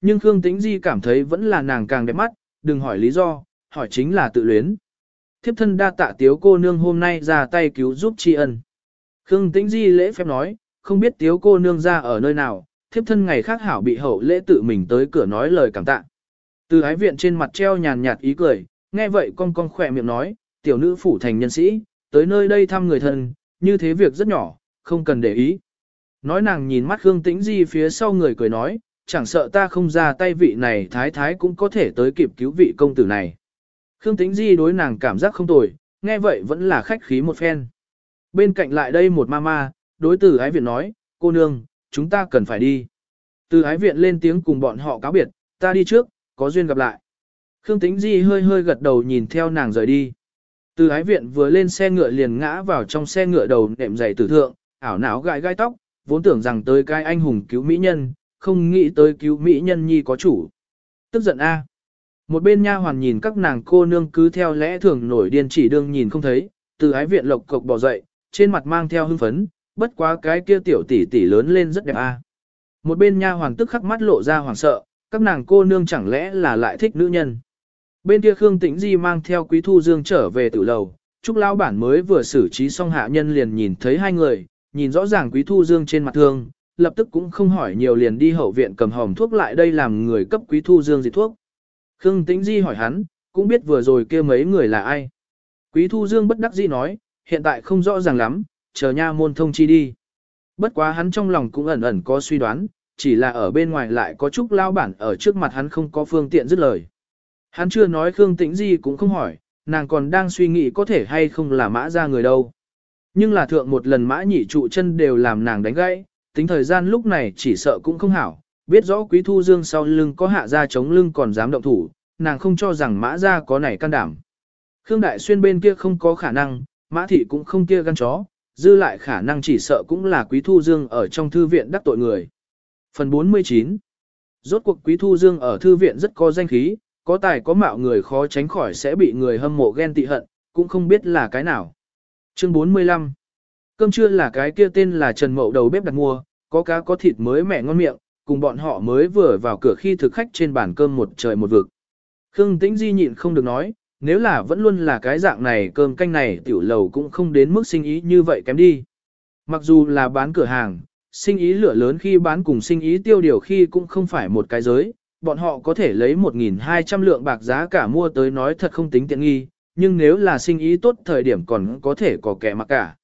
Nhưng Khương Tĩnh Di cảm thấy vẫn là nàng càng đẹp mắt, đừng hỏi lý do, hỏi chính là tự luyến. Thiếp thân đa tạ tiếu cô nương hôm nay ra tay cứu giúp tri ân. Khương Tĩnh Di lễ phép nói, không biết tiếu cô nương ra ở nơi nào, thiếp thân ngày khác hảo bị hậu lễ tự mình tới cửa nói lời cảm tạ. Từ ái viện trên mặt treo nhàn nhạt ý cười, nghe vậy con con khỏe miệng nói, tiểu nữ phủ thành nhân sĩ, tới nơi đây thăm người thân, như thế việc rất nhỏ, không cần để ý. Nói nàng nhìn mắt Khương Tĩnh Di phía sau người cười nói, chẳng sợ ta không ra tay vị này thái thái cũng có thể tới kịp cứu vị công tử này. Khương Tĩnh Di đối nàng cảm giác không tồi, nghe vậy vẫn là khách khí một phen. Bên cạnh lại đây một mama, đối tử ái viện nói, cô nương, chúng ta cần phải đi. Từ ái viện lên tiếng cùng bọn họ cáo biệt, ta đi trước, có duyên gặp lại. Khương Tĩnh Di hơi hơi gật đầu nhìn theo nàng rời đi. Từ ái viện vừa lên xe ngựa liền ngã vào trong xe ngựa đầu nệm dày tử thượng, ảo não gai gai tóc, vốn tưởng rằng tới cái anh hùng cứu mỹ nhân, không nghĩ tới cứu mỹ nhân nhi có chủ. Tức giận a. Một bên nha hoàn nhìn các nàng cô nương cứ theo lẽ thường nổi điên chỉ đương nhìn không thấy, từ ái viện lộc cộc bỏ dậy, trên mặt mang theo hưng phấn, bất quá cái kia tiểu tỷ tỷ lớn lên rất đẹp a. Một bên nha hoàn tức khắc mắt lộ ra hoảng sợ, các nàng cô nương chẳng lẽ là lại thích nữ nhân. Bên kia Khương Tĩnh Di mang theo Quý Thu Dương trở về tử lầu, Trúc Lão Bản mới vừa xử trí xong hạ nhân liền nhìn thấy hai người, nhìn rõ ràng Quý Thu Dương trên mặt thương, lập tức cũng không hỏi nhiều liền đi hậu viện cầm hòm thuốc lại đây làm người cấp Quý Thu Dương dịch thuốc. Khương Tĩnh Di hỏi hắn, cũng biết vừa rồi kia mấy người là ai. Quý Thu Dương bất đắc dĩ nói, hiện tại không rõ ràng lắm, chờ nha môn thông chi đi. Bất quá hắn trong lòng cũng ẩn ẩn có suy đoán, chỉ là ở bên ngoài lại có chút lao bản ở trước mặt hắn không có phương tiện dứt lời. Hắn chưa nói Khương Tĩnh Di cũng không hỏi, nàng còn đang suy nghĩ có thể hay không là mã ra người đâu. Nhưng là thượng một lần mã nhị trụ chân đều làm nàng đánh gãy, tính thời gian lúc này chỉ sợ cũng không hảo, biết rõ quý thu dương sau lưng có hạ ra chống lưng còn dám động thủ, nàng không cho rằng mã ra có nảy can đảm. Khương Đại Xuyên bên kia không có khả năng, mã thị cũng không kia gan chó, dư lại khả năng chỉ sợ cũng là quý thu dương ở trong thư viện đắc tội người. Phần 49 Rốt cuộc quý thu dương ở thư viện rất có danh khí, có tài có mạo người khó tránh khỏi sẽ bị người hâm mộ ghen tị hận, cũng không biết là cái nào. Chương 45 Cơm trưa là cái kia tên là Trần Mậu đầu bếp đặt mua, có cá có thịt mới mẻ ngon miệng, cùng bọn họ mới vừa vào cửa khi thực khách trên bàn cơm một trời một vực. Khương Tĩnh Di nhịn không được nói, nếu là vẫn luôn là cái dạng này cơm canh này tiểu lầu cũng không đến mức sinh ý như vậy kém đi. Mặc dù là bán cửa hàng, sinh ý lửa lớn khi bán cùng sinh ý tiêu điều khi cũng không phải một cái giới, bọn họ có thể lấy 1.200 lượng bạc giá cả mua tới nói thật không tính tiện nghi, nhưng nếu là sinh ý tốt thời điểm còn có thể có kẻ mặc cả.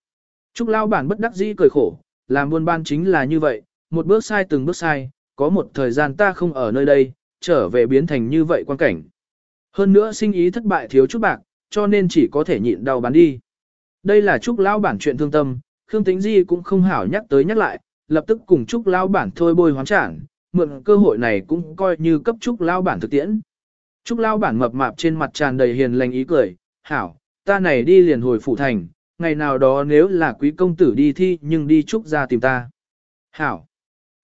Trúc lao bản bất đắc dĩ cười khổ, làm buôn ban chính là như vậy, một bước sai từng bước sai, có một thời gian ta không ở nơi đây, trở về biến thành như vậy quan cảnh. Hơn nữa sinh ý thất bại thiếu chút bạc, cho nên chỉ có thể nhịn đau bán đi. Đây là Trúc lao bản chuyện thương tâm, Khương Tĩnh Di cũng không hảo nhắc tới nhắc lại, lập tức cùng Trúc lao bản thôi bôi hoán trảng, mượn cơ hội này cũng coi như cấp Trúc lao bản thực tiễn. Trúc lao bản mập mạp trên mặt tràn đầy hiền lành ý cười, hảo, ta này đi liền hồi phủ thành, ngày nào đó nếu là quý công tử đi thi nhưng đi Trúc ra tìm ta. Hảo.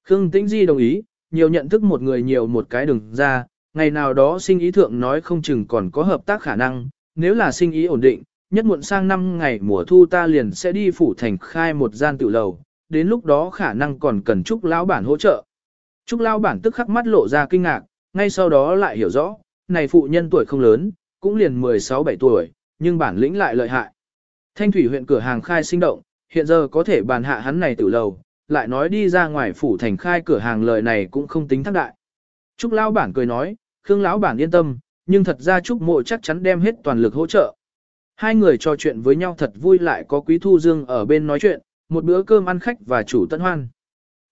Khương Tĩnh Di đồng ý, nhiều nhận thức một người nhiều một cái đừng ra, ngày nào đó sinh ý thượng nói không chừng còn có hợp tác khả năng, nếu là sinh ý ổn định, nhất muộn sang năm ngày mùa thu ta liền sẽ đi phủ thành khai một gian tự lầu, đến lúc đó khả năng còn cần Trúc lão bản hỗ trợ. Trúc lão bản tức khắc mắt lộ ra kinh ngạc, ngay sau đó lại hiểu rõ, này phụ nhân tuổi không lớn, cũng liền 16-17 tuổi, nhưng bản lĩnh lại lợi hại. Thanh thủy huyện cửa hàng khai sinh động, hiện giờ có thể bàn hạ hắn này tử lầu, lại nói đi ra ngoài phủ thành khai cửa hàng lời này cũng không tính thác đại. Trúc lão bản cười nói, Khương lão bản yên tâm, nhưng thật ra Trúc mộ chắc chắn đem hết toàn lực hỗ trợ. Hai người trò chuyện với nhau thật vui lại có Quý Thu Dương ở bên nói chuyện, một bữa cơm ăn khách và chủ tận hoan.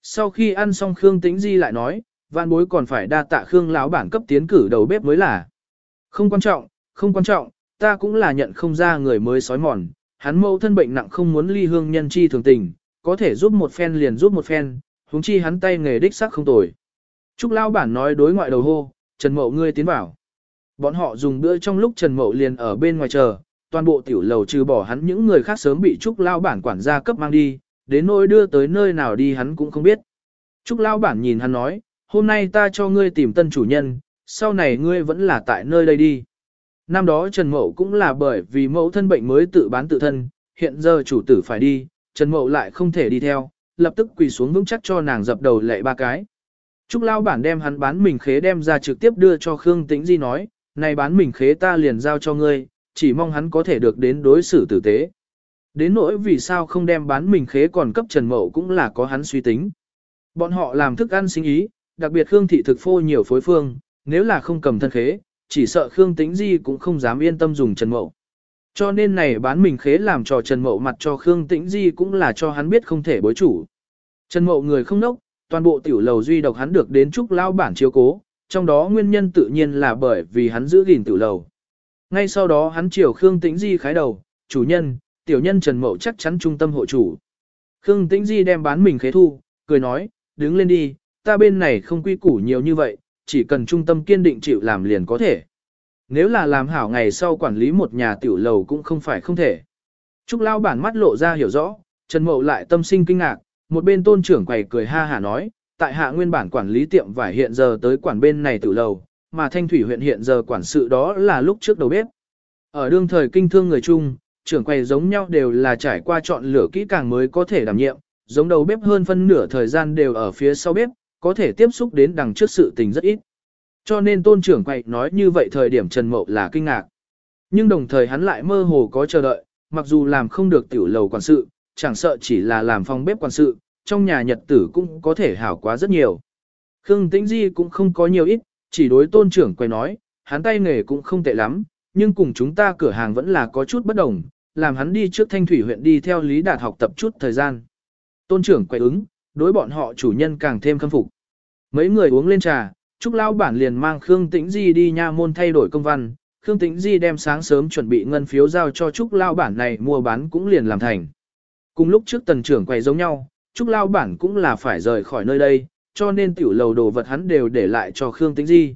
Sau khi ăn xong Khương Tĩnh Di lại nói, vạn bối còn phải đa tạ Khương lão bản cấp tiến cử đầu bếp mới là. Không quan trọng, không quan trọng, ta cũng là nhận không ra người mới sói mòn, hắn mâu thân bệnh nặng không muốn ly hương nhân chi thường tình, có thể giúp một phen liền giúp một phen, huống chi hắn tay nghề đích sắc không tồi. Trúc lão bản nói đối ngoại đầu hô, Trần Mậu ngươi tiến vào. Bọn họ dùng bữa trong lúc Trần Mậu liền ở bên ngoài chờ, toàn bộ tiểu lầu trừ bỏ hắn những người khác sớm bị Trúc lão bản quản gia cấp mang đi, đến nỗi đưa tới nơi nào đi hắn cũng không biết. Trúc lão bản nhìn hắn nói, hôm nay ta cho ngươi tìm tân chủ nhân, sau này ngươi vẫn là tại nơi đây đi. Năm đó Trần Mậu cũng là bởi vì mẫu thân bệnh mới tự bán tự thân, hiện giờ chủ tử phải đi, Trần Mậu lại không thể đi theo, lập tức quỳ xuống vững chắc cho nàng dập đầu lệ ba cái. Trúc Lao bản đem hắn bán mình khế đem ra trực tiếp đưa cho Khương Tĩnh Di nói, này bán mình khế ta liền giao cho ngươi, chỉ mong hắn có thể được đến đối xử tử tế. Đến nỗi vì sao không đem bán mình khế còn cấp Trần Mậu cũng là có hắn suy tính. Bọn họ làm thức ăn sinh ý, đặc biệt Khương thị thực phô nhiều phối phương, nếu là không cầm thân khế, chỉ sợ Khương Tĩnh Di cũng không dám yên tâm dùng Trần Mậu. Cho nên này bán mình khế làm cho Trần Mậu mặt cho Khương Tĩnh Di cũng là cho hắn biết không thể bối chủ. Trần Mậu người không nốc, toàn bộ tiểu lầu duy độc hắn được đến chúc lao bản chiếu cố, trong đó nguyên nhân tự nhiên là bởi vì hắn giữ gìn tiểu lầu. Ngay sau đó hắn chiều Khương Tĩnh Di khái đầu, chủ nhân, tiểu nhân Trần Mậu chắc chắn trung tâm hộ chủ. Khương Tĩnh Di đem bán mình khế thu, cười nói, đứng lên đi, ta bên này không quy củ nhiều như vậy, chỉ cần trung tâm kiên định chịu làm liền có thể. Nếu là làm hảo ngày sau quản lý một nhà tiểu lầu cũng không phải không thể. Trúc lao bản mắt lộ ra hiểu rõ, Trần Mậu lại tâm sinh kinh ngạc, một bên tôn trưởng quầy cười ha hả nói, tại hạ nguyên bản quản lý tiệm vải hiện giờ tới quản bên này tiểu lầu, mà thanh thủy huyện hiện giờ quản sự đó là lúc trước đầu bếp. Ở đương thời kinh thương người chung, trưởng quầy giống nhau đều là trải qua chọn lựa kỹ càng mới có thể đảm nhiệm, giống đầu bếp hơn phân nửa thời gian đều ở phía sau bếp, có thể tiếp xúc đến đằng trước sự tình rất ít. Cho nên tôn trưởng quậy nói như vậy thời điểm Trần Mậu là kinh ngạc. Nhưng đồng thời hắn lại mơ hồ có chờ đợi, mặc dù làm không được tiểu lầu quản sự, chẳng sợ chỉ là làm phòng bếp quản sự, trong nhà nhật tử cũng có thể hảo quá rất nhiều. Khương Tĩnh Di cũng không có nhiều ít, chỉ đối tôn trưởng quay nói, hắn tay nghề cũng không tệ lắm, nhưng cùng chúng ta cửa hàng vẫn là có chút bất đồng, làm hắn đi trước thanh thủy huyện đi theo Lý Đạt học tập chút thời gian. Tôn trưởng quay ứng, đối bọn họ chủ nhân càng thêm khâm phục. Mấy người uống lên trà, Trúc Lao Bản liền mang Khương Tĩnh Di đi nha môn thay đổi công văn. Khương Tĩnh Di đem sáng sớm chuẩn bị ngân phiếu giao cho Trúc Lao Bản này mua bán cũng liền làm thành. Cùng lúc trước tần trưởng quay giống nhau, Trúc Lao Bản cũng là phải rời khỏi nơi đây, cho nên tiểu lầu đồ vật hắn đều để lại cho Khương Tĩnh Di.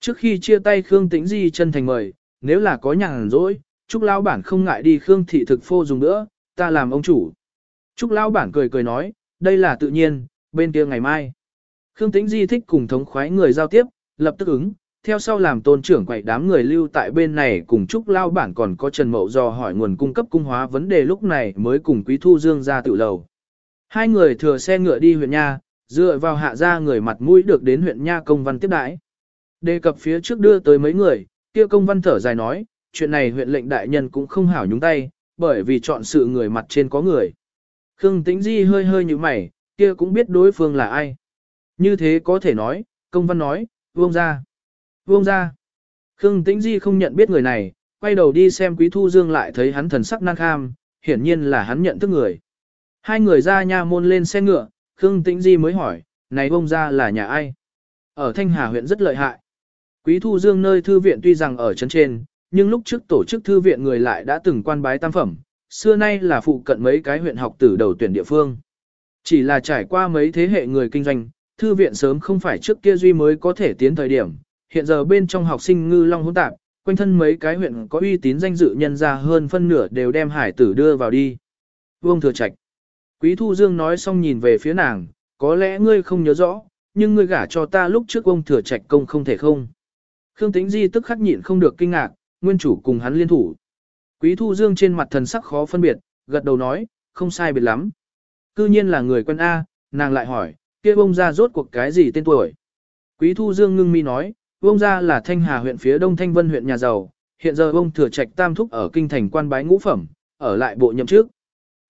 Trước khi chia tay Khương Tĩnh Di chân thành mời, nếu là có nhàn rỗi, Trúc Lao Bản không ngại đi Khương Thị thực phô dùng nữa, ta làm ông chủ. Trúc Lao Bản cười cười nói, đây là tự nhiên, bên kia ngày mai. Khương Tĩnh Di thích cùng thống khoái người giao tiếp, lập tức ứng, theo sau làm tôn trưởng quậy đám người lưu tại bên này cùng Trúc Lao Bản còn có Trần Mậu do hỏi nguồn cung cấp cung hóa vấn đề lúc này mới cùng Quý Thu Dương ra tự lầu. Hai người thừa xe ngựa đi huyện Nha, dựa vào hạ ra người mặt mũi được đến huyện Nha công văn tiếp đãi. Đề cập phía trước đưa tới mấy người, kia công văn thở dài nói, chuyện này huyện lệnh đại nhân cũng không hảo nhúng tay, bởi vì chọn sự người mặt trên có người. Khương Tĩnh Di hơi hơi như mày, kia cũng biết đối phương là ai. Như thế có thể nói, công văn nói, vương ra. Vương ra. Khương Tĩnh Di không nhận biết người này, quay đầu đi xem Quý Thu Dương lại thấy hắn thần sắc năng kham, hiển nhiên là hắn nhận thức người. Hai người ra nha môn lên xe ngựa, Khương Tĩnh Di mới hỏi, này bông ra là nhà ai? Ở Thanh Hà huyện rất lợi hại. Quý Thu Dương nơi thư viện tuy rằng ở chân trên, nhưng lúc trước tổ chức thư viện người lại đã từng quan bái tam phẩm, xưa nay là phụ cận mấy cái huyện học tử đầu tuyển địa phương. Chỉ là trải qua mấy thế hệ người kinh doanh, thư viện sớm không phải trước kia duy mới có thể tiến thời điểm, hiện giờ bên trong học sinh ngư long hỗn tạp, quanh thân mấy cái huyện có uy tín danh dự nhân ra hơn phân nửa đều đem hải tử đưa vào đi. Vương Thừa Trạch Quý Thu Dương nói xong nhìn về phía nàng, có lẽ ngươi không nhớ rõ, nhưng ngươi gả cho ta lúc trước ông thừa trạch công không thể không. Khương Tĩnh Di tức khắc nhịn không được kinh ngạc, nguyên chủ cùng hắn liên thủ. Quý Thu Dương trên mặt thần sắc khó phân biệt, gật đầu nói, không sai biệt lắm. Cư nhiên là người quân A, nàng lại hỏi, kia bông ra rốt cuộc cái gì tên tuổi. Quý Thu Dương ngưng mi nói, bông ra là Thanh Hà huyện phía đông Thanh Vân huyện nhà giàu, hiện giờ bông thừa trạch tam thúc ở kinh thành quan bái ngũ phẩm, ở lại bộ nhậm trước.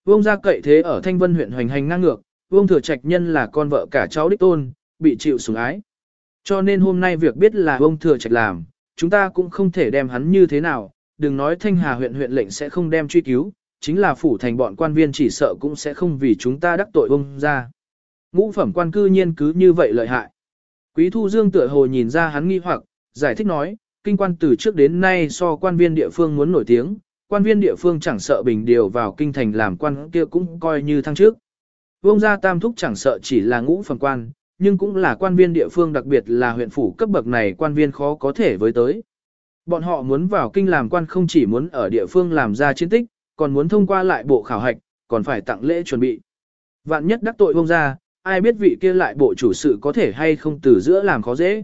Vương gia cậy thế ở Thanh Vân huyện hoành hành ngang ngược, Vương Thừa Trạch Nhân là con vợ cả cháu đích tôn, bị chịu sủng ái. Cho nên hôm nay việc biết là Vương Thừa Trạch làm, chúng ta cũng không thể đem hắn như thế nào, đừng nói Thanh Hà huyện huyện lệnh sẽ không đem truy cứu, chính là phủ thành bọn quan viên chỉ sợ cũng sẽ không vì chúng ta đắc tội Vương gia. Ngũ phẩm quan cư nhiên cứ như vậy lợi hại. Quý Thu Dương tựa hồ nhìn ra hắn nghi hoặc, giải thích nói, kinh quan từ trước đến nay so quan viên địa phương muốn nổi tiếng, quan viên địa phương chẳng sợ bình điều vào kinh thành làm quan kia cũng coi như thăng trước. Vông gia tam thúc chẳng sợ chỉ là ngũ phẩm quan, nhưng cũng là quan viên địa phương đặc biệt là huyện phủ cấp bậc này quan viên khó có thể với tới. Bọn họ muốn vào kinh làm quan không chỉ muốn ở địa phương làm ra chiến tích, còn muốn thông qua lại bộ khảo hạch, còn phải tặng lễ chuẩn bị. Vạn nhất đắc tội vông ra, ai biết vị kia lại bộ chủ sự có thể hay không từ giữa làm khó dễ.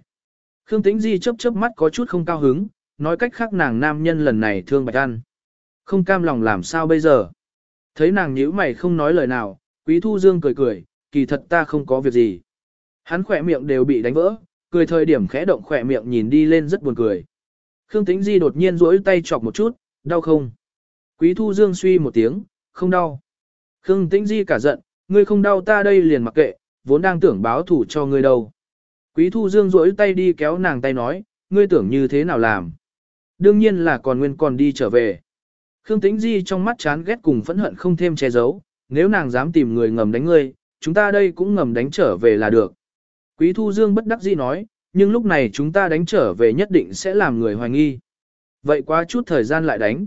Khương Tĩnh Di chớp chớp mắt có chút không cao hứng, nói cách khác nàng nam nhân lần này thương Bạch An. Không cam lòng làm sao bây giờ. Thấy nàng nhíu mày không nói lời nào, Quý Thu Dương cười cười, kỳ thật ta không có việc gì. Hắn khỏe miệng đều bị đánh vỡ, cười thời điểm khẽ động khỏe miệng nhìn đi lên rất buồn cười. Khương Tĩnh Di đột nhiên rỗi tay chọc một chút, đau không? Quý Thu Dương suy một tiếng, không đau. Khương Tĩnh Di cả giận, ngươi không đau ta đây liền mặc kệ, vốn đang tưởng báo thủ cho ngươi đâu. Quý Thu Dương rỗi tay đi kéo nàng tay nói, ngươi tưởng như thế nào làm? Đương nhiên là còn nguyên còn đi trở về. Khương Tĩnh Di trong mắt chán ghét cùng phẫn hận không thêm che giấu, nếu nàng dám tìm người ngầm đánh ngươi, chúng ta đây cũng ngầm đánh trở về là được. Quý Thu Dương bất đắc dĩ nói, nhưng lúc này chúng ta đánh trở về nhất định sẽ làm người hoài nghi. Vậy quá chút thời gian lại đánh.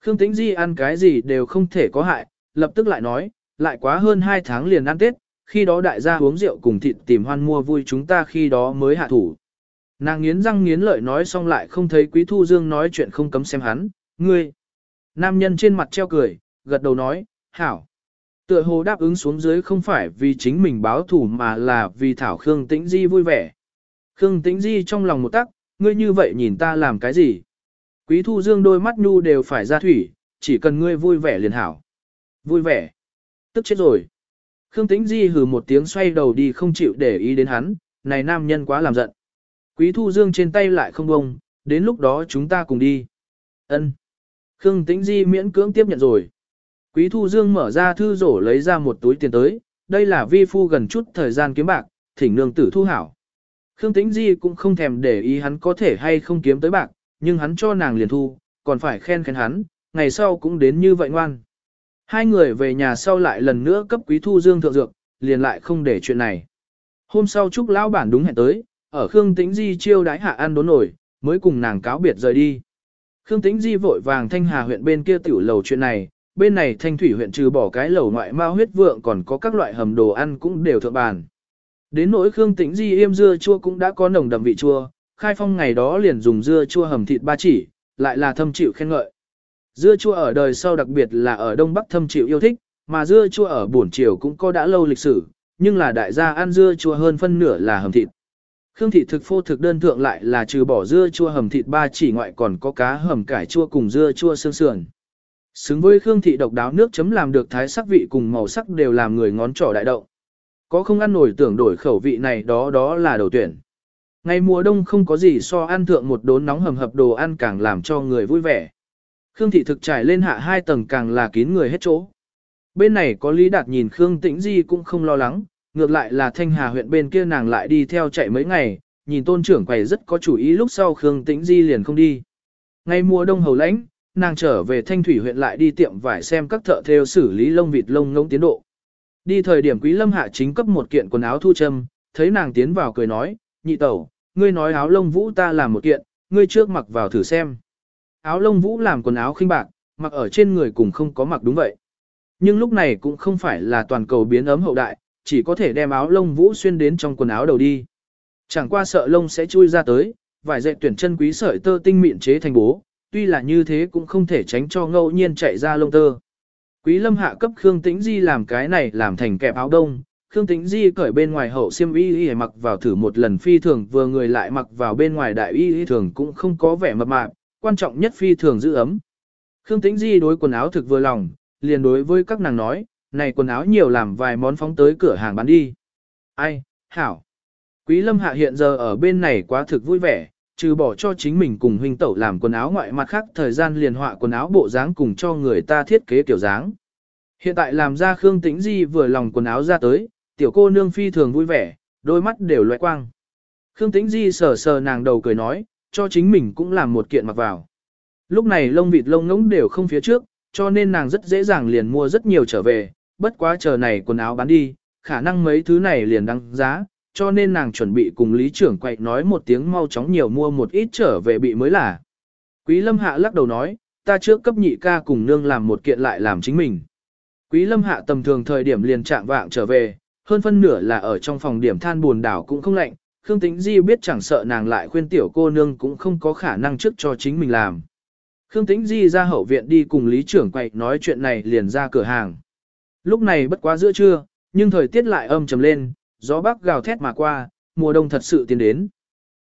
Khương Tĩnh Di ăn cái gì đều không thể có hại, lập tức lại nói, lại quá hơn 2 tháng liền ăn Tết, khi đó đại gia uống rượu cùng thịt tìm hoan mua vui chúng ta khi đó mới hạ thủ. Nàng nghiến răng nghiến lợi nói xong lại không thấy Quý Thu Dương nói chuyện không cấm xem hắn, ngươi. Nam nhân trên mặt treo cười, gật đầu nói, hảo. Tựa hồ đáp ứng xuống dưới không phải vì chính mình báo thủ mà là vì Thảo Khương Tĩnh Di vui vẻ. Khương Tĩnh Di trong lòng một tắc, ngươi như vậy nhìn ta làm cái gì? Quý Thu Dương đôi mắt nhu đều phải ra thủy, chỉ cần ngươi vui vẻ liền hảo. Vui vẻ. Tức chết rồi. Khương Tĩnh Di hừ một tiếng xoay đầu đi không chịu để ý đến hắn, này nam nhân quá làm giận. Quý Thu Dương trên tay lại không bông, đến lúc đó chúng ta cùng đi. Ân. Khương Tĩnh Di miễn cưỡng tiếp nhận rồi. Quý Thu Dương mở ra thư rổ lấy ra một túi tiền tới, đây là vi phu gần chút thời gian kiếm bạc, thỉnh nương tử thu hảo. Khương Tĩnh Di cũng không thèm để ý hắn có thể hay không kiếm tới bạc, nhưng hắn cho nàng liền thu, còn phải khen khen hắn, ngày sau cũng đến như vậy ngoan. Hai người về nhà sau lại lần nữa cấp Quý Thu Dương thượng dược, liền lại không để chuyện này. Hôm sau Trúc Lão Bản đúng hẹn tới, ở Khương Tĩnh Di chiêu đái hạ ăn đốn nổi, mới cùng nàng cáo biệt rời đi. Khương Tĩnh Di vội vàng thanh hà huyện bên kia tiểu lầu chuyện này, bên này thanh thủy huyện trừ bỏ cái lầu ngoại ma huyết vượng còn có các loại hầm đồ ăn cũng đều thượng bàn. Đến nỗi Khương Tĩnh Di yêm dưa chua cũng đã có nồng đậm vị chua, khai phong ngày đó liền dùng dưa chua hầm thịt ba chỉ, lại là thâm chịu khen ngợi. Dưa chua ở đời sau đặc biệt là ở Đông Bắc thâm chịu yêu thích, mà dưa chua ở buồn chiều cũng có đã lâu lịch sử, nhưng là đại gia ăn dưa chua hơn phân nửa là hầm thịt. Khương thị thực phô thực đơn thượng lại là trừ bỏ dưa chua hầm thịt ba chỉ ngoại còn có cá hầm cải chua cùng dưa chua xương sườn. Xứng với Khương thị độc đáo nước chấm làm được thái sắc vị cùng màu sắc đều làm người ngón trỏ đại động. Có không ăn nổi tưởng đổi khẩu vị này đó đó là đầu tuyển. Ngày mùa đông không có gì so ăn thượng một đốn nóng hầm hập đồ ăn càng làm cho người vui vẻ. Khương thị thực trải lên hạ hai tầng càng là kín người hết chỗ. Bên này có Lý Đạt nhìn Khương Tĩnh Di cũng không lo lắng, ngược lại là Thanh Hà huyện bên kia nàng lại đi theo chạy mấy ngày, nhìn tôn trưởng quầy rất có chủ ý lúc sau Khương Tĩnh Di liền không đi. Ngày mùa đông hầu lãnh, nàng trở về Thanh Thủy huyện lại đi tiệm vải xem các thợ theo xử lý lông vịt lông ngỗng tiến độ. Đi thời điểm Quý Lâm Hạ chính cấp một kiện quần áo thu châm, thấy nàng tiến vào cười nói, nhị tẩu, ngươi nói áo lông vũ ta làm một kiện, ngươi trước mặc vào thử xem. Áo lông vũ làm quần áo khinh bạc, mặc ở trên người cũng không có mặc đúng vậy. Nhưng lúc này cũng không phải là toàn cầu biến ấm hậu đại, chỉ có thể đem áo lông vũ xuyên đến trong quần áo đầu đi. Chẳng qua sợ lông sẽ chui ra tới, vải dệt tuyển chân quý sợi tơ tinh mịn chế thành bố, tuy là như thế cũng không thể tránh cho ngẫu nhiên chạy ra lông tơ. Quý lâm hạ cấp Khương Tĩnh Di làm cái này làm thành kẹp áo đông, Khương Tĩnh Di cởi bên ngoài hậu xiêm y y mặc vào thử một lần phi thường vừa người lại mặc vào bên ngoài đại y y thường cũng không có vẻ mập mạp, quan trọng nhất phi thường giữ ấm. Khương Tĩnh Di đối quần áo thực vừa lòng, liền đối với các nàng nói, này quần áo nhiều làm vài món phóng tới cửa hàng bán đi. Ai, hảo. Quý lâm hạ hiện giờ ở bên này quá thực vui vẻ, trừ bỏ cho chính mình cùng huynh tẩu làm quần áo ngoại mặt khác thời gian liền họa quần áo bộ dáng cùng cho người ta thiết kế kiểu dáng. Hiện tại làm ra Khương Tĩnh Di vừa lòng quần áo ra tới, tiểu cô nương phi thường vui vẻ, đôi mắt đều loại quang. Khương Tĩnh Di sờ sờ nàng đầu cười nói, cho chính mình cũng làm một kiện mặc vào. Lúc này lông vịt lông ngỗng đều không phía trước, cho nên nàng rất dễ dàng liền mua rất nhiều trở về, bất quá chờ này quần áo bán đi, khả năng mấy thứ này liền đăng giá, cho nên nàng chuẩn bị cùng lý trưởng quậy nói một tiếng mau chóng nhiều mua một ít trở về bị mới là. Quý lâm hạ lắc đầu nói, ta trước cấp nhị ca cùng nương làm một kiện lại làm chính mình. Quý lâm hạ tầm thường thời điểm liền trạng vạng trở về, hơn phân nửa là ở trong phòng điểm than buồn đảo cũng không lạnh, Khương Tĩnh Di biết chẳng sợ nàng lại khuyên tiểu cô nương cũng không có khả năng trước cho chính mình làm. Khương Tĩnh Di ra hậu viện đi cùng lý trưởng quậy nói chuyện này liền ra cửa hàng. Lúc này bất quá giữa trưa, nhưng thời tiết lại âm trầm lên, gió bắc gào thét mà qua, mùa đông thật sự tiến đến.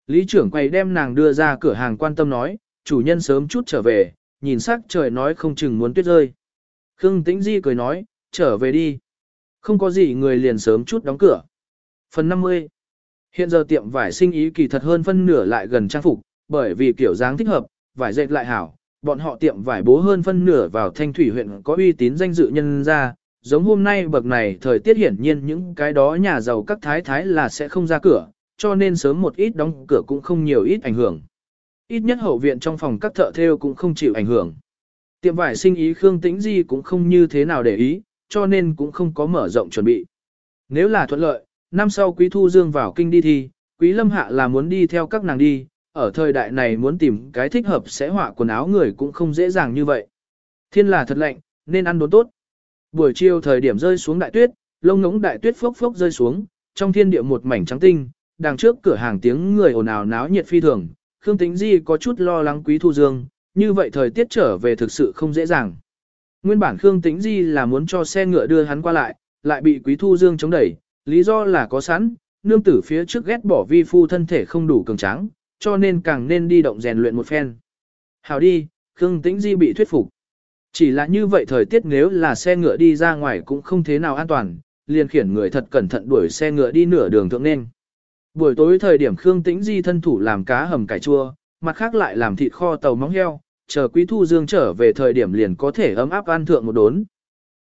Lý trưởng quầy đem nàng đưa ra cửa hàng quan tâm nói, chủ nhân sớm chút trở về, nhìn sắc trời nói không chừng muốn tuyết rơi. Khương Tĩnh Di cười nói, trở về đi. Không có gì người liền sớm chút đóng cửa. Phần 50 Hiện giờ tiệm vải sinh ý kỳ thật hơn phân nửa lại gần trang phục, bởi vì kiểu dáng thích hợp, vải dệt lại hảo, bọn họ tiệm vải bố hơn phân nửa vào thanh thủy huyện có uy tín danh dự nhân ra, giống hôm nay bậc này thời tiết hiển nhiên những cái đó nhà giàu các thái thái là sẽ không ra cửa, cho nên sớm một ít đóng cửa cũng không nhiều ít ảnh hưởng. Ít nhất hậu viện trong phòng các thợ thêu cũng không chịu ảnh hưởng. Tiệm vải sinh ý Khương Tĩnh Di cũng không như thế nào để ý, cho nên cũng không có mở rộng chuẩn bị. Nếu là thuận lợi, năm sau Quý Thu Dương vào kinh đi thì, Quý Lâm Hạ là muốn đi theo các nàng đi, ở thời đại này muốn tìm cái thích hợp sẽ họa quần áo người cũng không dễ dàng như vậy. Thiên là thật lạnh, nên ăn đốn tốt. Buổi chiều thời điểm rơi xuống đại tuyết, lông ngỗng đại tuyết phốc phốc rơi xuống, trong thiên địa một mảnh trắng tinh, đằng trước cửa hàng tiếng người ồn ào náo nhiệt phi thường, Khương Tĩnh Di có chút lo lắng Quý Thu Dương, như vậy thời tiết trở về thực sự không dễ dàng. Nguyên bản Khương Tĩnh Di là muốn cho xe ngựa đưa hắn qua lại, lại bị Quý Thu Dương chống đẩy, lý do là có sẵn, nương tử phía trước ghét bỏ vi phu thân thể không đủ cường tráng, cho nên càng nên đi động rèn luyện một phen. Hào đi, Khương Tĩnh Di bị thuyết phục. Chỉ là như vậy thời tiết nếu là xe ngựa đi ra ngoài cũng không thế nào an toàn, liền khiển người thật cẩn thận đuổi xe ngựa đi nửa đường thượng nên. Buổi tối thời điểm Khương Tĩnh Di thân thủ làm cá hầm cải chua, mặt khác lại làm thịt kho tàu móng heo, chờ Quý Thu Dương trở về thời điểm liền có thể ấm áp ăn thượng một đốn.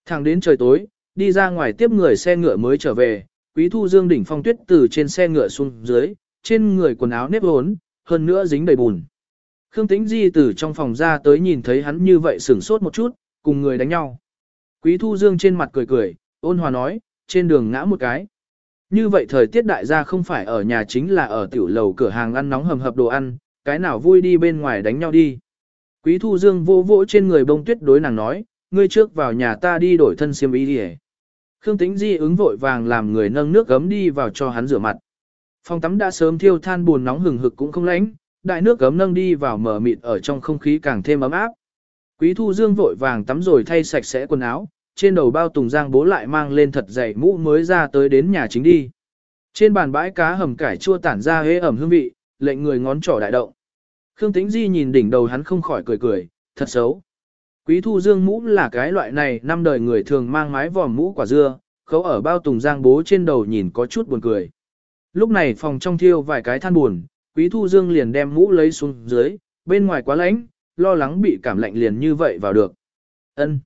Thẳng đến trời tối, đi ra ngoài tiếp người xe ngựa mới trở về, Quý Thu Dương đỉnh phong tuyết từ trên xe ngựa xuống dưới, trên người quần áo nếp hốn, hơn nữa dính đầy bùn. Khương Tĩnh Di từ trong phòng ra tới nhìn thấy hắn như vậy sửng sốt một chút, cùng người đánh nhau. Quý Thu Dương trên mặt cười cười, ôn hòa nói, trên đường ngã một cái. Như vậy thời tiết đại gia không phải ở nhà chính là ở tiểu lầu cửa hàng ăn nóng hầm hập đồ ăn, cái nào vui đi bên ngoài đánh nhau đi. Quý Thu Dương vô vỗ trên người bông tuyết đối nàng nói, ngươi trước vào nhà ta đi đổi thân xiêm y đi Khương Tĩnh Di ứng vội vàng làm người nâng nước gấm đi vào cho hắn rửa mặt. Phòng tắm đã sớm thiêu than buồn nóng hừng hực cũng không lạnh, đại nước gấm nâng đi vào mở mịt ở trong không khí càng thêm ấm áp. Quý Thu Dương vội vàng tắm rồi thay sạch sẽ quần áo, trên đầu bao tùng giang bố lại mang lên thật dày mũ mới ra tới đến nhà chính đi. Trên bàn bãi cá hầm cải chua tản ra hế ẩm hương vị, lệnh người ngón trỏ đại động. Khương Tĩnh Di nhìn đỉnh đầu hắn không khỏi cười cười, thật xấu. Quý Thu Dương mũ là cái loại này năm đời người thường mang mái vòm mũ quả dưa, khấu ở bao tùng giang bố trên đầu nhìn có chút buồn cười. Lúc này phòng trong thiêu vài cái than buồn, Quý Thu Dương liền đem mũ lấy xuống dưới, bên ngoài quá lạnh, lo lắng bị cảm lạnh liền như vậy vào được. Ân.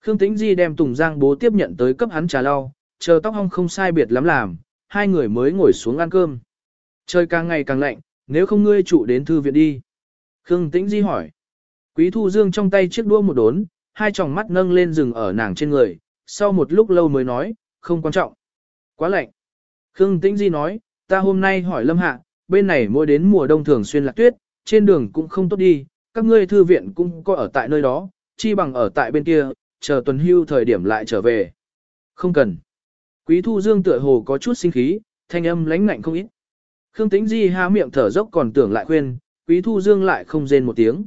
Khương Tĩnh Di đem Tùng Giang bố tiếp nhận tới cấp hắn trà lau, chờ tóc hong không sai biệt lắm làm, hai người mới ngồi xuống ăn cơm. Trời càng ngày càng lạnh, nếu không ngươi trụ đến thư viện đi. Khương Tĩnh Di hỏi. Quý Thu Dương trong tay chiếc đua một đốn, hai tròng mắt nâng lên rừng ở nàng trên người, sau một lúc lâu mới nói, không quan trọng. Quá lạnh. Khương Tĩnh Di nói, ta hôm nay hỏi Lâm Hạ, bên này mỗi đến mùa đông thường xuyên lạc tuyết, trên đường cũng không tốt đi, các ngươi thư viện cũng có ở tại nơi đó, chi bằng ở tại bên kia, chờ tuần hưu thời điểm lại trở về. Không cần. Quý Thu Dương tựa hồ có chút sinh khí, thanh âm lãnh ngạnh không ít. Khương Tĩnh Di há miệng thở dốc còn tưởng lại khuyên, Quý Thu Dương lại không rên một tiếng.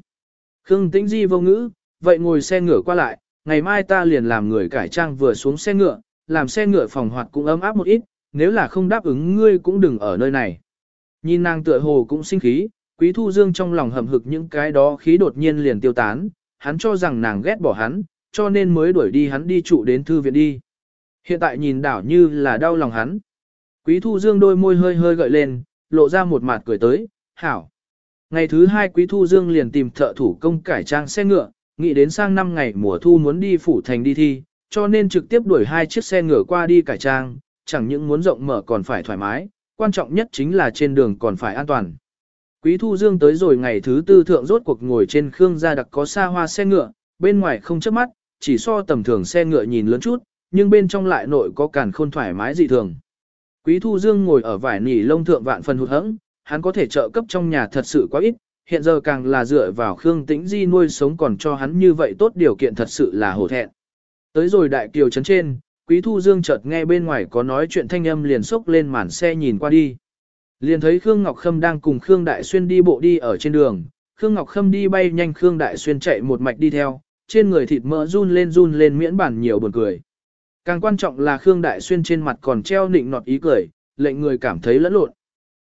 Khương Tĩnh Di vô ngữ, vậy ngồi xe ngựa qua lại, ngày mai ta liền làm người cải trang vừa xuống xe ngựa, làm xe ngựa phòng hoạt cũng ấm áp một ít, nếu là không đáp ứng ngươi cũng đừng ở nơi này. Nhìn nàng tựa hồ cũng sinh khí, Quý Thu Dương trong lòng hầm hực những cái đó khí đột nhiên liền tiêu tán, hắn cho rằng nàng ghét bỏ hắn, cho nên mới đuổi đi hắn đi trụ đến thư viện đi. Hiện tại nhìn đảo như là đau lòng hắn. Quý Thu Dương đôi môi hơi hơi gợi lên, lộ ra một mặt cười tới, hảo. Ngày thứ hai Quý Thu Dương liền tìm thợ thủ công cải trang xe ngựa, nghĩ đến sang năm ngày mùa thu muốn đi phủ thành đi thi, cho nên trực tiếp đuổi hai chiếc xe ngựa qua đi cải trang, chẳng những muốn rộng mở còn phải thoải mái, quan trọng nhất chính là trên đường còn phải an toàn. Quý Thu Dương tới rồi ngày thứ tư thượng rốt cuộc ngồi trên khương gia đặc có xa hoa xe ngựa, bên ngoài không chớp mắt, chỉ so tầm thường xe ngựa nhìn lớn chút, nhưng bên trong lại nội có càn khôn thoải mái dị thường. Quý Thu Dương ngồi ở vải nỉ lông thượng vạn phần hụt hẫng, hắn có thể trợ cấp trong nhà thật sự quá ít, hiện giờ càng là dựa vào Khương Tĩnh Di nuôi sống còn cho hắn như vậy tốt điều kiện thật sự là hổ thẹn. Tới rồi đại kiều trấn trên, Quý Thu Dương chợt nghe bên ngoài có nói chuyện thanh âm liền sốc lên màn xe nhìn qua đi. Liền thấy Khương Ngọc Khâm đang cùng Khương Đại Xuyên đi bộ đi ở trên đường, Khương Ngọc Khâm đi bay nhanh Khương Đại Xuyên chạy một mạch đi theo, trên người thịt mỡ run lên run lên miễn bản nhiều buồn cười. Càng quan trọng là Khương Đại Xuyên trên mặt còn treo nịnh nọt ý cười, lệnh người cảm thấy lẫn lộn.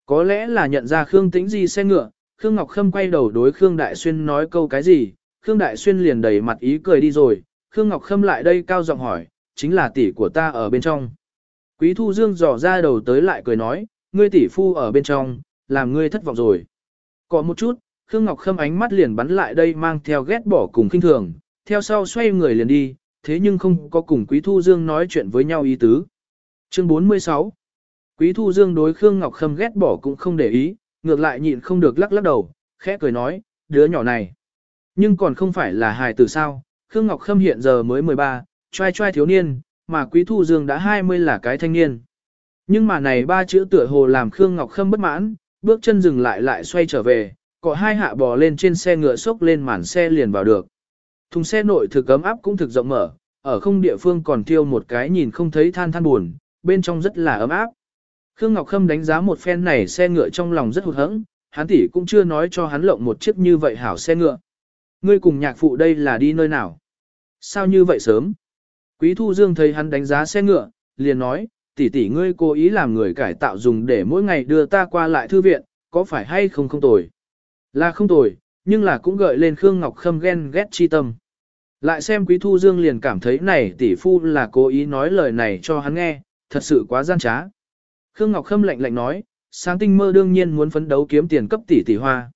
Có lẽ là nhận ra Khương Tĩnh Di xe ngựa, Khương Ngọc Khâm quay đầu đối Khương Đại Xuyên nói câu cái gì, Khương Đại Xuyên liền đầy mặt ý cười đi rồi, Khương Ngọc Khâm lại đây cao giọng hỏi, chính là tỷ của ta ở bên trong. Quý Thu Dương dò ra đầu tới lại cười nói, ngươi tỷ phu ở bên trong, làm ngươi thất vọng rồi. Có một chút, Khương Ngọc Khâm ánh mắt liền bắn lại đây mang theo ghét bỏ cùng kinh thường, theo sau xoay người liền đi, thế nhưng không có cùng Quý Thu Dương nói chuyện với nhau ý tứ. Chương 46 Quý Thu Dương đối Khương Ngọc Khâm ghét bỏ cũng không để ý, ngược lại nhịn không được lắc lắc đầu, khẽ cười nói, đứa nhỏ này. Nhưng còn không phải là hài tử sao, Khương Ngọc Khâm hiện giờ mới 13, trai trai thiếu niên, mà Quý Thu Dương đã 20 là cái thanh niên. Nhưng mà này ba chữ tựa hồ làm Khương Ngọc Khâm bất mãn, bước chân dừng lại lại xoay trở về, có hai hạ bò lên trên xe ngựa sốc lên màn xe liền vào được. Thùng xe nội thực ấm áp cũng thực rộng mở, ở không địa phương còn thiêu một cái nhìn không thấy than than buồn, bên trong rất là ấm áp. Khương Ngọc Khâm đánh giá một phen này xe ngựa trong lòng rất hụt hẫng, hắn tỷ cũng chưa nói cho hắn lộng một chiếc như vậy hảo xe ngựa. Ngươi cùng nhạc phụ đây là đi nơi nào? Sao như vậy sớm? Quý Thu Dương thấy hắn đánh giá xe ngựa, liền nói, tỷ tỷ ngươi cố ý làm người cải tạo dùng để mỗi ngày đưa ta qua lại thư viện, có phải hay không không tồi? Là không tồi, nhưng là cũng gợi lên Khương Ngọc Khâm ghen ghét chi tâm. Lại xem Quý Thu Dương liền cảm thấy này tỷ phu là cố ý nói lời này cho hắn nghe, thật sự quá gian trá. Khương Ngọc Khâm lạnh lạnh nói, sáng tinh mơ đương nhiên muốn phấn đấu kiếm tiền cấp tỷ tỷ hoa.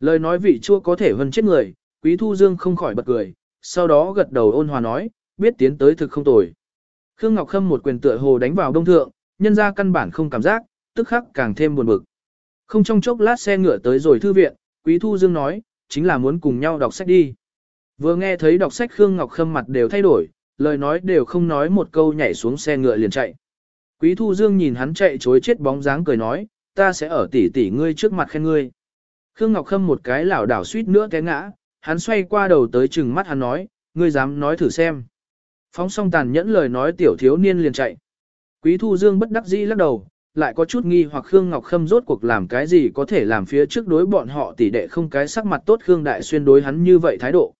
Lời nói vị chua có thể hơn chết người, Quý Thu Dương không khỏi bật cười, sau đó gật đầu ôn hòa nói, biết tiến tới thực không tồi. Khương Ngọc Khâm một quyền tựa hồ đánh vào đông thượng, nhân ra căn bản không cảm giác, tức khắc càng thêm buồn bực. Không trong chốc lát xe ngựa tới rồi thư viện, Quý Thu Dương nói, chính là muốn cùng nhau đọc sách đi. Vừa nghe thấy đọc sách Khương Ngọc Khâm mặt đều thay đổi, lời nói đều không nói một câu nhảy xuống xe ngựa liền chạy. Quý Thu Dương nhìn hắn chạy chối chết bóng dáng cười nói, ta sẽ ở tỉ tỉ ngươi trước mặt khen ngươi. Khương Ngọc Khâm một cái lảo đảo suýt nữa té ngã, hắn xoay qua đầu tới chừng mắt hắn nói, ngươi dám nói thử xem. Phóng song tàn nhẫn lời nói tiểu thiếu niên liền chạy. Quý Thu Dương bất đắc dĩ lắc đầu, lại có chút nghi hoặc Khương Ngọc Khâm rốt cuộc làm cái gì có thể làm phía trước đối bọn họ tỷ đệ không cái sắc mặt tốt Khương Đại Xuyên đối hắn như vậy thái độ.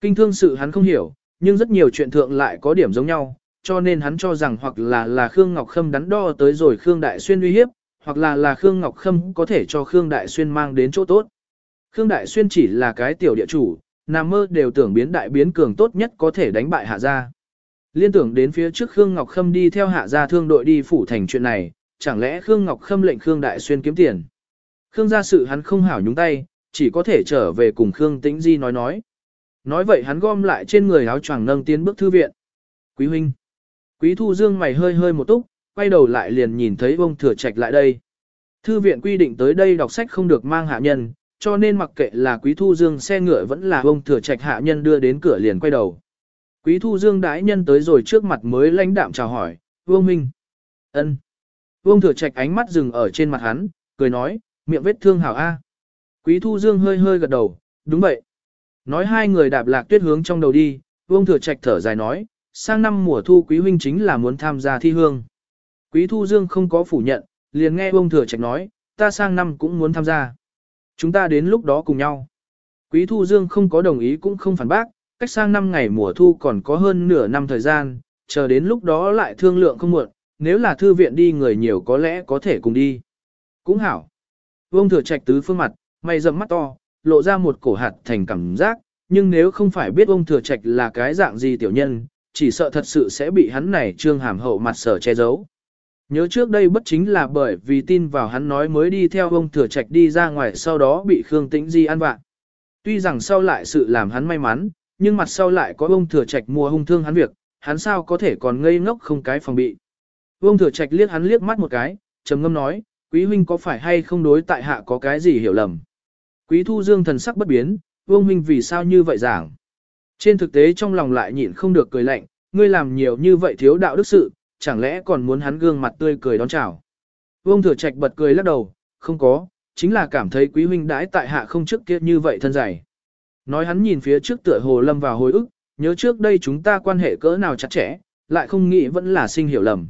Kinh thương sự hắn không hiểu, nhưng rất nhiều chuyện thượng lại có điểm giống nhau, cho nên hắn cho rằng hoặc là là Khương Ngọc Khâm đắn đo tới rồi Khương Đại Xuyên uy hiếp, hoặc là là Khương Ngọc Khâm có thể cho Khương Đại Xuyên mang đến chỗ tốt. Khương Đại Xuyên chỉ là cái tiểu địa chủ, nằm mơ đều tưởng biến đại biến cường tốt nhất có thể đánh bại hạ gia. Liên tưởng đến phía trước Khương Ngọc Khâm đi theo hạ gia thương đội đi phủ thành chuyện này, chẳng lẽ Khương Ngọc Khâm lệnh Khương Đại Xuyên kiếm tiền. Khương gia sự hắn không hảo nhúng tay, chỉ có thể trở về cùng Khương Tĩnh Di nói nói. Nói vậy hắn gom lại trên người áo choàng nâng tiến bước thư viện. Quý huynh. Quý thu dương mày hơi hơi một túc, quay đầu lại liền nhìn thấy ông thừa trạch lại đây. Thư viện quy định tới đây đọc sách không được mang hạ nhân, cho nên mặc kệ là quý thu dương xe ngựa vẫn là ông thừa trạch hạ nhân đưa đến cửa liền quay đầu. Quý thu dương đãi nhân tới rồi trước mặt mới lãnh đạm chào hỏi, vương minh. ân. Vương thừa trạch ánh mắt dừng ở trên mặt hắn, cười nói, miệng vết thương hảo A. Quý thu dương hơi hơi gật đầu, đúng vậy. Nói hai người đạp lạc tuyết hướng trong đầu đi, Vương Thừa Trạch thở dài nói, sang năm mùa thu quý huynh chính là muốn tham gia thi hương. Quý Thu Dương không có phủ nhận, liền nghe Vương Thừa Trạch nói, ta sang năm cũng muốn tham gia. Chúng ta đến lúc đó cùng nhau. Quý Thu Dương không có đồng ý cũng không phản bác, cách sang năm ngày mùa thu còn có hơn nửa năm thời gian, chờ đến lúc đó lại thương lượng không muộn, nếu là thư viện đi người nhiều có lẽ có thể cùng đi. Cũng hảo. Vương Thừa Trạch tứ phương mặt, mày rậm mắt to, lộ ra một cổ hạt thành cảm giác, nhưng nếu không phải biết ông thừa trạch là cái dạng gì tiểu nhân, chỉ sợ thật sự sẽ bị hắn này trương hàm hậu mặt sở che giấu. Nhớ trước đây bất chính là bởi vì tin vào hắn nói mới đi theo ông thừa trạch đi ra ngoài sau đó bị Khương Tĩnh Di ăn vạ. Tuy rằng sau lại sự làm hắn may mắn, nhưng mặt sau lại có ông thừa trạch mua hung thương hắn việc, hắn sao có thể còn ngây ngốc không cái phòng bị. Ông thừa trạch liếc hắn liếc mắt một cái, trầm ngâm nói, quý huynh có phải hay không đối tại hạ có cái gì hiểu lầm. Quý thu dương thần sắc bất biến, vương huynh vì sao như vậy giảng. Trên thực tế trong lòng lại nhịn không được cười lạnh, ngươi làm nhiều như vậy thiếu đạo đức sự, chẳng lẽ còn muốn hắn gương mặt tươi cười đón chào. Vương thừa trạch bật cười lắc đầu, không có, chính là cảm thấy quý huynh đãi tại hạ không trước kia như vậy thân dày. Nói hắn nhìn phía trước tựa hồ lâm vào hồi ức, nhớ trước đây chúng ta quan hệ cỡ nào chặt chẽ, lại không nghĩ vẫn là sinh hiểu lầm.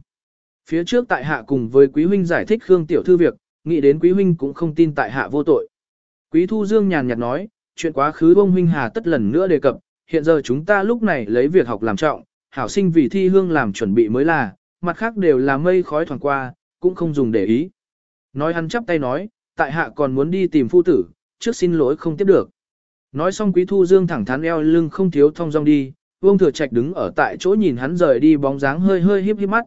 Phía trước tại hạ cùng với quý huynh giải thích Khương tiểu thư việc, nghĩ đến quý huynh cũng không tin tại hạ vô tội. Quý Thu Dương nhàn nhạt nói, chuyện quá khứ bông huynh hà tất lần nữa đề cập, hiện giờ chúng ta lúc này lấy việc học làm trọng, hảo sinh vì thi hương làm chuẩn bị mới là, mặt khác đều là mây khói thoảng qua, cũng không dùng để ý. Nói hắn chắp tay nói, tại hạ còn muốn đi tìm phu tử, trước xin lỗi không tiếp được. Nói xong Quý Thu Dương thẳng thắn eo lưng không thiếu thong dong đi, Vương Thừa Trạch đứng ở tại chỗ nhìn hắn rời đi bóng dáng hơi hơi híp híp mắt.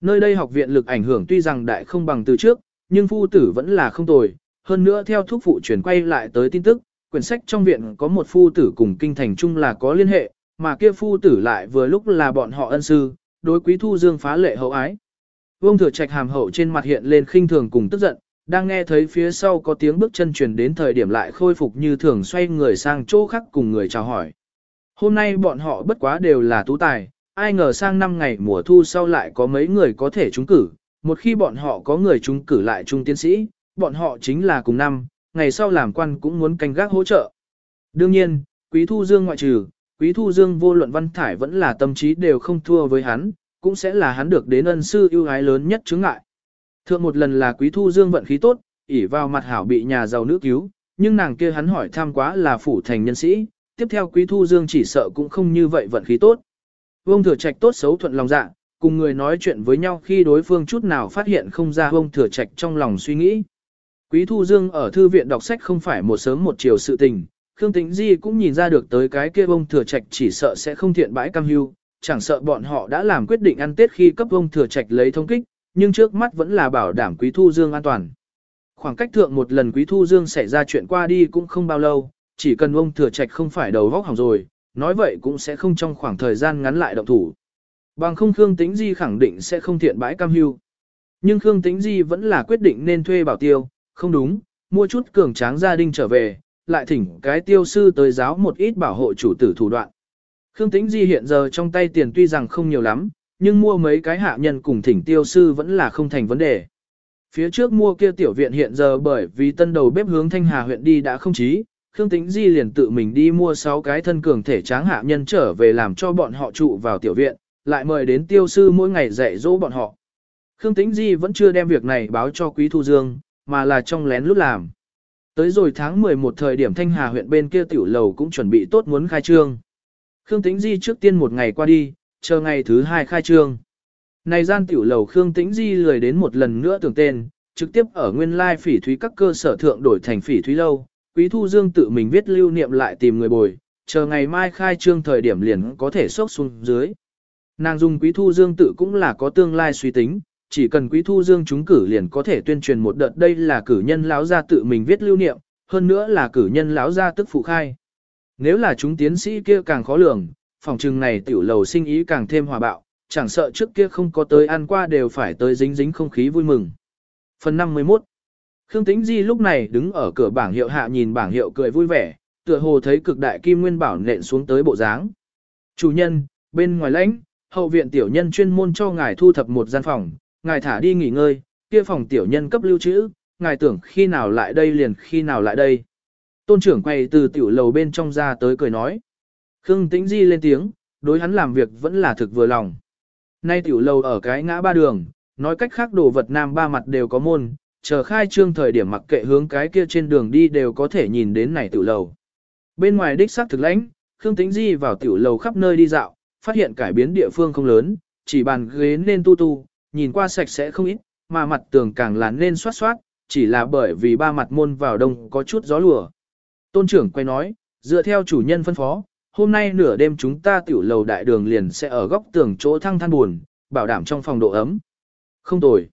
Nơi đây học viện lực ảnh hưởng tuy rằng đại không bằng từ trước, nhưng phu tử vẫn là không tồi, hơn nữa theo thúc phụ chuyển quay lại tới tin tức, quyển sách trong viện có một phu tử cùng kinh thành chung là có liên hệ, mà kia phu tử lại vừa lúc là bọn họ ân sư, đối quý thu dương phá lệ hậu ái. Vương thừa trạch hàm hậu trên mặt hiện lên khinh thường cùng tức giận, đang nghe thấy phía sau có tiếng bước chân truyền đến thời điểm lại khôi phục như thường xoay người sang chỗ khác cùng người chào hỏi. Hôm nay bọn họ bất quá đều là tú tài, ai ngờ sang năm ngày mùa thu sau lại có mấy người có thể trúng cử, một khi bọn họ có người trúng cử lại trung tiến sĩ, bọn họ chính là cùng năm, ngày sau làm quan cũng muốn canh gác hỗ trợ. Đương nhiên, Quý Thu Dương ngoại trừ, Quý Thu Dương vô luận văn thải vẫn là tâm trí đều không thua với hắn, cũng sẽ là hắn được đến ân sư ưu ái lớn nhất chứng ngại. Thượng một lần là Quý Thu Dương vận khí tốt, ỉ vào mặt hảo bị nhà giàu nữ cứu, nhưng nàng kia hắn hỏi tham quá là phủ thành nhân sĩ, tiếp theo Quý Thu Dương chỉ sợ cũng không như vậy vận khí tốt. Vương Thừa Trạch tốt xấu thuận lòng dạ, cùng người nói chuyện với nhau khi đối phương chút nào phát hiện không ra Vương Thừa Trạch trong lòng suy nghĩ. Quý Thu Dương ở thư viện đọc sách không phải một sớm một chiều sự tình, Khương Tĩnh Di cũng nhìn ra được tới cái kia Vương Thừa Trạch chỉ sợ sẽ không thiện bãi cam hưu, chẳng sợ bọn họ đã làm quyết định ăn Tết khi cấp Vương Thừa Trạch lấy thông kích, nhưng trước mắt vẫn là bảo đảm Quý Thu Dương an toàn. Khoảng cách thượng một lần Quý Thu Dương xảy ra chuyện qua đi cũng không bao lâu, chỉ cần ông thừa trạch không phải đầu vóc hỏng rồi, nói vậy cũng sẽ không trong khoảng thời gian ngắn lại động thủ. Bằng không Khương Tĩnh Di khẳng định sẽ không thiện bãi cam hưu. Nhưng Khương Tĩnh Di vẫn là quyết định nên thuê bảo tiêu, không đúng, mua chút cường tráng gia đình trở về, lại thỉnh cái tiêu sư tới giáo một ít bảo hộ chủ tử thủ đoạn. Khương Tĩnh Di hiện giờ trong tay tiền tuy rằng không nhiều lắm, nhưng mua mấy cái hạ nhân cùng thỉnh tiêu sư vẫn là không thành vấn đề. Phía trước mua kia tiểu viện hiện giờ bởi vì tân đầu bếp hướng Thanh Hà huyện đi đã không chí, Khương Tĩnh Di liền tự mình đi mua 6 cái thân cường thể tráng hạ nhân trở về làm cho bọn họ trụ vào tiểu viện, lại mời đến tiêu sư mỗi ngày dạy dỗ bọn họ. Khương Tĩnh Di vẫn chưa đem việc này báo cho Quý Thu Dương, mà là trong lén lút làm. Tới rồi tháng 11 thời điểm Thanh Hà huyện bên kia tiểu lầu cũng chuẩn bị tốt muốn khai trương. Khương Tĩnh Di trước tiên một ngày qua đi, chờ ngày thứ hai khai trương. Này gian tiểu lầu Khương Tĩnh Di lười đến một lần nữa tưởng tên, trực tiếp ở nguyên lai phỉ thúy các cơ sở thượng đổi thành phỉ thúy lâu, Quý Thu Dương tự mình viết lưu niệm lại tìm người bồi, chờ ngày mai khai trương thời điểm liền có thể sốc xuống dưới. Nàng dùng Quý Thu Dương tự cũng là có tương lai suy tính, chỉ cần Quý Thu Dương chúng cử liền có thể tuyên truyền một đợt đây là cử nhân lão gia tự mình viết lưu niệm, hơn nữa là cử nhân lão gia tức phụ khai. Nếu là chúng tiến sĩ kia càng khó lường, phòng trừng này tiểu lầu sinh ý càng thêm hòa bạo, chẳng sợ trước kia không có tới ăn qua đều phải tới dính dính không khí vui mừng. Phần 51 Khương Tĩnh Di lúc này đứng ở cửa bảng hiệu hạ nhìn bảng hiệu cười vui vẻ, tựa hồ thấy cực đại kim nguyên bảo nện xuống tới bộ dáng. Chủ nhân, bên ngoài lãnh, hậu viện tiểu nhân chuyên môn cho ngài thu thập một gian phòng, ngài thả đi nghỉ ngơi, kia phòng tiểu nhân cấp lưu trữ, ngài tưởng khi nào lại đây liền khi nào lại đây. Tôn trưởng quay từ tiểu lầu bên trong ra tới cười nói. Khương Tĩnh Di lên tiếng, đối hắn làm việc vẫn là thực vừa lòng. Nay tiểu Lâu ở cái ngã ba đường, nói cách khác đồ vật nam ba mặt đều có môn, chờ khai trương thời điểm mặc kệ hướng cái kia trên đường đi đều có thể nhìn đến này tiểu lầu. Bên ngoài đích xác thực lãnh, Khương Tĩnh Di vào tiểu lầu khắp nơi đi dạo, phát hiện cải biến địa phương không lớn, chỉ bàn ghế nên tu tu, nhìn qua sạch sẽ không ít, mà mặt tường càng là nên xoát xoát, chỉ là bởi vì ba mặt môn vào đông có chút gió lùa. Tôn trưởng quay nói, dựa theo chủ nhân phân phó, hôm nay nửa đêm chúng ta tiểu lầu đại đường liền sẽ ở góc tường chỗ thăng than buồn, bảo đảm trong phòng độ ấm. Không tồi.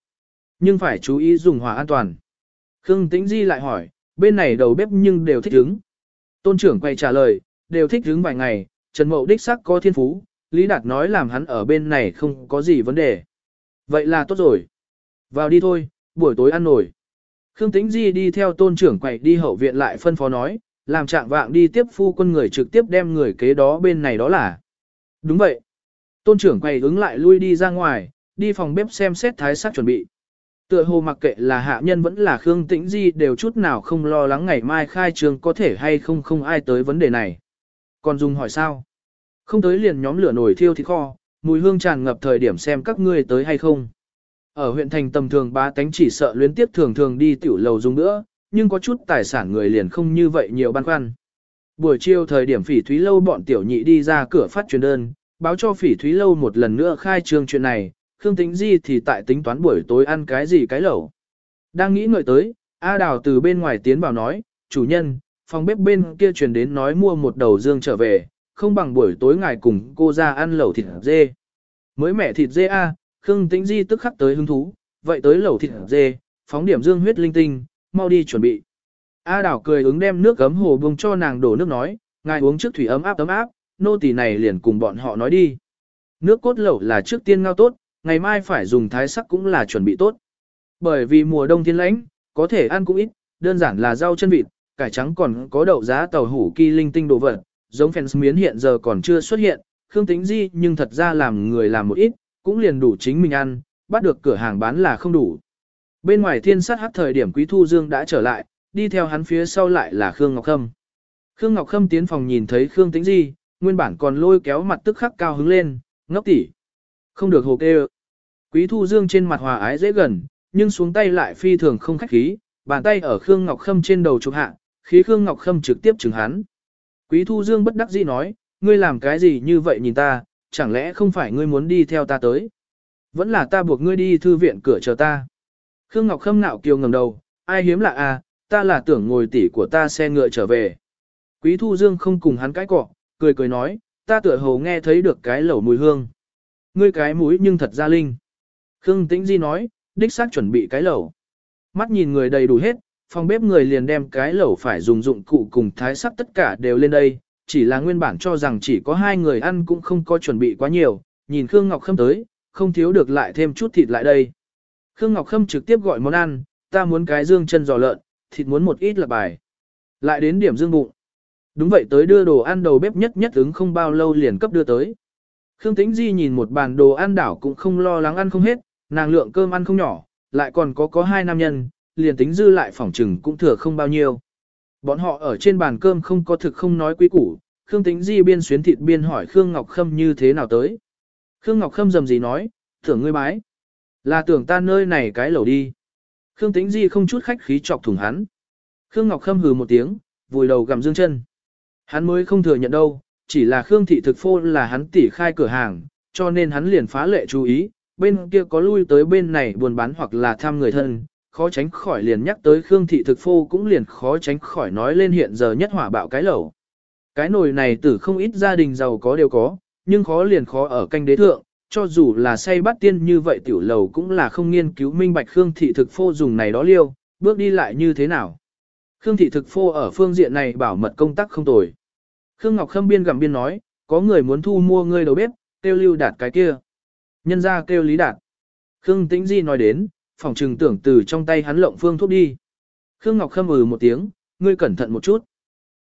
Nhưng phải chú ý dùng hỏa an toàn. Khương Tĩnh Di lại hỏi, bên này đầu bếp nhưng đều thích ứng. Tôn trưởng quay trả lời, đều thích ứng vài ngày, Trần Mậu đích sắc có thiên phú, Lý Đạt nói làm hắn ở bên này không có gì vấn đề. Vậy là tốt rồi. Vào đi thôi, buổi tối ăn nổi. Khương Tĩnh Di đi theo tôn trưởng quầy đi hậu viện lại phân phó nói, làm trạng vạng đi tiếp phu quân người trực tiếp đem người kế đó bên này đó là. Đúng vậy. Tôn trưởng quay ứng lại lui đi ra ngoài, đi phòng bếp xem xét thái sắc chuẩn bị. Tựa hồ mặc kệ là hạ nhân vẫn là Khương Tĩnh Di đều chút nào không lo lắng ngày mai khai trường có thể hay không không ai tới vấn đề này. Còn dùng hỏi sao? Không tới liền nhóm lửa nổi thiêu thịt kho, mùi hương tràn ngập thời điểm xem các ngươi tới hay không. Ở huyện thành tầm thường ba tánh chỉ sợ luyến tiếp thường thường đi tiểu lầu dùng nữa, nhưng có chút tài sản người liền không như vậy nhiều băn khoăn. Buổi chiều thời điểm phỉ thúy lâu bọn tiểu nhị đi ra cửa phát truyền đơn, báo cho phỉ thúy lâu một lần nữa khai trương chuyện này, Khương Tĩnh Di thì tại tính toán buổi tối ăn cái gì cái lẩu. Đang nghĩ ngợi tới, A Đào từ bên ngoài tiến vào nói, chủ nhân, phòng bếp bên kia truyền đến nói mua một đầu dương trở về, không bằng buổi tối ngài cùng cô ra ăn lẩu thịt dê. Mới mẻ thịt dê A, Khương Tĩnh Di tức khắc tới hứng thú, vậy tới lẩu thịt dê, phóng điểm dương huyết linh tinh, mau đi chuẩn bị. A đảo cười ứng đem nước gấm hồ bông cho nàng đổ nước nói, ngài uống trước thủy ấm áp ấm áp, nô tỳ này liền cùng bọn họ nói đi. Nước cốt lẩu là trước tiên ngao tốt, ngày mai phải dùng thái sắc cũng là chuẩn bị tốt. Bởi vì mùa đông thiên lãnh, có thể ăn cũng ít, đơn giản là rau chân vịt, cải trắng còn có đậu giá tàu hủ kỳ linh tinh đồ vật, giống fans miến hiện giờ còn chưa xuất hiện, Khương Tĩnh Di nhưng thật ra làm người làm một ít, cũng liền đủ chính mình ăn, bắt được cửa hàng bán là không đủ. Bên ngoài thiên sát hắc thời điểm Quý Thu Dương đã trở lại, đi theo hắn phía sau lại là Khương Ngọc Khâm. Khương Ngọc Khâm tiến phòng nhìn thấy Khương Tĩnh Di, nguyên bản còn lôi kéo mặt tức khắc cao hứng lên, ngốc tỉ. Không được hồ kê Quý Thu Dương trên mặt hòa ái dễ gần, nhưng xuống tay lại phi thường không khách khí, bàn tay ở Khương Ngọc Khâm trên đầu chụp hạ, khí Khương Ngọc Khâm trực tiếp chừng hắn. Quý Thu Dương bất đắc dĩ nói, ngươi làm cái gì như vậy nhìn ta, chẳng lẽ không phải ngươi muốn đi theo ta tới? Vẫn là ta buộc ngươi đi thư viện cửa chờ ta. Khương Ngọc Khâm nạo kiều ngầm đầu, ai hiếm lạ à, ta là tưởng ngồi tỷ của ta xe ngựa trở về. Quý Thu Dương không cùng hắn cãi cọ, cười cười nói, ta tựa hồ nghe thấy được cái lẩu mùi hương. Ngươi cái mũi nhưng thật ra linh. Khương Tĩnh Di nói, đích xác chuẩn bị cái lẩu. Mắt nhìn người đầy đủ hết, phòng bếp người liền đem cái lẩu phải dùng dụng cụ cùng thái sắc tất cả đều lên đây, chỉ là nguyên bản cho rằng chỉ có hai người ăn cũng không có chuẩn bị quá nhiều, nhìn Khương Ngọc Khâm tới, không thiếu được lại thêm chút thịt lại đây. Khương Ngọc Khâm trực tiếp gọi món ăn, ta muốn cái dương chân giò lợn, thịt muốn một ít là bài. Lại đến điểm dương bụng. Đúng vậy tới đưa đồ ăn đầu bếp nhất nhất ứng không bao lâu liền cấp đưa tới. Khương Tĩnh Di nhìn một bàn đồ ăn đảo cũng không lo lắng ăn không hết, nàng lượng cơm ăn không nhỏ, lại còn có có hai nam nhân, liền tính dư lại phỏng trừng cũng thừa không bao nhiêu. Bọn họ ở trên bàn cơm không có thực không nói quý củ, Khương Tĩnh Di biên xuyến thịt biên hỏi Khương Ngọc Khâm như thế nào tới. Khương Ngọc Khâm dầm gì nói, thưởng ngươi bái. Là tưởng ta nơi này cái lẩu đi. Khương Tĩnh Di không chút khách khí chọc thủng hắn. Khương Ngọc Khâm hừ một tiếng, vùi đầu gặm dương chân. Hắn mới không thừa nhận đâu, chỉ là Khương Thị Thực Phô là hắn tỉ khai cửa hàng, cho nên hắn liền phá lệ chú ý, bên kia có lui tới bên này buôn bán hoặc là thăm người thân, khó tránh khỏi liền nhắc tới Khương Thị Thực Phô cũng liền khó tránh khỏi nói lên hiện giờ nhất hỏa bạo cái lẩu. Cái nồi này tử không ít gia đình giàu có đều có, nhưng khó liền khó ở canh đế thượng, cho dù là say bắt tiên như vậy tiểu lầu cũng là không nghiên cứu minh bạch Khương Thị Thực Phô dùng này đó liêu, bước đi lại như thế nào. Khương Thị Thực Phô ở phương diện này bảo mật công tác không tồi. Khương Ngọc Khâm biên gặm biên nói, có người muốn thu mua ngươi đầu bếp, kêu lưu đạt cái kia. Nhân ra kêu lý đạt. Khương Tĩnh Di nói đến, phòng trừng tưởng từ trong tay hắn lộng phương thuốc đi. Khương Ngọc Khâm ừ một tiếng, ngươi cẩn thận một chút.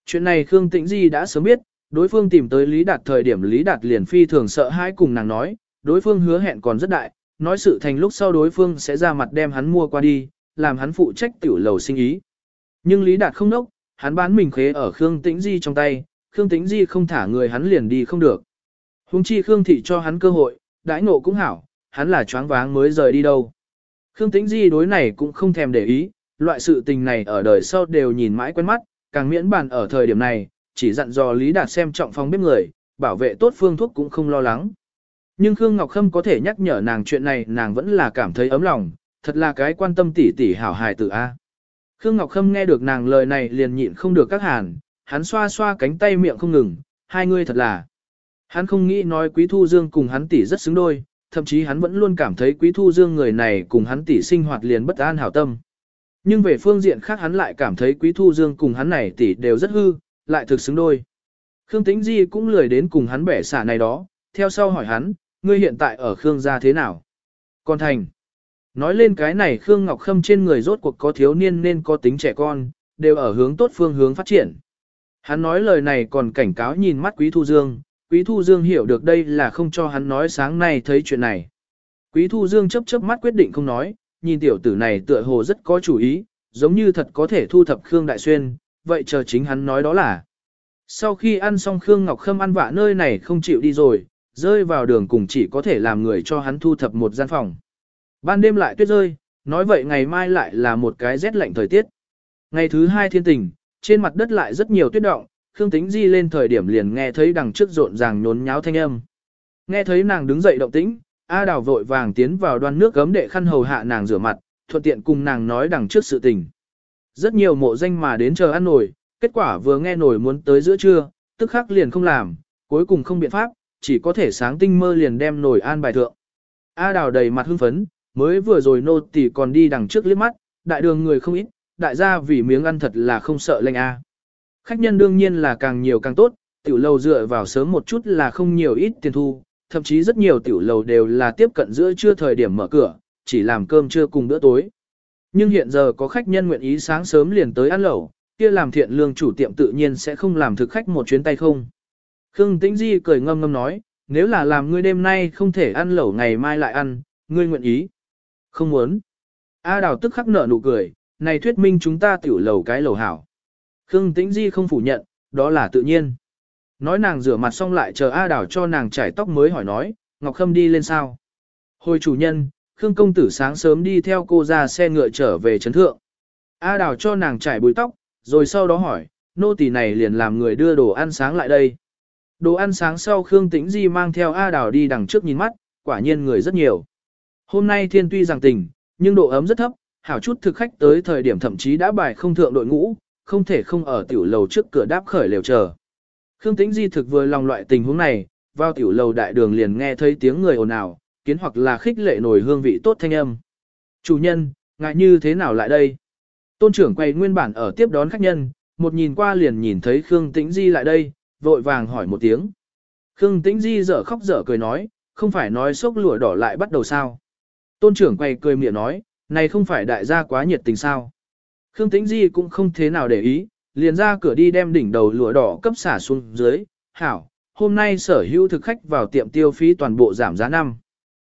Chuyện này Khương Tĩnh Di đã sớm biết, đối phương tìm tới Lý Đạt thời điểm Lý Đạt liền phi thường sợ hãi cùng nàng nói, đối phương hứa hẹn còn rất đại, nói sự thành lúc sau đối phương sẽ ra mặt đem hắn mua qua đi, làm hắn phụ trách tiểu lầu sinh ý. Nhưng Lý Đạt không nốc, hắn bán mình khế ở Khương Tĩnh Di trong tay, Khương Tĩnh Di không thả người hắn liền đi không được. Hùng chi Khương Thị cho hắn cơ hội, đãi ngộ cũng hảo, hắn là choáng váng mới rời đi đâu. Khương Tĩnh Di đối này cũng không thèm để ý, loại sự tình này ở đời sau đều nhìn mãi quen mắt, càng miễn bàn ở thời điểm này, chỉ dặn dò Lý Đạt xem trọng phong bếp người, bảo vệ tốt phương thuốc cũng không lo lắng. Nhưng Khương Ngọc Khâm có thể nhắc nhở nàng chuyện này nàng vẫn là cảm thấy ấm lòng, thật là cái quan tâm tỉ tỉ hảo hài tử A. Khương Ngọc Khâm nghe được nàng lời này liền nhịn không được các hàn, hắn xoa xoa cánh tay miệng không ngừng, hai người thật là. Hắn không nghĩ nói Quý Thu Dương cùng hắn tỷ rất xứng đôi, thậm chí hắn vẫn luôn cảm thấy Quý Thu Dương người này cùng hắn tỷ sinh hoạt liền bất an hảo tâm. Nhưng về phương diện khác hắn lại cảm thấy Quý Thu Dương cùng hắn này tỷ đều rất hư, lại thực xứng đôi. Khương Tĩnh Di cũng lười đến cùng hắn bẻ xả này đó, theo sau hỏi hắn, ngươi hiện tại ở Khương gia thế nào? Con thành. Nói lên cái này Khương Ngọc Khâm trên người rốt cuộc có thiếu niên nên có tính trẻ con, đều ở hướng tốt phương hướng phát triển. Hắn nói lời này còn cảnh cáo nhìn mắt Quý Thu Dương, Quý Thu Dương hiểu được đây là không cho hắn nói sáng nay thấy chuyện này. Quý Thu Dương chấp chớp mắt quyết định không nói, nhìn tiểu tử này tựa hồ rất có chủ ý, giống như thật có thể thu thập Khương Đại Xuyên, vậy chờ chính hắn nói đó là. Sau khi ăn xong Khương Ngọc Khâm ăn vạ nơi này không chịu đi rồi, rơi vào đường cùng chỉ có thể làm người cho hắn thu thập một gian phòng. Ban đêm lại tuyết rơi, nói vậy ngày mai lại là một cái rét lạnh thời tiết. Ngày thứ hai thiên tình, trên mặt đất lại rất nhiều tuyết động, Khương Tĩnh Di lên thời điểm liền nghe thấy đằng trước rộn ràng nhốn nháo thanh âm. Nghe thấy nàng đứng dậy động tĩnh, A Đào vội vàng tiến vào đoan nước gấm đệ khăn hầu hạ nàng rửa mặt, thuận tiện cùng nàng nói đằng trước sự tình. Rất nhiều mộ danh mà đến chờ ăn nổi, kết quả vừa nghe nổi muốn tới giữa trưa, tức khắc liền không làm, cuối cùng không biện pháp, chỉ có thể sáng tinh mơ liền đem nổi an bài thượng. A Đào đầy mặt hưng phấn, mới vừa rồi nô tỳ còn đi đằng trước liếc mắt, đại đường người không ít, đại gia vì miếng ăn thật là không sợ lệnh a. Khách nhân đương nhiên là càng nhiều càng tốt, tiểu lầu dựa vào sớm một chút là không nhiều ít tiền thu, thậm chí rất nhiều tiểu lầu đều là tiếp cận giữa trưa thời điểm mở cửa, chỉ làm cơm trưa cùng bữa tối. Nhưng hiện giờ có khách nhân nguyện ý sáng sớm liền tới ăn lẩu, kia làm thiện lương chủ tiệm tự nhiên sẽ không làm thực khách một chuyến tay không. Khương Tĩnh Di cười ngâm ngâm nói, nếu là làm ngươi đêm nay không thể ăn lẩu ngày mai lại ăn, ngươi nguyện ý. Không muốn. A Đào tức khắc nở nụ cười, này thuyết minh chúng ta tiểu lầu cái lầu hảo. Khương Tĩnh Di không phủ nhận, đó là tự nhiên. Nói nàng rửa mặt xong lại chờ A Đào cho nàng trải tóc mới hỏi nói, Ngọc Khâm đi lên sao? Hồi chủ nhân, Khương công tử sáng sớm đi theo cô ra xe ngựa trở về trấn thượng. A Đào cho nàng trải bùi tóc, rồi sau đó hỏi, nô tỳ này liền làm người đưa đồ ăn sáng lại đây. Đồ ăn sáng sau Khương Tĩnh Di mang theo A Đào đi đằng trước nhìn mắt, quả nhiên người rất nhiều. Hôm nay thiên tuy rằng tình, nhưng độ ấm rất thấp, hảo chút thực khách tới thời điểm thậm chí đã bài không thượng đội ngũ, không thể không ở tiểu lầu trước cửa đáp khởi lều chờ. Khương Tĩnh Di thực vừa lòng loại tình huống này, vào tiểu lầu đại đường liền nghe thấy tiếng người ồn ào, kiến hoặc là khích lệ nổi hương vị tốt thanh âm. Chủ nhân, ngại như thế nào lại đây? Tôn trưởng quay nguyên bản ở tiếp đón khách nhân, một nhìn qua liền nhìn thấy Khương Tĩnh Di lại đây, vội vàng hỏi một tiếng. Khương Tĩnh Di dở khóc dở cười nói, không phải nói sốc lụa đỏ lại bắt đầu sao. Tôn trưởng quay cười miệng nói, này không phải đại gia quá nhiệt tình sao. Khương Tĩnh Di cũng không thế nào để ý, liền ra cửa đi đem đỉnh đầu lụa đỏ cấp xả xuống dưới, hảo, hôm nay sở hữu thực khách vào tiệm tiêu phí toàn bộ giảm giá năm.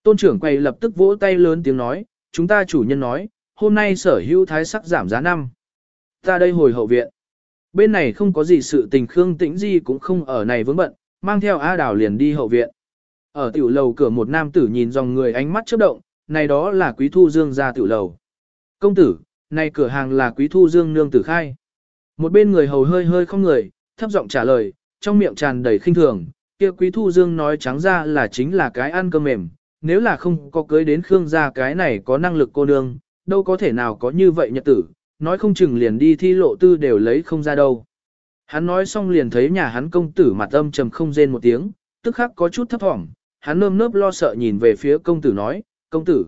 Tôn trưởng quay lập tức vỗ tay lớn tiếng nói, chúng ta chủ nhân nói, hôm nay sở hữu thái sắc giảm giá năm. Ta đây hồi hậu viện. Bên này không có gì sự tình Khương Tĩnh Di cũng không ở này vướng bận, mang theo A Đào liền đi hậu viện. Ở tiểu lầu cửa một nam tử nhìn dòng người ánh mắt chớp động, này đó là Quý Thu Dương ra tiểu lầu. Công tử, này cửa hàng là Quý Thu Dương nương tử khai. Một bên người hầu hơi hơi không người, thấp giọng trả lời, trong miệng tràn đầy khinh thường, kia Quý Thu Dương nói trắng ra là chính là cái ăn cơm mềm, nếu là không có cưới đến Khương gia cái này có năng lực cô nương, đâu có thể nào có như vậy nhật tử, nói không chừng liền đi thi lộ tư đều lấy không ra đâu. Hắn nói xong liền thấy nhà hắn công tử mặt âm trầm không rên một tiếng, tức khắc có chút thấp thỏm, hắn nơm nớp lo sợ nhìn về phía công tử nói, công tử.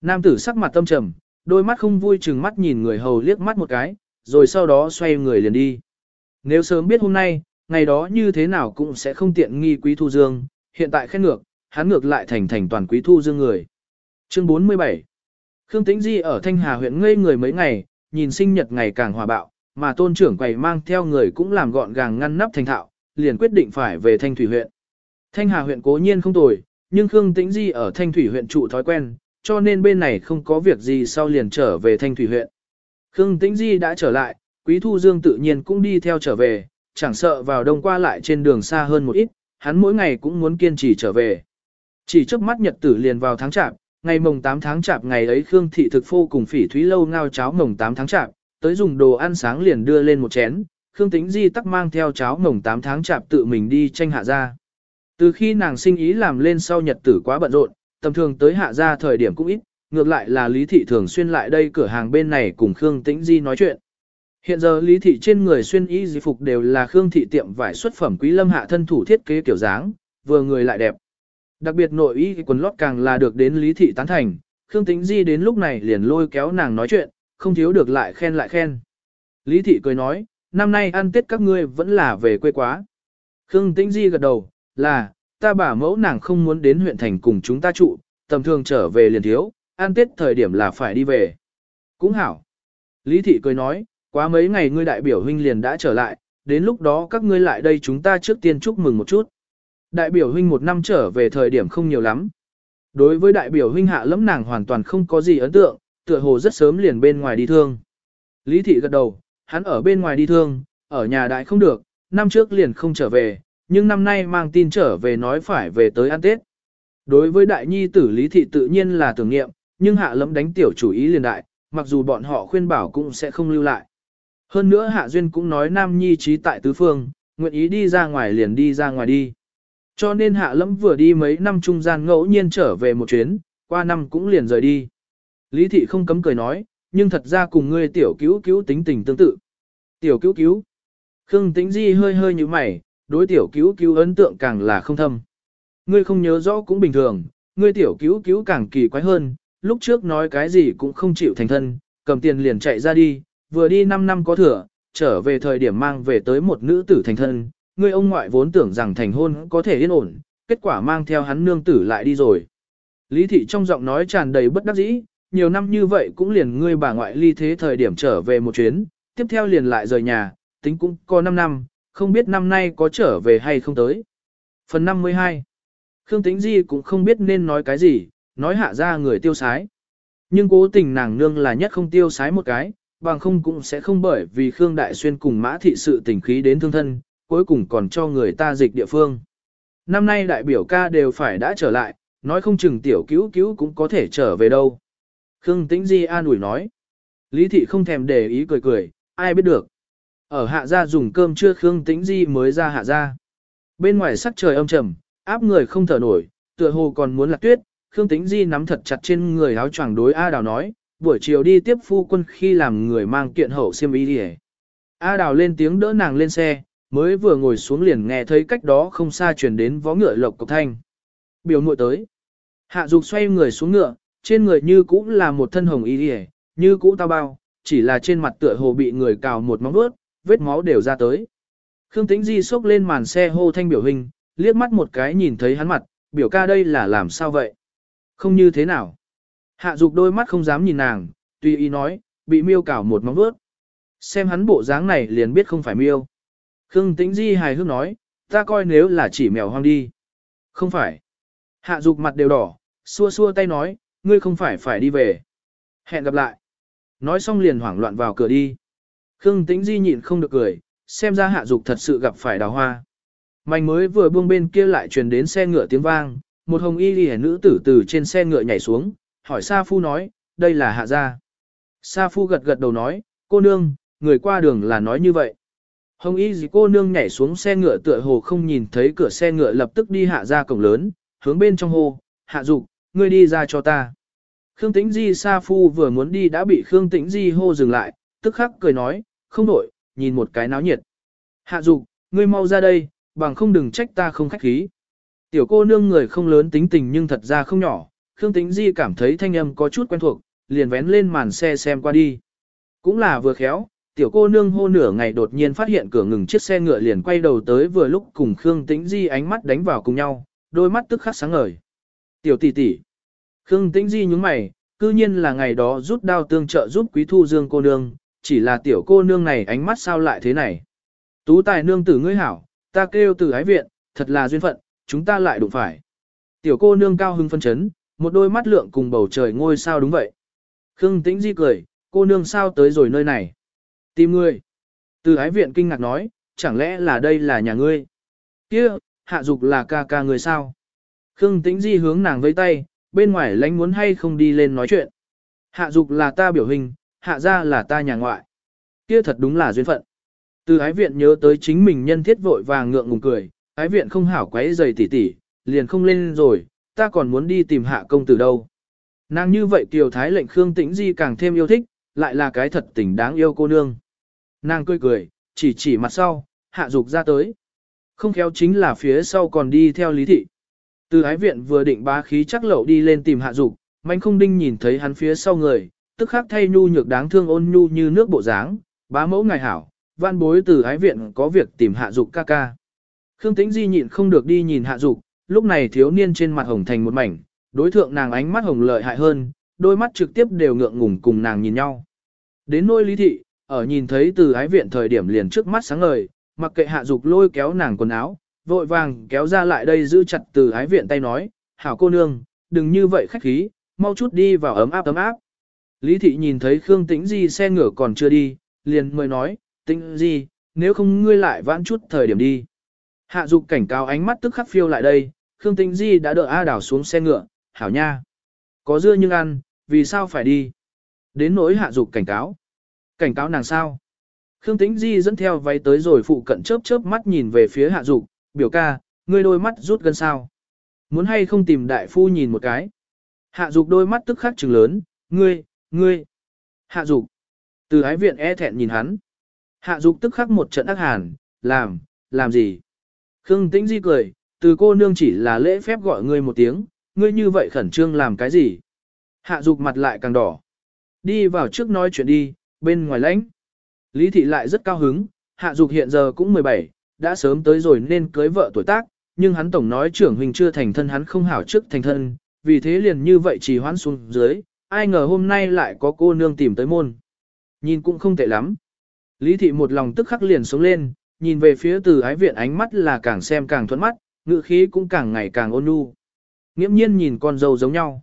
Nam tử sắc mặt âm trầm, đôi mắt không vui chừng mắt nhìn người hầu liếc mắt một cái, rồi sau đó xoay người liền đi. Nếu sớm biết hôm nay, ngày đó như thế nào cũng sẽ không tiện nghi quý thu dương, hiện tại khen ngược, hắn ngược lại thành thành toàn quý thu dương người. Chương 47 Khương Tĩnh Di ở Thanh Hà huyện ngây người mấy ngày, nhìn sinh nhật ngày càng hòa bạo, mà tôn trưởng quầy mang theo người cũng làm gọn gàng ngăn nắp thành thạo, liền quyết định phải về Thanh Thủy huyện. Thanh Hà huyện cố nhiên không tồi, nhưng Khương Tĩnh Di ở Thanh Thủy huyện trụ thói quen, cho nên bên này không có việc gì sau liền trở về Thanh Thủy huyện. Khương Tĩnh Di đã trở lại, Quý Thu Dương tự nhiên cũng đi theo trở về, chẳng sợ vào đông qua lại trên đường xa hơn một ít, hắn mỗi ngày cũng muốn kiên trì trở về. Chỉ trước mắt nhật tử liền vào tháng chạp, ngày mồng 8 tháng chạp ngày ấy Khương Thị thực phô cùng phỉ thúy lâu ngao cháo mồng 8 tháng chạp, tới dùng đồ ăn sáng liền đưa lên một chén, Khương Tĩnh Di tắc mang theo cháo mồng 8 tháng chạp tự mình đi tranh hạ ra. Từ khi nàng sinh ý làm lên sau nhật tử quá bận rộn, tầm thường tới hạ ra thời điểm cũng ít, ngược lại là Lý Thị thường xuyên lại đây cửa hàng bên này cùng Khương Tĩnh Di nói chuyện. Hiện giờ Lý Thị trên người xuyên y di phục đều là Khương Thị tiệm vải xuất phẩm quý lâm hạ thân thủ thiết kế kiểu dáng, vừa người lại đẹp. Đặc biệt nội y quần lót càng là được đến Lý Thị tán thành, Khương Tĩnh Di đến lúc này liền lôi kéo nàng nói chuyện, không thiếu được lại khen lại khen. Lý Thị cười nói, năm nay ăn Tết các ngươi vẫn là về quê quá. Khương Tĩnh Di gật đầu, là, ta bà mẫu nàng không muốn đến huyện thành cùng chúng ta trụ, tầm thường trở về liền thiếu, ăn Tết thời điểm là phải đi về. Cũng hảo. Lý Thị cười nói, quá mấy ngày ngươi đại biểu huynh liền đã trở lại, đến lúc đó các ngươi lại đây chúng ta trước tiên chúc mừng một chút. Đại biểu huynh một năm trở về thời điểm không nhiều lắm. Đối với đại biểu huynh hạ lẫm nàng hoàn toàn không có gì ấn tượng, tựa hồ rất sớm liền bên ngoài đi thương. Lý thị gật đầu, hắn ở bên ngoài đi thương, ở nhà đại không được, năm trước liền không trở về, nhưng năm nay mang tin trở về nói phải về tới ăn Tết. Đối với đại nhi tử Lý thị tự nhiên là tưởng nghiệm, nhưng hạ lẫm đánh tiểu chủ ý liền đại, mặc dù bọn họ khuyên bảo cũng sẽ không lưu lại. Hơn nữa hạ duyên cũng nói nam nhi trí tại tứ phương, nguyện ý đi ra ngoài liền đi ra ngoài đi. Cho nên hạ lẫm vừa đi mấy năm trung gian ngẫu nhiên trở về một chuyến, qua năm cũng liền rời đi. Lý thị không cấm cười nói, nhưng thật ra cùng ngươi tiểu cứu cứu tính tình tương tự. Tiểu cứu cứu. Khương tĩnh di hơi hơi như mày, đối tiểu cứu cứu ấn tượng càng là không thâm. Ngươi không nhớ rõ cũng bình thường, ngươi tiểu cứu cứu càng kỳ quái hơn, lúc trước nói cái gì cũng không chịu thành thân, cầm tiền liền chạy ra đi, vừa đi 5 năm có thừa, trở về thời điểm mang về tới một nữ tử thành thân, Ngươi ông ngoại vốn tưởng rằng thành hôn có thể yên ổn, kết quả mang theo hắn nương tử lại đi rồi. Lý thị trong giọng nói tràn đầy bất đắc dĩ, nhiều năm như vậy cũng liền ngươi bà ngoại ly thế thời điểm trở về một chuyến, tiếp theo liền lại rời nhà, tính cũng có 5 năm, không biết năm nay có trở về hay không tới. Phần 52 Khương Tĩnh Di cũng không biết nên nói cái gì, nói hạ ra người tiêu sái. Nhưng cố tình nàng nương là nhất không tiêu sái một cái, bằng không cũng sẽ không bởi vì Khương Đại Xuyên cùng mã thị sự tình khí đến thương thân, cuối cùng còn cho người ta dịch địa phương. Năm nay đại biểu ca đều phải đã trở lại, nói không chừng tiểu cứu cứu cũng có thể trở về đâu. Khương Tĩnh Di an ủi nói. Lý thị không thèm để ý cười cười, ai biết được. Ở hạ gia dùng cơm trưa Khương Tĩnh Di mới ra hạ gia. Bên ngoài sắc trời âm trầm, áp người không thở nổi, tựa hồ còn muốn lạc tuyết, Khương Tĩnh Di nắm thật chặt trên người áo choàng đối A Đào nói, buổi chiều đi tiếp phu quân khi làm người mang kiện hậu xiêm y đi A Đào lên tiếng đỡ nàng lên xe, mới vừa ngồi xuống liền nghe thấy cách đó không xa truyền đến vó ngựa lộc cộc thanh. Biểu muội tới. Hạ Dục xoay người xuống ngựa, trên người như cũ là một thân hồng y y, như cũ tao bao, chỉ là trên mặt tựa hồ bị người cào một móng vuốt, vết máu đều ra tới. Khương Tĩnh Di xốc lên màn xe hô thanh biểu hình, liếc mắt một cái nhìn thấy hắn mặt, biểu ca đây là làm sao vậy? Không như thế nào. Hạ dục đôi mắt không dám nhìn nàng, tùy ý nói, bị miêu cào một móng vuốt. Xem hắn bộ dáng này liền biết không phải miêu. Khương Tĩnh Di hài hước nói, ta coi nếu là chỉ mèo hoang đi. Không phải. Hạ dục mặt đều đỏ, xua xua tay nói, ngươi không phải phải đi về. Hẹn gặp lại. Nói xong liền hoảng loạn vào cửa đi. Khương Tĩnh Di nhịn không được cười, xem ra hạ dục thật sự gặp phải đào hoa. Mạnh mới vừa buông bên kia lại truyền đến xe ngựa tiếng vang, một hồng y lì nữ tử từ trên xe ngựa nhảy xuống, hỏi Sa Phu nói, đây là hạ gia. Sa Phu gật gật đầu nói, cô nương, người qua đường là nói như vậy. Hồng y dì cô nương nhảy xuống xe ngựa tựa hồ không nhìn thấy cửa xe ngựa lập tức đi hạ ra cổng lớn, hướng bên trong hồ, hạ dục, ngươi đi ra cho ta. Khương Tĩnh Di Sa Phu vừa muốn đi đã bị Khương Tĩnh Di hô dừng lại, tức khắc cười nói, không đổi, nhìn một cái náo nhiệt. Hạ dục, ngươi mau ra đây, bằng không đừng trách ta không khách khí. Tiểu cô nương người không lớn tính tình nhưng thật ra không nhỏ, Khương Tĩnh Di cảm thấy thanh âm có chút quen thuộc, liền vén lên màn xe xem qua đi. Cũng là vừa khéo, tiểu cô nương hô nửa ngày đột nhiên phát hiện cửa ngừng chiếc xe ngựa liền quay đầu tới vừa lúc cùng Khương Tĩnh Di ánh mắt đánh vào cùng nhau, đôi mắt tức khắc sáng ngời. Tiểu tỷ tỷ. Khương Tĩnh Di nhướng mày, cư nhiên là ngày đó rút đao tương trợ giúp Quý Thu Dương cô nương, chỉ là tiểu cô nương này ánh mắt sao lại thế này. Tú tài nương tử ngươi hảo, ta kêu từ ái viện, thật là duyên phận, chúng ta lại đụng phải. Tiểu cô nương cao hưng phân chấn, một đôi mắt lượng cùng bầu trời ngôi sao đúng vậy. Khương Tĩnh Di cười, cô nương sao tới rồi nơi này? Tìm ngươi. Từ ái viện kinh ngạc nói, chẳng lẽ là đây là nhà ngươi? Kia, hạ dục là ca ca người sao? Khương Tĩnh Di hướng nàng với tay, bên ngoài lánh muốn hay không đi lên nói chuyện. Hạ dục là ta biểu hình, hạ ra là ta nhà ngoại. Kia thật đúng là duyên phận. Từ ái viện nhớ tới chính mình nhân thiết vội vàng ngượng ngùng cười, ái viện không hảo quấy giày tỉ tỉ, liền không lên rồi, ta còn muốn đi tìm hạ công từ đâu. Nàng như vậy tiểu thái lệnh Khương Tĩnh Di càng thêm yêu thích, lại là cái thật tình đáng yêu cô nương. Nàng cười cười, chỉ chỉ mặt sau, hạ dục ra tới. Không khéo chính là phía sau còn đi theo lý thị. Từ ái viện vừa định bá khí chắc lậu đi lên tìm hạ dục, mạnh không đinh nhìn thấy hắn phía sau người, tức khắc thay nhu nhược đáng thương ôn nhu như nước bộ dáng, bá mẫu ngài hảo, văn bối từ ái viện có việc tìm hạ dục ca ca. Khương Tĩnh Di nhịn không được đi nhìn hạ dục, lúc này thiếu niên trên mặt hồng thành một mảnh, đối thượng nàng ánh mắt hồng lợi hại hơn, đôi mắt trực tiếp đều ngượng ngùng cùng nàng nhìn nhau. Đến nôi lý thị, ở nhìn thấy từ ái viện thời điểm liền trước mắt sáng ngời, mặc kệ hạ dục lôi kéo nàng quần áo, vội vàng kéo ra lại đây giữ chặt từ ái viện tay nói, hảo cô nương, đừng như vậy khách khí, mau chút đi vào ấm áp ấm áp. Lý thị nhìn thấy Khương Tĩnh Di xe ngựa còn chưa đi, liền mời nói, Tĩnh Di, nếu không ngươi lại vãn chút thời điểm đi. Hạ dục cảnh cáo ánh mắt tức khắc phiêu lại đây, Khương Tĩnh Di đã đỡ A đảo xuống xe ngựa, hảo nha. Có dưa nhưng ăn, vì sao phải đi? Đến nỗi hạ dục cảnh cáo. Cảnh cáo nàng sao? Khương Tĩnh Di dẫn theo váy tới rồi phụ cận chớp chớp mắt nhìn về phía hạ dục, biểu ca, ngươi đôi mắt rút gần sao? Muốn hay không tìm đại phu nhìn một cái? Hạ dục đôi mắt tức khắc trừng lớn, ngươi, ngươi. Hạ dục. Từ ái viện e thẹn nhìn hắn. Hạ dục tức khắc một trận ác hàn, làm, làm gì? Khương Tĩnh Di cười, từ cô nương chỉ là lễ phép gọi ngươi một tiếng, ngươi như vậy khẩn trương làm cái gì? Hạ dục mặt lại càng đỏ. đi vào trước nói chuyện đi, bên ngoài lãnh. Lý thị lại rất cao hứng, hạ dục hiện giờ cũng 17, đã sớm tới rồi nên cưới vợ tuổi tác, nhưng hắn tổng nói trưởng huynh chưa thành thân hắn không hảo trước thành thân, vì thế liền như vậy trì hoãn xuống dưới, ai ngờ hôm nay lại có cô nương tìm tới môn. Nhìn cũng không tệ lắm. Lý thị một lòng tức khắc liền xuống lên, nhìn về phía từ ái viện ánh mắt là càng xem càng thuẫn mắt, ngự khí cũng càng ngày càng ôn nhu. Nghiễm nhiên nhìn con dâu giống nhau.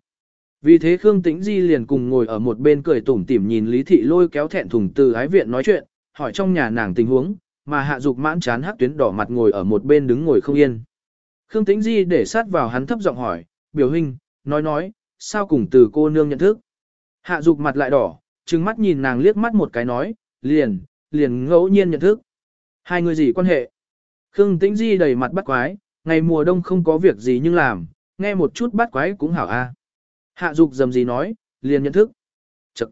Vì thế Khương Tĩnh Di liền cùng ngồi ở một bên cười tủm tỉm nhìn Lý Thị lôi kéo thẹn thùng từ ái viện nói chuyện, hỏi trong nhà nàng tình huống, mà hạ dục mãn chán hắc tuyến đỏ mặt ngồi ở một bên đứng ngồi không yên. Khương Tĩnh Di để sát vào hắn thấp giọng hỏi, biểu hình, nói nói, sao cùng từ cô nương nhận thức. Hạ dục mặt lại đỏ, trừng mắt nhìn nàng liếc mắt một cái nói, liền, liền ngẫu nhiên nhận thức. Hai người gì quan hệ? Khương Tĩnh Di đầy mặt bắt quái, ngày mùa đông không có việc gì nhưng làm, nghe một chút bắt quái cũng hảo a. Hạ dục dầm gì nói, liền nhận thức. Chật.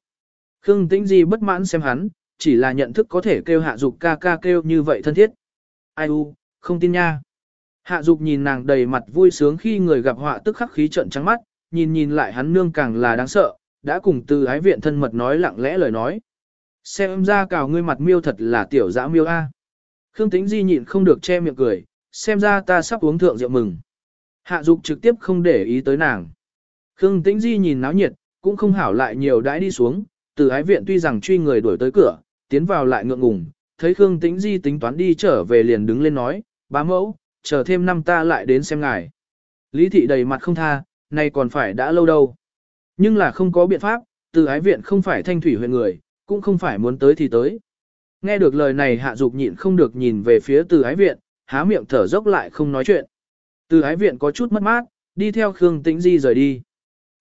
Khương Tĩnh Di bất mãn xem hắn, chỉ là nhận thức có thể kêu hạ dục ca ca kêu như vậy thân thiết. Ai u, không tin nha. Hạ dục nhìn nàng đầy mặt vui sướng khi người gặp họa tức khắc khí trận trắng mắt, nhìn nhìn lại hắn nương càng là đáng sợ, đã cùng từ ái viện thân mật nói lặng lẽ lời nói. Xem ra cào ngươi mặt miêu thật là tiểu dã miêu a. Khương Tĩnh Di nhịn không được che miệng cười, xem ra ta sắp uống thượng rượu mừng. Hạ dục trực tiếp không để ý tới nàng. Khương Tĩnh Di nhìn náo nhiệt, cũng không hảo lại nhiều đãi đi xuống, từ ái viện tuy rằng truy người đuổi tới cửa, tiến vào lại ngượng ngùng, thấy Khương Tĩnh Di tính toán đi trở về liền đứng lên nói, bá mẫu, chờ thêm năm ta lại đến xem ngài. Lý thị đầy mặt không tha, nay còn phải đã lâu đâu. Nhưng là không có biện pháp, từ ái viện không phải thanh thủy huyện người, cũng không phải muốn tới thì tới. Nghe được lời này hạ dục nhịn không được nhìn về phía từ ái viện, há miệng thở dốc lại không nói chuyện. Từ ái viện có chút mất mát, đi theo Khương Tĩnh Di rời đi.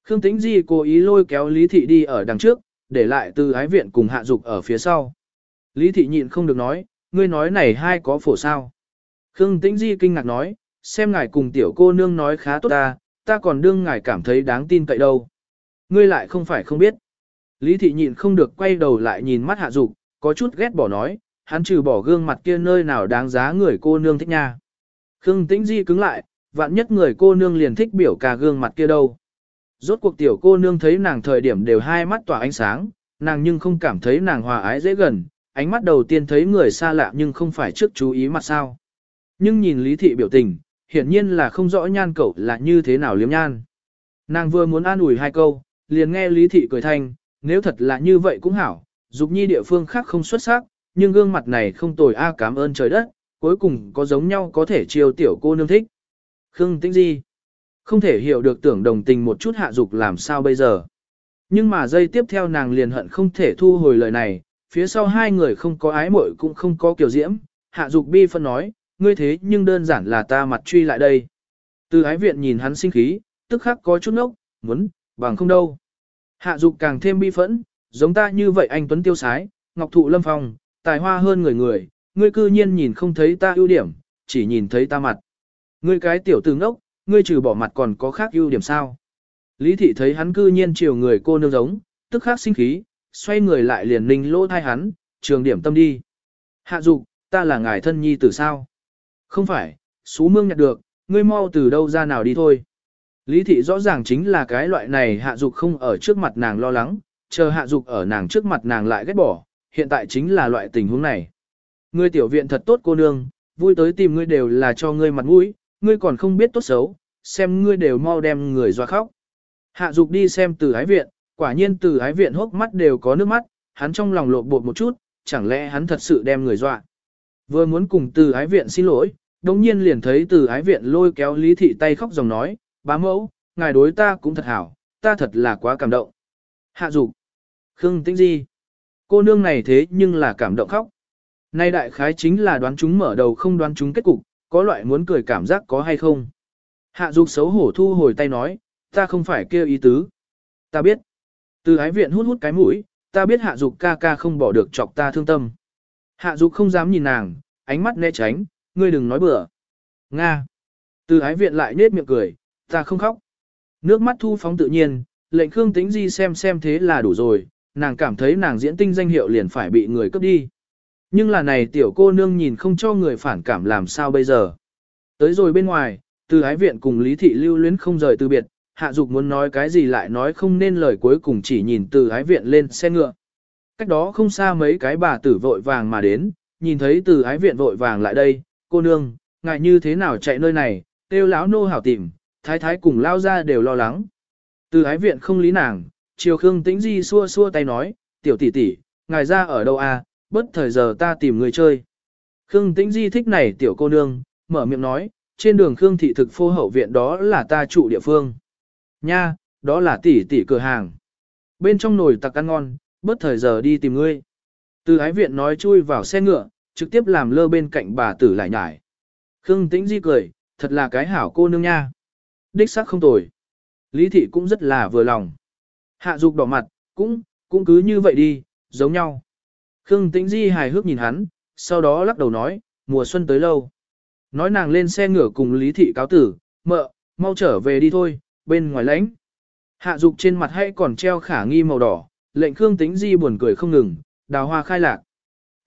Khương Tĩnh Di cố ý lôi kéo Lý Thị đi ở đằng trước, để lại từ ái viện cùng hạ dục ở phía sau. Lý Thị nhịn không được nói, ngươi nói này hai có phổ sao. Khương Tĩnh Di kinh ngạc nói, xem ngài cùng tiểu cô nương nói khá tốt ta, ta còn đương ngài cảm thấy đáng tin cậy đâu. Ngươi lại không phải không biết. Lý Thị nhịn không được quay đầu lại nhìn mắt hạ dục, có chút ghét bỏ nói, hắn trừ bỏ gương mặt kia nơi nào đáng giá người cô nương thích nha. Khương Tĩnh Di cứng lại, vạn nhất người cô nương liền thích biểu cả gương mặt kia đâu. Rốt cuộc tiểu cô nương thấy nàng thời điểm đều hai mắt tỏa ánh sáng, nàng nhưng không cảm thấy nàng hòa ái dễ gần, ánh mắt đầu tiên thấy người xa lạ nhưng không phải trước chú ý mặt sao. Nhưng nhìn lý thị biểu tình, hiển nhiên là không rõ nhan cậu là như thế nào liếm nhan. Nàng vừa muốn an ủi hai câu, liền nghe lý thị cười thanh, nếu thật là như vậy cũng hảo, dục nhi địa phương khác không xuất sắc, nhưng gương mặt này không tồi a cảm ơn trời đất, cuối cùng có giống nhau có thể chiều tiểu cô nương thích. Khương Tĩnh gì? Không thể hiểu được tưởng đồng tình một chút hạ dục làm sao bây giờ. Nhưng mà giây tiếp theo nàng liền hận không thể thu hồi lời này, phía sau hai người không có ái muội cũng không có kiểu diễm, hạ dục bi phân nói, ngươi thế nhưng đơn giản là ta mặt truy lại đây. Từ ái viện nhìn hắn sinh khí, tức khắc có chút nốc, muốn, bằng không đâu. Hạ dục càng thêm bi phẫn, giống ta như vậy anh Tuấn tiêu sái, ngọc thụ lâm phong, tài hoa hơn người người, ngươi cư nhiên nhìn không thấy ta ưu điểm, chỉ nhìn thấy ta mặt. Ngươi cái tiểu tử ngốc, ngươi trừ bỏ mặt còn có khác ưu điểm sao? Lý thị thấy hắn cư nhiên chiều người cô nương giống, tức khắc sinh khí, xoay người lại liền ninh lỗ thai hắn, trường điểm tâm đi. Hạ dục, ta là ngài thân nhi tử sao? Không phải, xú mương nhặt được, ngươi mau từ đâu ra nào đi thôi. Lý thị rõ ràng chính là cái loại này hạ dục không ở trước mặt nàng lo lắng, chờ hạ dục ở nàng trước mặt nàng lại ghét bỏ, hiện tại chính là loại tình huống này. Ngươi tiểu viện thật tốt cô nương, vui tới tìm ngươi đều là cho ngươi mặt mũi, ngươi còn không biết tốt xấu, xem ngươi đều mau đem người doa khóc. Hạ dục đi xem từ ái viện, quả nhiên từ ái viện hốc mắt đều có nước mắt, hắn trong lòng lộn bột một chút, chẳng lẽ hắn thật sự đem người dọa. Vừa muốn cùng từ ái viện xin lỗi, đồng nhiên liền thấy từ ái viện lôi kéo lý thị tay khóc dòng nói, bá mẫu, ngài đối ta cũng thật hảo, ta thật là quá cảm động. Hạ dục, Khương Tĩnh Di, cô nương này thế nhưng là cảm động khóc. Nay đại khái chính là đoán chúng mở đầu không đoán chúng kết cục, có loại muốn cười cảm giác có hay không. Hạ dục xấu hổ thu hồi tay nói, ta không phải kêu ý tứ. Ta biết. Từ ái viện hút hút cái mũi, ta biết hạ dục ca ca không bỏ được chọc ta thương tâm. Hạ dục không dám nhìn nàng, ánh mắt né tránh, ngươi đừng nói bừa. Nga. Từ ái viện lại nết miệng cười, ta không khóc. Nước mắt thu phóng tự nhiên, lệnh Khương Tĩnh Di xem xem thế là đủ rồi, nàng cảm thấy nàng diễn tinh danh hiệu liền phải bị người cướp đi. Nhưng là này tiểu cô nương nhìn không cho người phản cảm làm sao bây giờ. Tới rồi bên ngoài, từ ái viện cùng Lý Thị lưu luyến không rời từ biệt, hạ dục muốn nói cái gì lại nói không nên lời cuối cùng chỉ nhìn từ ái viện lên xe ngựa. Cách đó không xa mấy cái bà tử vội vàng mà đến, nhìn thấy từ ái viện vội vàng lại đây, cô nương, ngại như thế nào chạy nơi này, tiêu lão nô hảo tìm, thái thái cùng lao ra đều lo lắng. Từ ái viện không lý nàng, chiều Khương Tĩnh Di xua xua tay nói, tiểu tỷ tỷ, ngài ra ở đâu à, bất thời giờ ta tìm người chơi. Khương Tĩnh Di thích này tiểu cô nương, mở miệng nói, trên đường Khương thị thực phô hậu viện đó là ta trụ địa phương. Nha, đó là tỷ tỷ cửa hàng. Bên trong nồi tặc ăn ngon, bất thời giờ đi tìm ngươi. Từ ái viện nói chui vào xe ngựa, trực tiếp làm lơ bên cạnh bà tử lại nhải. Khương Tĩnh Di cười, thật là cái hảo cô nương nha. Đích xác không tồi. Lý thị cũng rất là vừa lòng. Hạ dục đỏ mặt, cũng, cũng cứ như vậy đi, giống nhau. Khương Tĩnh Di hài hước nhìn hắn, sau đó lắc đầu nói, mùa xuân tới lâu. Nói nàng lên xe ngựa cùng Lý thị cáo tử, mợ, mau trở về đi thôi, bên ngoài lãnh. Hạ dục trên mặt hay còn treo khả nghi màu đỏ, lệnh Khương Tĩnh Di buồn cười không ngừng, đào hoa khai lạc.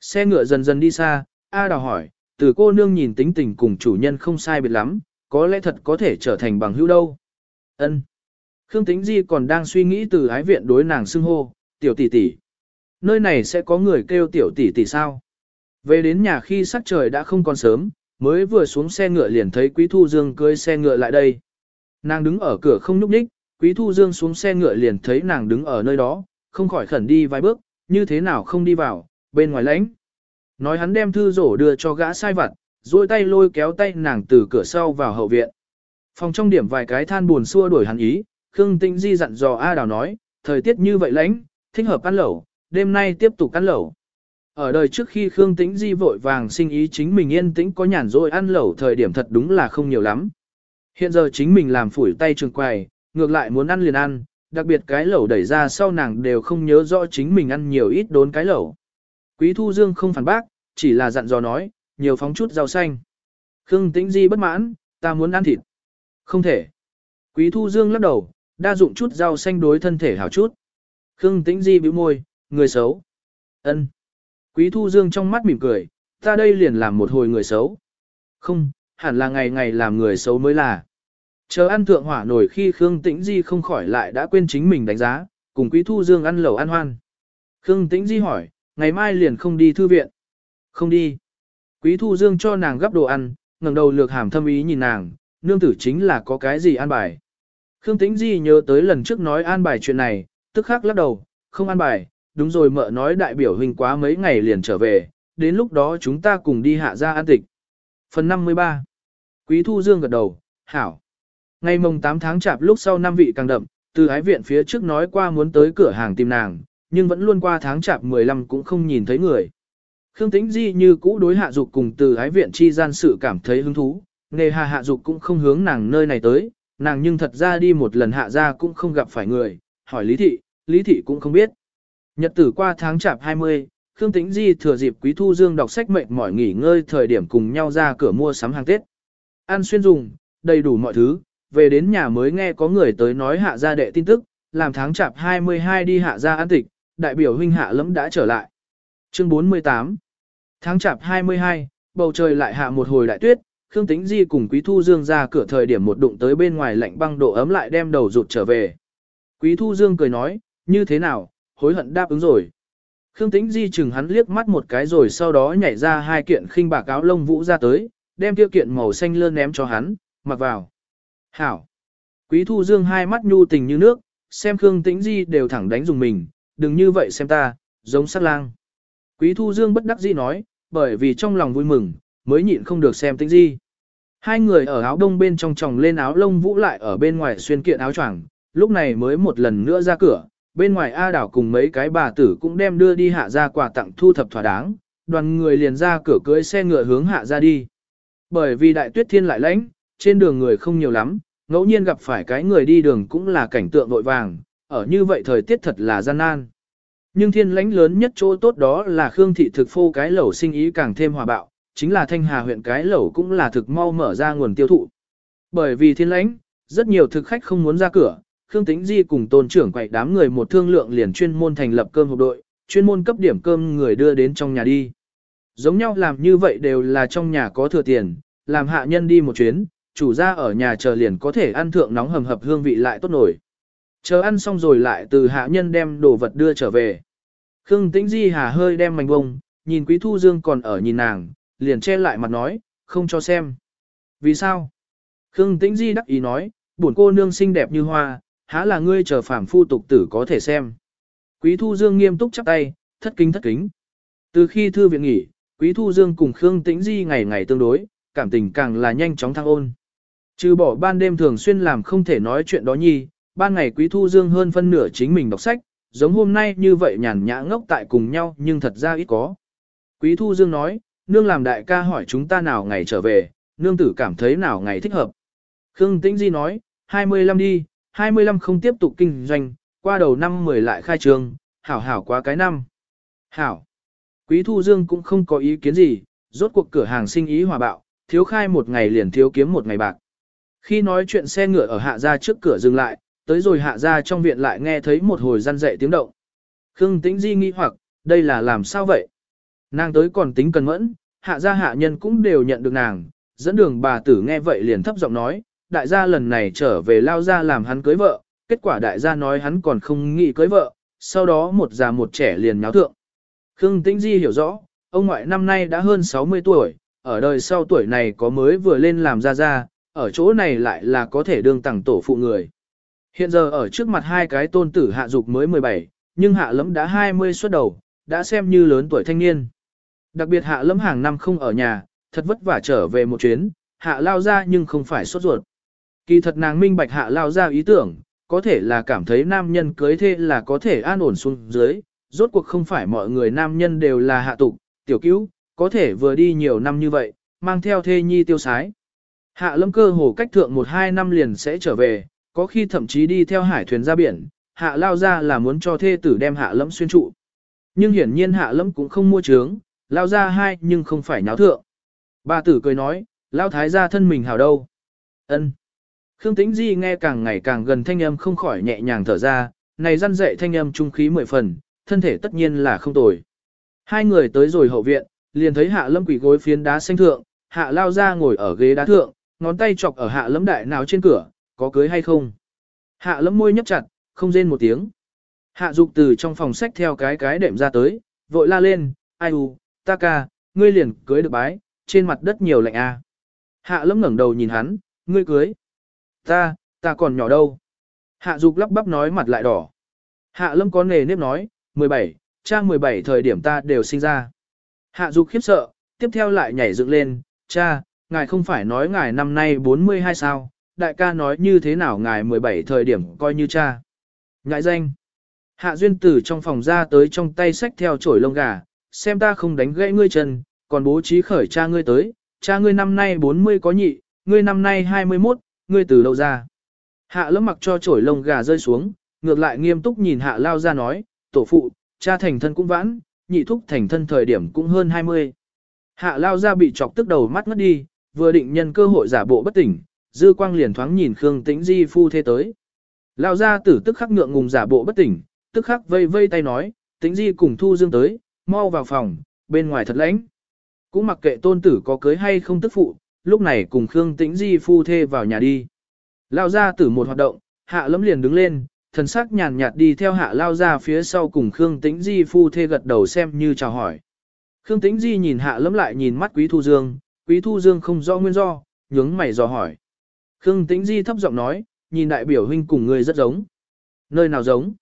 Xe ngựa dần dần đi xa, A đào hỏi, từ cô nương nhìn tính tình cùng chủ nhân không sai biệt lắm, có lẽ thật có thể trở thành bằng hữu đâu. Ân. Khương Tĩnh Di còn đang suy nghĩ từ ái viện đối nàng xưng hô, tiểu tỷ tỷ. Nơi này sẽ có người kêu tiểu tỷ tỷ sao? Về đến nhà khi sắc trời đã không còn sớm, mới vừa xuống xe ngựa liền thấy Quý Thu Dương cưới xe ngựa lại đây. Nàng đứng ở cửa không nhúc nhích, Quý Thu Dương xuống xe ngựa liền thấy nàng đứng ở nơi đó, không khỏi khẩn đi vài bước, như thế nào không đi vào, bên ngoài lãnh. Nói hắn đem thư rổ đưa cho gã sai vặt, duỗi tay lôi kéo tay nàng từ cửa sau vào hậu viện. Phòng trong điểm vài cái than buồn xua đuổi hắn ý, Khương Tinh Di dặn dò A Đào nói, thời tiết như vậy lãnh, thích hợp ăn lẩu, đêm nay tiếp tục ăn lẩu. Ở đời trước khi Khương Tĩnh Di vội vàng sinh ý chính mình yên tĩnh có nhàn rỗi ăn lẩu thời điểm thật đúng là không nhiều lắm. Hiện giờ chính mình làm phủi tay trường quầy, ngược lại muốn ăn liền ăn, đặc biệt cái lẩu đẩy ra sau nàng đều không nhớ rõ chính mình ăn nhiều ít đốn cái lẩu. Quý Thu Dương không phản bác, chỉ là dặn dò nói, nhiều phóng chút rau xanh. Khương Tĩnh Di bất mãn, ta muốn ăn thịt. Không thể. Quý Thu Dương lắc đầu, đa dụng chút rau xanh đối thân thể hảo chút. Khương Tĩnh Di bĩu môi, người xấu. Ân. Quý Thu Dương trong mắt mỉm cười, ta đây liền làm một hồi người xấu. Không, hẳn là ngày ngày làm người xấu mới là. Chờ ăn thượng hỏa nổi khi Khương Tĩnh Di không khỏi lại đã quên chính mình đánh giá, cùng Quý Thu Dương ăn lẩu ăn hoan. Khương Tĩnh Di hỏi, ngày mai liền không đi thư viện. Không đi. Quý Thu Dương cho nàng gấp đồ ăn, ngẩng đầu lược hàm thâm ý nhìn nàng, nương tử chính là có cái gì an bài. Khương Tĩnh Di nhớ tới lần trước nói an bài chuyện này, tức khắc lắc đầu, không an bài, đúng rồi mợ nói đại biểu huynh quá mấy ngày liền trở về, đến lúc đó chúng ta cùng đi hạ ra an tịch. Phần 53 Quý Thu Dương gật đầu, hảo. Ngày mồng 8 tháng chạp lúc sau năm vị càng đậm, từ ái viện phía trước nói qua muốn tới cửa hàng tìm nàng, nhưng vẫn luôn qua tháng chạp 15 cũng không nhìn thấy người. Khương Tĩnh Di như cũ đối hạ dục cùng từ ái viện chi gian sự cảm thấy hứng thú, nghề hà hạ dục cũng không hướng nàng nơi này tới, nàng nhưng thật ra đi một lần hạ ra cũng không gặp phải người, hỏi Lý Thị, Lý Thị cũng không biết. Nhật tử qua tháng chạp 20, Khương Tĩnh Di thừa dịp Quý Thu Dương đọc sách mệt mỏi nghỉ ngơi thời điểm cùng nhau ra cửa mua sắm hàng Tết. Ăn xuyên dùng, đầy đủ mọi thứ, về đến nhà mới nghe có người tới nói hạ gia đệ tin tức, làm tháng chạp 22 đi hạ gia an tịch, đại biểu huynh hạ lẫm đã trở lại. Chương 48 Tháng chạp 22, bầu trời lại hạ một hồi đại tuyết, Khương Tĩnh Di cùng Quý Thu Dương ra cửa thời điểm một đụng tới bên ngoài lạnh băng độ ấm lại đem đầu rụt trở về. Quý Thu Dương cười nói, như thế nào, hối hận đáp ứng rồi. Khương Tĩnh Di chừng hắn liếc mắt một cái rồi sau đó nhảy ra hai kiện khinh bạc áo lông vũ ra tới, đem tiêu kiện màu xanh lơn ném cho hắn, mặc vào. Hảo. Quý Thu Dương hai mắt nhu tình như nước, xem Khương Tĩnh Di đều thẳng đánh dùng mình, đừng như vậy xem ta, giống sát lang. Quý Thu Dương bất đắc dĩ nói, bởi vì trong lòng vui mừng, mới nhịn không được xem Tĩnh Di. Hai người ở áo đông bên trong tròng lên áo lông vũ lại ở bên ngoài xuyên kiện áo choàng, lúc này mới một lần nữa ra cửa, bên ngoài A đảo cùng mấy cái bà tử cũng đem đưa đi hạ ra quà tặng thu thập thỏa đáng, đoàn người liền ra cửa cưới xe ngựa hướng hạ ra đi. Bởi vì đại tuyết thiên lại lãnh, trên đường người không nhiều lắm, ngẫu nhiên gặp phải cái người đi đường cũng là cảnh tượng vội vàng, ở như vậy thời tiết thật là gian nan. Nhưng thiên lãnh lớn nhất chỗ tốt đó là Khương thị thực phô cái lẩu sinh ý càng thêm hòa bạo, chính là thanh hà huyện cái lẩu cũng là thực mau mở ra nguồn tiêu thụ. Bởi vì thiên lãnh, rất nhiều thực khách không muốn ra cửa, Khương Tĩnh Di cùng tôn trưởng quậy đám người một thương lượng liền chuyên môn thành lập cơm hộp đội, chuyên môn cấp điểm cơm người đưa đến trong nhà đi. Giống nhau làm như vậy đều là trong nhà có thừa tiền, làm hạ nhân đi một chuyến, chủ gia ở nhà chờ liền có thể ăn thượng nóng hầm hập hương vị lại tốt nổi. Chờ ăn xong rồi lại từ hạ nhân đem đồ vật đưa trở về. Khương Tĩnh Di hà hơi đem mảnh bông, nhìn Quý Thu Dương còn ở nhìn nàng, liền che lại mặt nói, không cho xem. Vì sao? Khương Tĩnh Di đắc ý nói, buồn cô nương xinh đẹp như hoa, há là ngươi chờ phàm phu tục tử có thể xem. Quý Thu Dương nghiêm túc chắp tay, thất kính thất kính. Từ khi thư viện nghỉ, Quý Thu Dương cùng Khương Tĩnh Di ngày ngày tương đối, cảm tình càng là nhanh chóng thăng ôn. Trừ bỏ ban đêm thường xuyên làm không thể nói chuyện đó nhi, ban ngày Quý Thu Dương hơn phân nửa chính mình đọc sách, giống hôm nay như vậy nhàn nhã ngốc tại cùng nhau nhưng thật ra ít có. Quý Thu Dương nói, nương làm đại ca hỏi chúng ta nào ngày trở về, nương tử cảm thấy nào ngày thích hợp. Khương Tĩnh Di nói, 25 đi, 25 không tiếp tục kinh doanh, qua đầu năm 10 lại khai trương, hảo hảo quá cái năm. Hảo. Quý Thu Dương cũng không có ý kiến gì, rốt cuộc cửa hàng sinh ý hòa bạo, thiếu khai một ngày liền thiếu kiếm một ngày bạc. Khi nói chuyện xe ngựa ở hạ ra trước cửa dừng lại, tới rồi hạ ra trong viện lại nghe thấy một hồi răn dậy tiếng động. Khương Tĩnh Di nghi hoặc, đây là làm sao vậy? Nàng tới còn tính cần mẫn, hạ gia hạ nhân cũng đều nhận được nàng, dẫn đường bà tử nghe vậy liền thấp giọng nói, đại gia lần này trở về lao ra làm hắn cưới vợ, kết quả đại gia nói hắn còn không nghĩ cưới vợ, sau đó một già một trẻ liền nháo thượng. Khương Tĩnh Di hiểu rõ, ông ngoại năm nay đã hơn 60 tuổi, ở đời sau tuổi này có mới vừa lên làm ra ra, ở chỗ này lại là có thể đương tặng tổ phụ người. Hiện giờ ở trước mặt hai cái tôn tử hạ dục mới 17, nhưng hạ lẫm đã 20 xuất đầu, đã xem như lớn tuổi thanh niên. Đặc biệt hạ lẫm hàng năm không ở nhà, thật vất vả trở về một chuyến, hạ lao ra nhưng không phải sốt ruột. Kỳ thật nàng minh bạch hạ lao ra ý tưởng, có thể là cảm thấy nam nhân cưới thê là có thể an ổn xuống dưới, rốt cuộc không phải mọi người nam nhân đều là hạ tục, tiểu cứu, có thể vừa đi nhiều năm như vậy, mang theo thê nhi tiêu sái. Hạ lâm cơ hồ cách thượng một hai năm liền sẽ trở về, có khi thậm chí đi theo hải thuyền ra biển, hạ lao ra là muốn cho thê tử đem hạ lâm xuyên trụ. Nhưng hiển nhiên hạ lâm cũng không mua trướng, lao ra hai nhưng không phải nháo thượng. Bà tử cười nói, lao thái ra thân mình hào đâu. ân Khương Tĩnh Di nghe càng ngày càng gần thanh âm không khỏi nhẹ nhàng thở ra, này răn dậy thanh âm trung khí mười phần, thân thể tất nhiên là không tồi. Hai người tới rồi hậu viện, liền thấy hạ lâm quỷ gối phiến đá xanh thượng, hạ lao ra ngồi ở ghế đá thượng, ngón tay chọc ở hạ lâm đại nào trên cửa, có cưới hay không. Hạ lâm môi nhấp chặt, không rên một tiếng. Hạ dục từ trong phòng sách theo cái cái đệm ra tới, vội la lên, ai u, ta ca, ngươi liền cưới được bái, trên mặt đất nhiều lạnh a. À. Hạ lâm ngẩng đầu nhìn hắn, ngươi cưới. Ta, ta còn nhỏ đâu. Hạ dục lắp bắp nói mặt lại đỏ. Hạ lâm có nề nếp nói, 17, cha 17 thời điểm ta đều sinh ra. Hạ dục khiếp sợ, tiếp theo lại nhảy dựng lên, cha, ngài không phải nói ngài năm nay 42 sao, đại ca nói như thế nào ngài 17 thời điểm coi như cha. Ngại danh. Hạ duyên tử trong phòng ra tới trong tay sách theo chổi lông gà, xem ta không đánh gãy ngươi chân, còn bố trí khởi cha ngươi tới, cha ngươi năm nay 40 có nhị, ngươi năm nay 21, ngươi từ đâu ra. Hạ lâm mặc cho chổi lông gà rơi xuống, ngược lại nghiêm túc nhìn hạ lao ra nói, tổ phụ, cha thành thân cũng vãn, nhị thúc thành thân thời điểm cũng hơn 20. Hạ lao ra bị chọc tức đầu mắt ngất đi, vừa định nhân cơ hội giả bộ bất tỉnh, dư quang liền thoáng nhìn Khương Tĩnh Di phu thế tới. Lao ra tử tức khắc ngượng ngùng giả bộ bất tỉnh, tức khắc vây vây tay nói, Tĩnh Di cùng Thu Dương tới, mau vào phòng, bên ngoài thật lãnh. Cũng mặc kệ tôn tử có cưới hay không tức phụ, lúc này cùng Khương Tĩnh Di phu thê vào nhà đi. Lao ra tử một hoạt động, hạ lấm liền đứng lên, thần sắc nhàn nhạt đi theo hạ lao ra phía sau cùng Khương Tĩnh Di phu thê gật đầu xem như chào hỏi. Khương Tĩnh Di nhìn hạ lấm lại nhìn mắt Quý Thu Dương, Quý Thu Dương không rõ nguyên do, nhướng mày dò hỏi. Khương Tĩnh Di thấp giọng nói, nhìn đại biểu huynh cùng người rất giống. Nơi nào giống?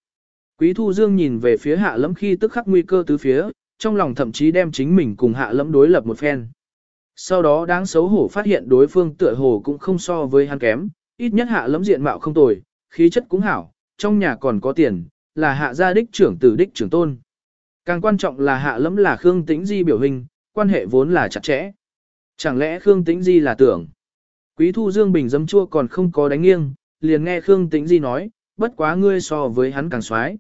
Quý Thu Dương nhìn về phía hạ lấm khi tức khắc nguy cơ tứ phía, trong lòng thậm chí đem chính mình cùng hạ lấm đối lập một phen. Sau đó đáng xấu hổ phát hiện đối phương tựa hồ cũng không so với hắn kém, ít nhất hạ lấm diện mạo không tồi, khí chất cũng hảo, trong nhà còn có tiền, là hạ gia đích trưởng tử đích trưởng tôn. Càng quan trọng là hạ lấm là Khương Tĩnh Di biểu hình, quan hệ vốn là chặt chẽ. Chẳng lẽ Khương Tĩnh Di là tưởng? Quý Thu Dương bình dấm chua còn không có đánh nghiêng, liền nghe Khương Tĩnh Di nói, bất quá ngươi so với hắn càng xoái.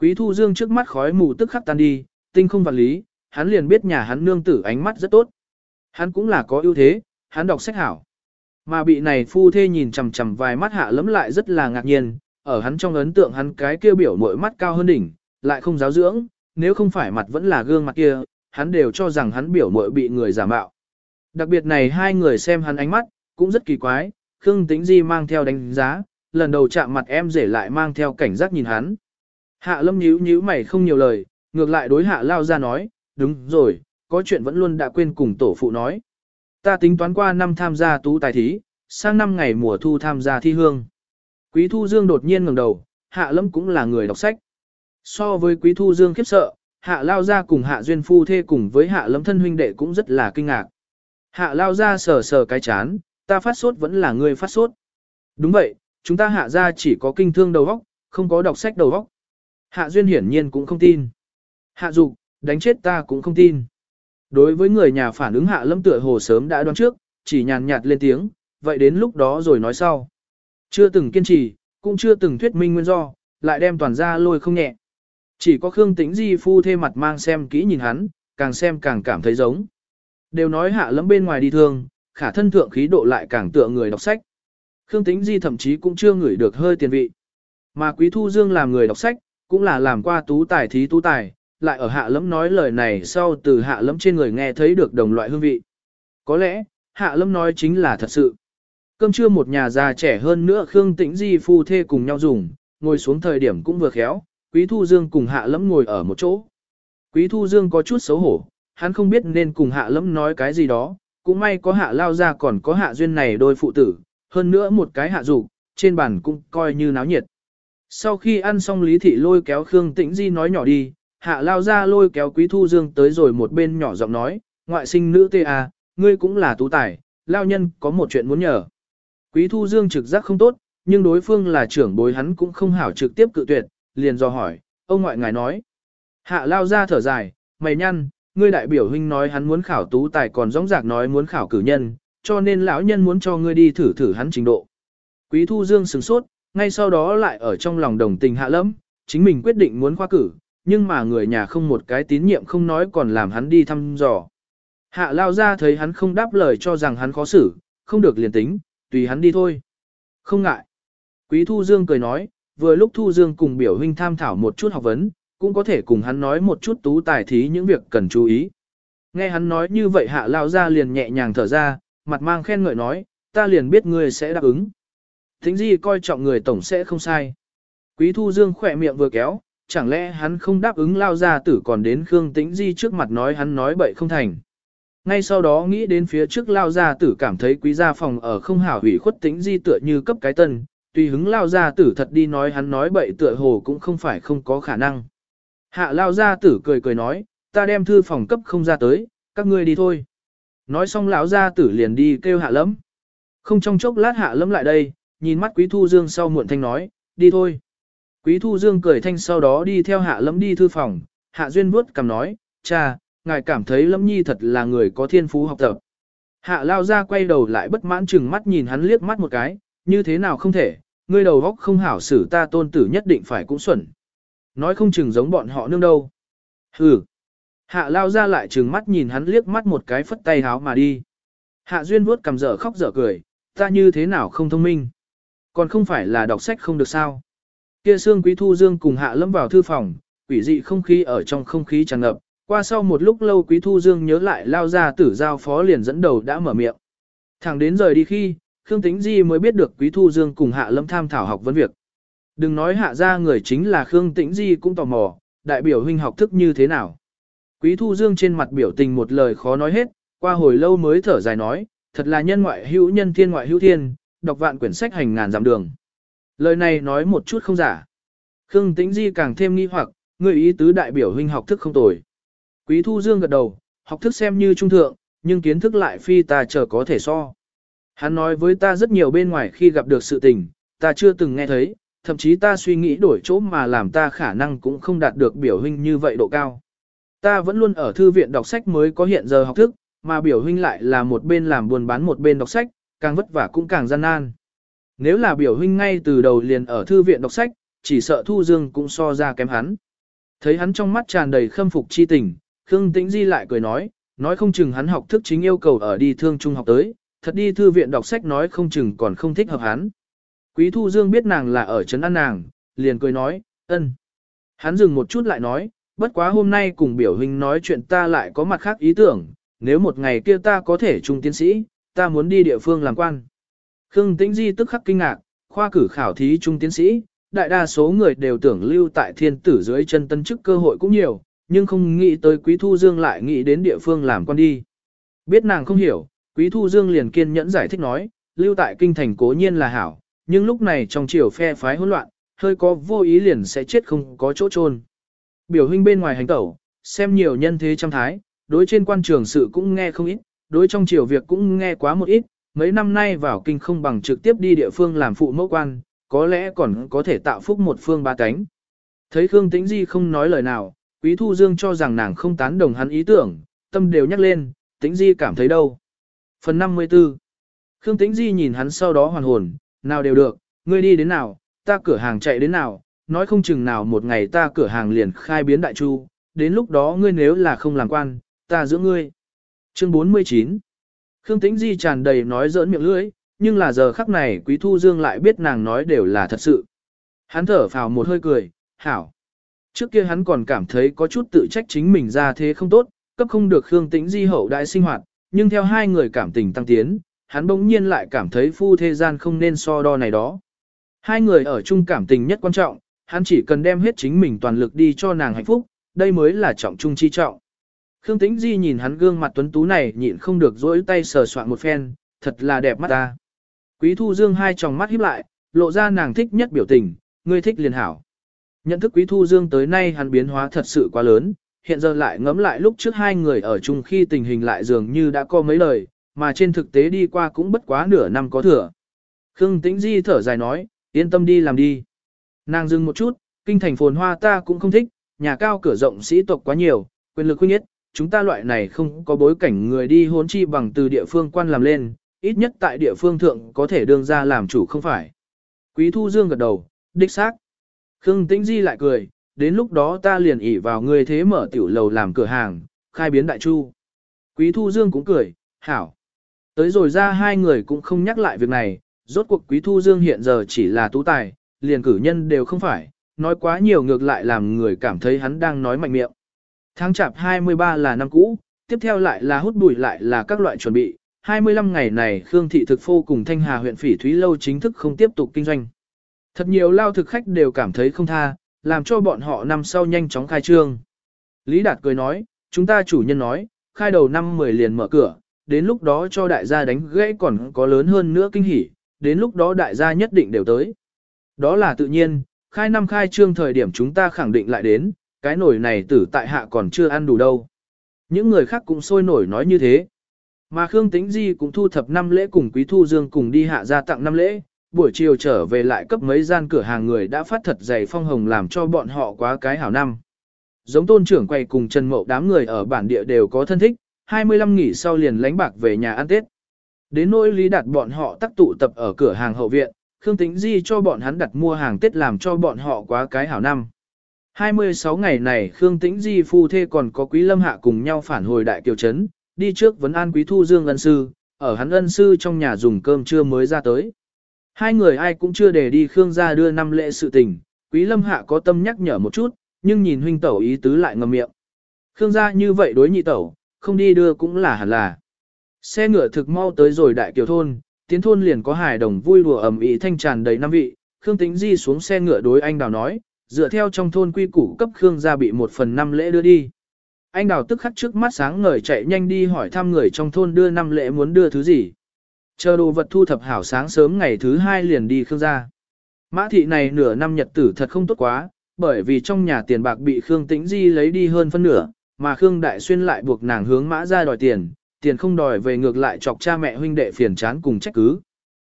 Quý Thu Dương trước mắt khói mù tức khắc tan đi, tinh không vật lý, hắn liền biết nhà hắn nương tử ánh mắt rất tốt. Hắn cũng là có ưu thế, hắn đọc sách hảo. Mà bị này phu thê nhìn chằm chằm vài mắt hạ lấm lại rất là ngạc nhiên, ở hắn trong ấn tượng hắn cái kia biểu mỗi mắt cao hơn đỉnh, lại không giáo dưỡng, nếu không phải mặt vẫn là gương mặt kia, hắn đều cho rằng hắn biểu mỗi bị người giả mạo. Đặc biệt này hai người xem hắn ánh mắt, cũng rất kỳ quái, Khương Tĩnh Di mang theo đánh giá, lần đầu chạm mặt em rể lại mang theo cảnh giác nhìn hắn. Hạ lâm nhíu nhíu mày không nhiều lời, ngược lại đối hạ lao ra nói, đúng rồi, có chuyện vẫn luôn đã quên cùng tổ phụ nói. Ta tính toán qua năm tham gia tú tài thí, sang năm ngày mùa thu tham gia thi hương. Quý Thu Dương đột nhiên ngẩng đầu, Hạ Lâm cũng là người đọc sách. So với Quý Thu Dương khiếp sợ, Hạ Lao Gia cùng Hạ Duyên Phu thê cùng với Hạ Lâm thân huynh đệ cũng rất là kinh ngạc. Hạ Lao Gia sờ sờ cái chán, ta phát sốt vẫn là người phát sốt. Đúng vậy, chúng ta Hạ Gia chỉ có kinh thương đầu óc, không có đọc sách đầu óc. Hạ Duyên hiển nhiên cũng không tin. Hạ Dục, đánh chết ta cũng không tin. Đối với người nhà phản ứng Hạ Lâm tựa hồ sớm đã đoán trước, chỉ nhàn nhạt lên tiếng, vậy đến lúc đó rồi nói sau. Chưa từng kiên trì, cũng chưa từng thuyết minh nguyên do, lại đem toàn ra lôi không nhẹ. Chỉ có Khương Tĩnh Di phu thê mặt mang xem kỹ nhìn hắn, càng xem càng cảm thấy giống. Đều nói hạ lâm bên ngoài đi thương, khả thân thượng khí độ lại càng tựa người đọc sách. Khương Tĩnh Di thậm chí cũng chưa ngửi được hơi tiền vị. Mà Quý Thu Dương làm người đọc sách, cũng là làm qua tú tài thí tú tài, lại ở hạ lẫm nói lời này sau từ hạ lẫm trên người nghe thấy được đồng loại hương vị. Có lẽ, hạ lẫm nói chính là thật sự. Cơm trưa một nhà già trẻ hơn nữa Khương Tĩnh Di phu thê cùng nhau dùng, ngồi xuống thời điểm cũng vừa khéo, Quý Thu Dương cùng Hạ Lẫm ngồi ở một chỗ. Quý Thu Dương có chút xấu hổ, hắn không biết nên cùng Hạ Lẫm nói cái gì đó, cũng may có Hạ Lao ra còn có Hạ Duyên này đôi phụ tử, hơn nữa một cái Hạ Dục, trên bàn cũng coi như náo nhiệt. Sau khi ăn xong Lý Thị lôi kéo Khương Tĩnh Di nói nhỏ đi, Hạ Lao ra lôi kéo Quý Thu Dương tới rồi một bên nhỏ giọng nói, ngoại sinh nữ tê à, ngươi cũng là tú tài, Lao nhân có một chuyện muốn nhờ. Quý Thu Dương trực giác không tốt, nhưng đối phương là trưởng bối hắn cũng không hảo trực tiếp cự tuyệt, liền do hỏi, ông ngoại ngài nói. Hạ lao ra thở dài, mày nhăn, ngươi đại biểu huynh nói hắn muốn khảo tú tài còn rõng rạc nói muốn khảo cử nhân, cho nên lão nhân muốn cho ngươi đi thử thử hắn trình độ. Quý Thu Dương sửng sốt, ngay sau đó lại ở trong lòng đồng tình hạ lẫm, chính mình quyết định muốn khoa cử, nhưng mà người nhà không một cái tín nhiệm không nói còn làm hắn đi thăm dò. Hạ lao ra thấy hắn không đáp lời cho rằng hắn khó xử, không được liền tính, tùy hắn đi thôi. Không ngại. Quý Thu Dương cười nói, vừa lúc Thu Dương cùng biểu huynh tham thảo một chút học vấn, cũng có thể cùng hắn nói một chút tú tài thí những việc cần chú ý. Nghe hắn nói như vậy hạ lao ra liền nhẹ nhàng thở ra, mặt mang khen ngợi nói, ta liền biết ngươi sẽ đáp ứng. Thính gì coi trọng người tổng sẽ không sai. Quý Thu Dương khỏe miệng vừa kéo, chẳng lẽ hắn không đáp ứng lao ra tử còn đến Khương Tĩnh Di trước mặt nói hắn nói bậy không thành. Ngay sau đó nghĩ đến phía trước lao gia tử cảm thấy quý gia phòng ở không hảo hủy khuất Tĩnh di tựa như cấp cái tân, tùy hứng lao gia tử thật đi nói hắn nói bậy tựa hồ cũng không phải không có khả năng. Hạ lao gia tử cười cười nói, ta đem thư phòng cấp không ra tới, các ngươi đi thôi. Nói xong lão gia tử liền đi kêu hạ lẫm. Không trong chốc lát hạ lẫm lại đây, nhìn mắt quý thu dương sau muộn thanh nói, đi thôi. Quý thu dương cười thanh sau đó đi theo hạ Lâm đi thư phòng, hạ duyên vuốt cầm nói, cha, ngài cảm thấy Lâm Nhi thật là người có thiên phú học tập. Hạ lao ra quay đầu lại bất mãn chừng mắt nhìn hắn liếc mắt một cái, như thế nào không thể, ngươi đầu góc không hảo xử ta tôn tử nhất định phải cũng xuẩn. Nói không chừng giống bọn họ nương đâu. Hừ. Hạ lao ra lại chừng mắt nhìn hắn liếc mắt một cái phất tay háo mà đi. Hạ duyên vuốt cầm dở khóc dở cười, ta như thế nào không thông minh. Còn không phải là đọc sách không được sao. Kia xương quý thu dương cùng hạ lâm vào thư phòng, quỷ dị không khí ở trong không khí tràn ngập, qua sau một lúc lâu Quý Thu Dương nhớ lại lao ra tử giao phó liền dẫn đầu đã mở miệng. Thẳng đến rời đi khi, Khương Tĩnh Di mới biết được Quý Thu Dương cùng Hạ Lâm tham thảo học vấn việc. Đừng nói hạ ra người chính là Khương Tĩnh Di cũng tò mò, đại biểu huynh học thức như thế nào. Quý Thu Dương trên mặt biểu tình một lời khó nói hết, qua hồi lâu mới thở dài nói, thật là nhân ngoại hữu nhân thiên ngoại hữu thiên, đọc vạn quyển sách hành ngàn dặm đường. Lời này nói một chút không giả. Khương Tĩnh Di càng thêm nghi hoặc, người ý tứ đại biểu huynh học thức không tồi. Quý Thu Dương gật đầu, học thức xem như trung thượng, nhưng kiến thức lại phi ta chờ có thể so. Hắn nói với ta rất nhiều bên ngoài khi gặp được sự tình, ta chưa từng nghe thấy, thậm chí ta suy nghĩ đổi chỗ mà làm ta khả năng cũng không đạt được biểu huynh như vậy độ cao. Ta vẫn luôn ở thư viện đọc sách mới có hiện giờ học thức, mà biểu huynh lại là một bên làm buồn bán một bên đọc sách, càng vất vả cũng càng gian nan. Nếu là biểu huynh ngay từ đầu liền ở thư viện đọc sách, chỉ sợ Thu Dương cũng so ra kém hắn. Thấy hắn trong mắt tràn đầy khâm phục chi tình, Khương Tĩnh Di lại cười nói, nói không chừng hắn học thức chính yêu cầu ở đi thương trung học tới, thật đi thư viện đọc sách nói không chừng còn không thích hợp hắn. Quý Thu Dương biết nàng là ở trấn an nàng, liền cười nói, ân. Hắn dừng một chút lại nói, bất quá hôm nay cùng biểu huynh nói chuyện ta lại có mặt khác ý tưởng, nếu một ngày kia ta có thể trung tiến sĩ, ta muốn đi địa phương làm quan. Khương Tĩnh Di tức khắc kinh ngạc, khoa cử khảo thí trung tiến sĩ, đại đa số người đều tưởng lưu tại thiên tử dưới chân tân chức cơ hội cũng nhiều, nhưng không nghĩ tới Quý Thu Dương lại nghĩ đến địa phương làm quan đi. Biết nàng không hiểu, Quý Thu Dương liền kiên nhẫn giải thích nói, lưu tại kinh thành cố nhiên là hảo, nhưng lúc này trong triều phe phái hỗn loạn, hơi có vô ý liền sẽ chết không có chỗ chôn. Biểu huynh bên ngoài hành tẩu, xem nhiều nhân thế trăm thái, đối trên quan trường sự cũng nghe không ít, đối trong triều việc cũng nghe quá một ít, mấy năm nay vào kinh không bằng trực tiếp đi địa phương làm phụ mẫu quan, có lẽ còn có thể tạo phúc một phương ba cánh. Thấy Khương Tĩnh Di không nói lời nào, Quý Thu Dương cho rằng nàng không tán đồng hắn ý tưởng, tâm đều nhắc lên, Tĩnh Di cảm thấy đâu. Phần 54 Khương Tĩnh Di nhìn hắn sau đó hoàn hồn, nào đều được, ngươi đi đến nào, ta cửa hàng chạy đến nào, nói không chừng nào một ngày ta cửa hàng liền khai biến đại chu, đến lúc đó ngươi nếu là không làm quan, ta giữ ngươi. Chương 49 Khương Tĩnh Di tràn đầy nói giỡn miệng lưỡi, nhưng là giờ khắc này Quý Thu Dương lại biết nàng nói đều là thật sự. Hắn thở phào một hơi cười, hảo. Trước kia hắn còn cảm thấy có chút tự trách chính mình ra thế không tốt, cấp không được Khương Tĩnh Di hậu đại sinh hoạt, nhưng theo hai người cảm tình tăng tiến, hắn bỗng nhiên lại cảm thấy phu thế gian không nên so đo này đó. Hai người ở chung cảm tình nhất quan trọng, hắn chỉ cần đem hết chính mình toàn lực đi cho nàng hạnh phúc, đây mới là trọng trung chi trọng. Khương Tĩnh Di nhìn hắn gương mặt tuấn tú này nhịn không được dỗi tay sờ soạn một phen, thật là đẹp mắt ta. Quý Thu Dương hai tròng mắt híp lại, lộ ra nàng thích nhất biểu tình, ngươi thích liền hảo. Nhận thức Quý Thu Dương tới nay hắn biến hóa thật sự quá lớn, hiện giờ lại ngẫm lại lúc trước hai người ở chung khi tình hình lại dường như đã có mấy lời, mà trên thực tế đi qua cũng bất quá nửa năm có thừa. Khương Tĩnh Di thở dài nói, yên tâm đi làm đi. Nàng dừng một chút, kinh thành phồn hoa ta cũng không thích, nhà cao cửa rộng sĩ tộc quá nhiều, quyền lực khuyên nhất, chúng ta loại này không có bối cảnh người đi hốn chi bằng từ địa phương quan làm lên, ít nhất tại địa phương thượng có thể đương ra làm chủ không phải. Quý Thu Dương gật đầu, đích xác. Khương Tĩnh Di lại cười, đến lúc đó ta liền ỉ vào người thế mở tiểu lầu làm cửa hàng, khai biến đại chu. Quý Thu Dương cũng cười, hảo. Tới rồi ra hai người cũng không nhắc lại việc này, rốt cuộc Quý Thu Dương hiện giờ chỉ là tú tài, liền cử nhân đều không phải, nói quá nhiều ngược lại làm người cảm thấy hắn đang nói mạnh miệng. Tháng chạp 23 là năm cũ, tiếp theo lại là hút bụi lại là các loại chuẩn bị. 25 ngày này Khương Thị Thực Phô cùng Thanh Hà huyện Phỉ Thúy Lâu chính thức không tiếp tục kinh doanh. Thật nhiều lao thực khách đều cảm thấy không tha, làm cho bọn họ năm sau nhanh chóng khai trương. Lý Đạt cười nói, chúng ta chủ nhân nói, khai đầu năm 10 liền mở cửa, đến lúc đó cho đại gia đánh gãy còn có lớn hơn nữa kinh hỉ, đến lúc đó đại gia nhất định đều tới. Đó là tự nhiên, khai năm khai trương thời điểm chúng ta khẳng định lại đến, cái nổi này tử tại hạ còn chưa ăn đủ đâu. Những người khác cũng sôi nổi nói như thế. Mà Khương Tĩnh Di cũng thu thập năm lễ cùng Quý Thu Dương cùng đi hạ ra tặng năm lễ, buổi chiều trở về lại cấp mấy gian cửa hàng người đã phát thật dày phong hồng làm cho bọn họ quá cái hảo năm. Giống tôn trưởng quay cùng Trần Mậu đám người ở bản địa đều có thân thích, 25 nghỉ sau liền lánh bạc về nhà ăn Tết. Đến nỗi lý đặt bọn họ tắc tụ tập ở cửa hàng hậu viện, Khương Tĩnh Di cho bọn hắn đặt mua hàng Tết làm cho bọn họ quá cái hảo năm. 26 ngày này Khương Tĩnh Di phu thê còn có Quý Lâm Hạ cùng nhau phản hồi đại kiều trấn, đi trước vấn an Quý Thu Dương ân sư, ở hắn ân sư trong nhà dùng cơm trưa mới ra tới. Hai người ai cũng chưa để đi Khương gia đưa năm lễ sự tình, Quý Lâm Hạ có tâm nhắc nhở một chút, nhưng nhìn huynh tẩu ý tứ lại ngầm miệng. Khương gia như vậy đối nhị tẩu, không đi đưa cũng là hẳn là. Xe ngựa thực mau tới rồi đại kiều thôn, tiến thôn liền có hài đồng vui đùa ầm ĩ thanh tràn đầy năm vị, Khương Tĩnh Di xuống xe ngựa đối anh đào nói, dựa theo trong thôn quy củ cấp Khương gia bị một phần năm lễ đưa đi. Anh đào tức khắc trước mắt sáng ngời chạy nhanh đi hỏi thăm người trong thôn đưa năm lễ muốn đưa thứ gì. Chờ đồ vật thu thập hảo sáng sớm ngày thứ hai liền đi Khương gia. Mã thị này nửa năm nhật tử thật không tốt quá, bởi vì trong nhà tiền bạc bị Khương Tĩnh Di lấy đi hơn phân nửa, mà Khương Đại Xuyên lại buộc nàng hướng mã ra đòi tiền, tiền không đòi về ngược lại chọc cha mẹ huynh đệ phiền chán cùng trách cứ.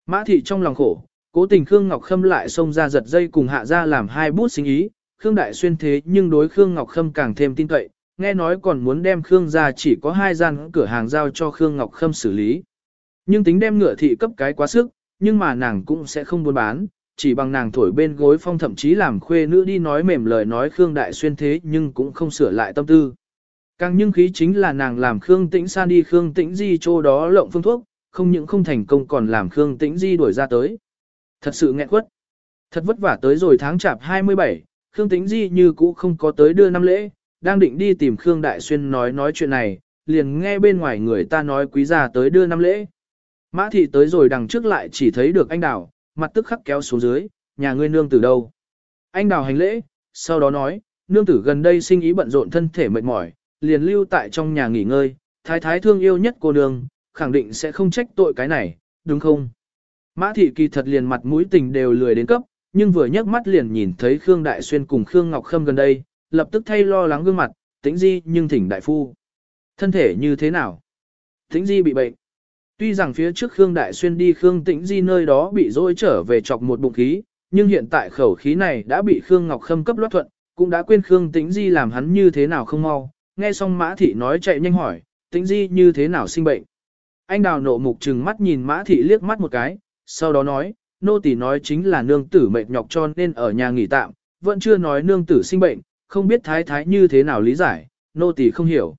Mã thị trong lòng khổ, cố tình Khương Ngọc Khâm lại xông ra giật dây cùng hạ ra làm hai bút sinh ý, Khương Đại Xuyên thế nhưng đối Khương Ngọc Khâm càng thêm tin cậy, nghe nói còn muốn đem Khương ra chỉ có hai gian cửa hàng giao cho Khương Ngọc Khâm xử lý. Nhưng tính đem ngựa thị cấp cái quá sức, nhưng mà nàng cũng sẽ không buôn bán, chỉ bằng nàng thổi bên gối phong thậm chí làm khuê nữ đi nói mềm lời nói Khương Đại Xuyên thế nhưng cũng không sửa lại tâm tư. Càng nhưng khí chính là nàng làm Khương Tĩnh San đi Khương Tĩnh Di chỗ đó lộng phương thuốc, không những không thành công còn làm Khương Tĩnh Di đuổi ra tới. Thật sự nghẹn quất. Thật vất vả tới rồi tháng chạp 27, Khương Tĩnh Di như cũ không có tới đưa năm lễ, đang định đi tìm Khương Đại Xuyên nói nói chuyện này, liền nghe bên ngoài người ta nói quý gia tới đưa năm lễ. Mã thị tới rồi đằng trước lại chỉ thấy được anh đào, mặt tức khắc kéo xuống dưới, nhà ngươi nương tử đâu. Anh đào hành lễ, sau đó nói, nương tử gần đây sinh ý bận rộn thân thể mệt mỏi, liền lưu tại trong nhà nghỉ ngơi, thái thái thương yêu nhất cô nương, khẳng định sẽ không trách tội cái này, đúng không? Mã thị kỳ thật liền mặt mũi tình đều lười đến cấp, nhưng vừa nhấc mắt liền nhìn thấy Khương Đại Xuyên cùng Khương Ngọc Khâm gần đây, lập tức thay lo lắng gương mặt, tĩnh di nhưng thỉnh đại phu. Thân thể như thế nào? Tĩnh di bị bệnh. Tuy rằng phía trước Khương Đại Xuyên đi Khương Tĩnh Di nơi đó bị dôi trở về chọc một bụng khí, nhưng hiện tại khẩu khí này đã bị Khương Ngọc Khâm cấp loát thuận, cũng đã quên Khương Tĩnh Di làm hắn như thế nào không mau. Nghe xong Mã Thị nói chạy nhanh hỏi, Tĩnh Di như thế nào sinh bệnh? Anh đào nộ mục trừng mắt nhìn Mã Thị liếc mắt một cái, sau đó nói, nô tỳ nói chính là nương tử mệt nhọc cho nên ở nhà nghỉ tạm, vẫn chưa nói nương tử sinh bệnh, không biết thái thái như thế nào lý giải, nô tỳ không hiểu.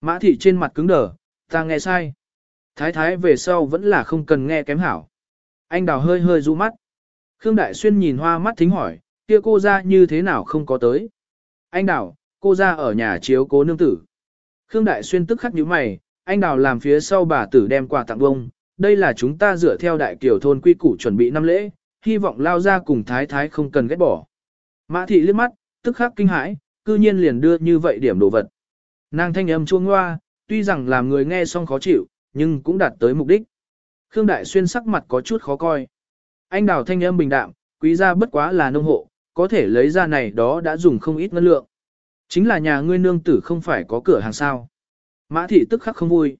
Mã thị trên mặt cứng đờ, ta nghe sai. Thái thái về sau vẫn là không cần nghe kém hảo. Anh đào hơi hơi du mắt. Khương Đại Xuyên nhìn hoa mắt thính hỏi, kia cô ra như thế nào không có tới. Anh đào, cô ra ở nhà chiếu cố nương tử. Khương Đại Xuyên tức khắc nhíu mày, anh đào làm phía sau bà tử đem quà tặng bông. Đây là chúng ta dựa theo đại kiểu thôn quy củ chuẩn bị năm lễ, hy vọng lao ra cùng thái thái không cần ghét bỏ. Mã thị liếc mắt, tức khắc kinh hãi, cư nhiên liền đưa như vậy điểm đồ vật. Nàng thanh âm chuông hoa, tuy rằng làm người nghe xong khó chịu, nhưng cũng đạt tới mục đích. Khương Đại Xuyên sắc mặt có chút khó coi. Anh đào thanh âm bình đạm, quý gia bất quá là nông hộ, có thể lấy ra này đó đã dùng không ít ngân lượng. Chính là nhà ngươi nương tử không phải có cửa hàng sao. Mã thị tức khắc không vui.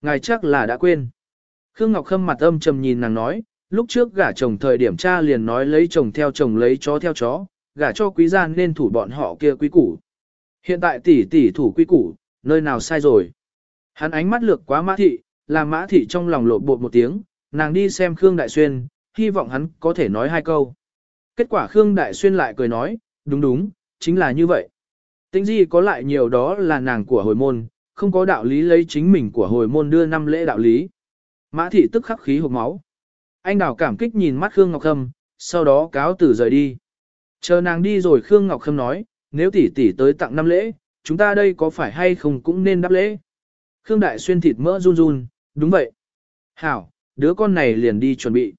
Ngài chắc là đã quên. Khương Ngọc Khâm mặt âm trầm nhìn nàng nói, lúc trước gả chồng thời điểm cha liền nói lấy chồng theo chồng lấy chó theo chó, gả cho quý gia nên thủ bọn họ kia quý củ. Hiện tại tỷ tỷ thủ quý củ, nơi nào sai rồi. Hắn ánh mắt lược quá mã thị, làm mã thị trong lòng lộ bột một tiếng, nàng đi xem Khương Đại Xuyên, hy vọng hắn có thể nói hai câu. Kết quả Khương Đại Xuyên lại cười nói, đúng đúng, chính là như vậy. Tính gì có lại nhiều đó là nàng của hồi môn, không có đạo lý lấy chính mình của hồi môn đưa năm lễ đạo lý. Mã thị tức khắc khí hộp máu. Anh đào cảm kích nhìn mắt Khương Ngọc Khâm, sau đó cáo tử rời đi. Chờ nàng đi rồi Khương Ngọc Khâm nói, nếu tỷ tỷ tới tặng năm lễ, chúng ta đây có phải hay không cũng nên đáp lễ. Khương Đại Xuyên thịt mỡ run run, đúng vậy. Hảo, đứa con này liền đi chuẩn bị.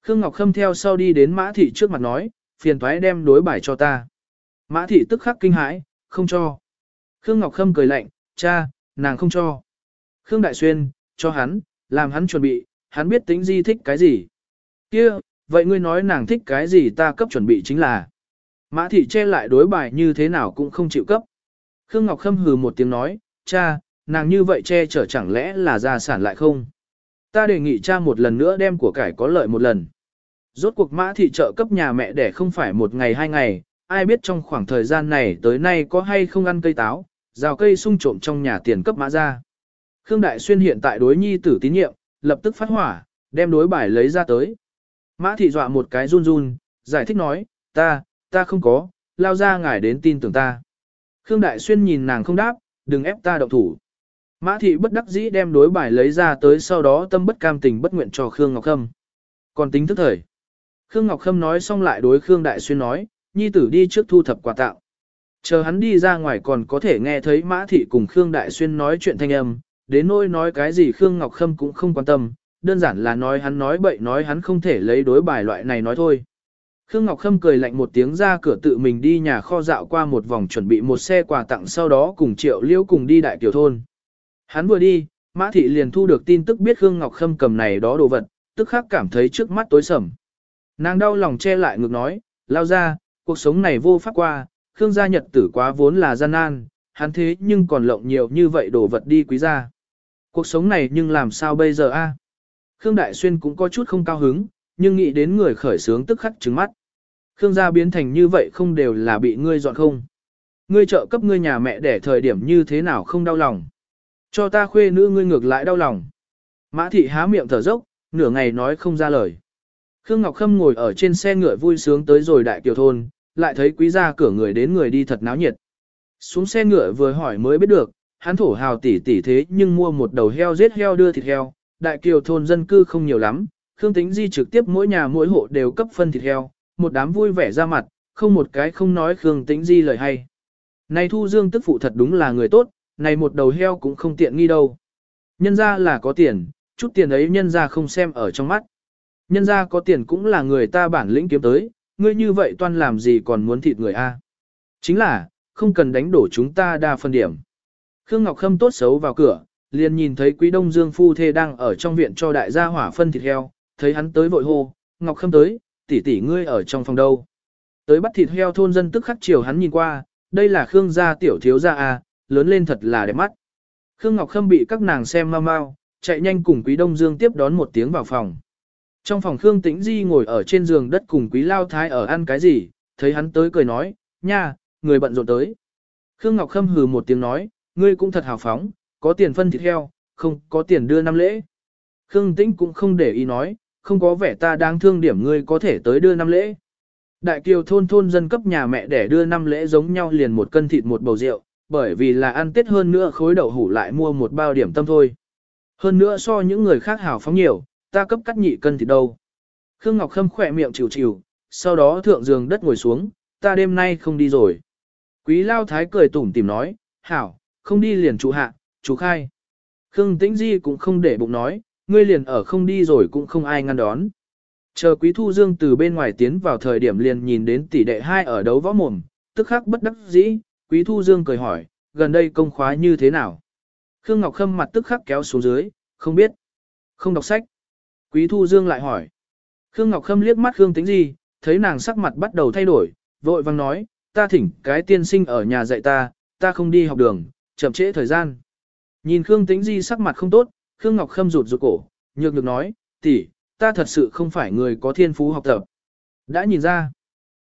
Khương Ngọc Khâm theo sau đi đến Mã Thị trước mặt nói, phiền thoái đem đối bài cho ta. Mã Thị tức khắc kinh hãi, không cho. Khương Ngọc Khâm cười lạnh, cha, nàng không cho. Khương Đại Xuyên, cho hắn, làm hắn chuẩn bị, hắn biết tính di thích cái gì. kia vậy ngươi nói nàng thích cái gì ta cấp chuẩn bị chính là. Mã Thị che lại đối bài như thế nào cũng không chịu cấp. Khương Ngọc Khâm hừ một tiếng nói, cha, nàng như vậy che chở chẳng lẽ là gia sản lại không? Ta đề nghị cha một lần nữa đem của cải có lợi một lần. Rốt cuộc mã thị trợ cấp nhà mẹ để không phải một ngày hai ngày, ai biết trong khoảng thời gian này tới nay có hay không ăn cây táo, rào cây sung trộm trong nhà tiền cấp mã ra. Khương Đại Xuyên hiện tại đối nhi tử tín nhiệm, lập tức phát hỏa, đem đối bài lấy ra tới. Mã thị dọa một cái run run, giải thích nói, ta, ta không có, lao ra ngài đến tin tưởng ta. Khương Đại Xuyên nhìn nàng không đáp, đừng ép ta động thủ. Mã thị bất đắc dĩ đem đối bài lấy ra tới sau đó tâm bất cam tình bất nguyện cho Khương Ngọc Khâm. Còn tính thức thời. Khương Ngọc Khâm nói xong lại đối Khương Đại Xuyên nói, nhi tử đi trước thu thập quà tạo. Chờ hắn đi ra ngoài còn có thể nghe thấy Mã thị cùng Khương Đại Xuyên nói chuyện thanh âm, đến nỗi nói cái gì Khương Ngọc Khâm cũng không quan tâm, đơn giản là nói hắn nói bậy nói hắn không thể lấy đối bài loại này nói thôi. Khương Ngọc Khâm cười lạnh một tiếng ra cửa tự mình đi nhà kho dạo qua một vòng chuẩn bị một xe quà tặng sau đó cùng Triệu Liễu cùng đi đại tiểu thôn. Hắn vừa đi, Mã Thị liền thu được tin tức biết Khương Ngọc Khâm cầm này đó đồ vật, tức khắc cảm thấy trước mắt tối sầm. Nàng đau lòng che lại ngực nói, lao ra, cuộc sống này vô pháp qua, Khương gia nhật tử quá vốn là gian nan, hắn thế nhưng còn lộng nhiều như vậy đồ vật đi quý gia. Cuộc sống này nhưng làm sao bây giờ a? Khương Đại Xuyên cũng có chút không cao hứng, nhưng nghĩ đến người khởi sướng tức khắc trứng mắt. Khương gia biến thành như vậy không đều là bị ngươi dọn không. Ngươi trợ cấp ngươi nhà mẹ để thời điểm như thế nào không đau lòng. Cho ta khuê nữ ngươi ngược lại đau lòng. Mã thị há miệng thở dốc, nửa ngày nói không ra lời. Khương Ngọc Khâm ngồi ở trên xe ngựa vui sướng tới rồi đại tiểu thôn, lại thấy quý gia cửa người đến người đi thật náo nhiệt. Xuống xe ngựa vừa hỏi mới biết được, hắn thổ hào tỷ tỷ thế nhưng mua một đầu heo giết heo đưa thịt heo, đại kiều thôn dân cư không nhiều lắm, Khương Tĩnh Di trực tiếp mỗi nhà mỗi hộ đều cấp phân thịt heo, một đám vui vẻ ra mặt, không một cái không nói Khương Tĩnh Di lời hay. Này Thu Dương tức phụ thật đúng là người tốt, này một đầu heo cũng không tiện nghi đâu. Nhân ra là có tiền, chút tiền ấy nhân ra không xem ở trong mắt. Nhân ra có tiền cũng là người ta bản lĩnh kiếm tới, ngươi như vậy toan làm gì còn muốn thịt người a? Chính là, không cần đánh đổ chúng ta đa phân điểm. Khương Ngọc Khâm tốt xấu vào cửa, liền nhìn thấy Quý Đông Dương phu thê đang ở trong viện cho đại gia hỏa phân thịt heo, thấy hắn tới vội hô, Ngọc Khâm tới, tỷ tỷ ngươi ở trong phòng đâu. Tới bắt thịt heo thôn dân tức khắc chiều hắn nhìn qua, đây là Khương gia tiểu thiếu gia a, lớn lên thật là đẹp mắt. Khương Ngọc Khâm bị các nàng xem mau mau, chạy nhanh cùng Quý Đông Dương tiếp đón một tiếng vào phòng. Trong phòng Khương Tĩnh Di ngồi ở trên giường đất cùng Quý Lao Thái ở ăn cái gì, thấy hắn tới cười nói, nha, người bận rộn tới. Khương Ngọc Khâm hừ một tiếng nói, ngươi cũng thật hào phóng, có tiền phân thịt heo, không có tiền đưa năm lễ. Khương Tĩnh cũng không để ý nói, không có vẻ ta đang thương điểm ngươi có thể tới đưa năm lễ. Đại kiều thôn thôn dân cấp nhà mẹ để đưa năm lễ giống nhau liền một cân thịt một bầu rượu, bởi vì là ăn tết hơn nữa khối đậu hủ lại mua một bao điểm tâm thôi. Hơn nữa so những người khác hào phóng nhiều, ta cấp cắt nhị cân thịt đâu. Khương Ngọc Khâm khỏe miệng chịu chịu, sau đó thượng giường đất ngồi xuống, ta đêm nay không đi rồi. Quý Lao Thái cười tủm tìm nói, hảo, không đi liền trụ hạ, chủ khai. Khương Tĩnh Di cũng không để bụng nói, ngươi liền ở không đi rồi cũng không ai ngăn đón. Chờ Quý Thu Dương từ bên ngoài tiến vào thời điểm liền nhìn đến tỷ đệ hai ở đấu võ mồm, tức khắc bất đắc dĩ, Quý Thu Dương cười hỏi, gần đây công khóa như thế nào? Khương Ngọc Khâm mặt tức khắc kéo xuống dưới, không biết. Không đọc sách. Quý Thu Dương lại hỏi. Khương Ngọc Khâm liếc mắt Khương Tĩnh Di, thấy nàng sắc mặt bắt đầu thay đổi, vội vang nói, ta thỉnh cái tiên sinh ở nhà dạy ta, ta không đi học đường, chậm trễ thời gian. Nhìn Khương Tĩnh Di sắc mặt không tốt, Khương Ngọc Khâm rụt rụt cổ, nhược được nói, tỷ, ta thật sự không phải người có thiên phú học tập. Đã nhìn ra.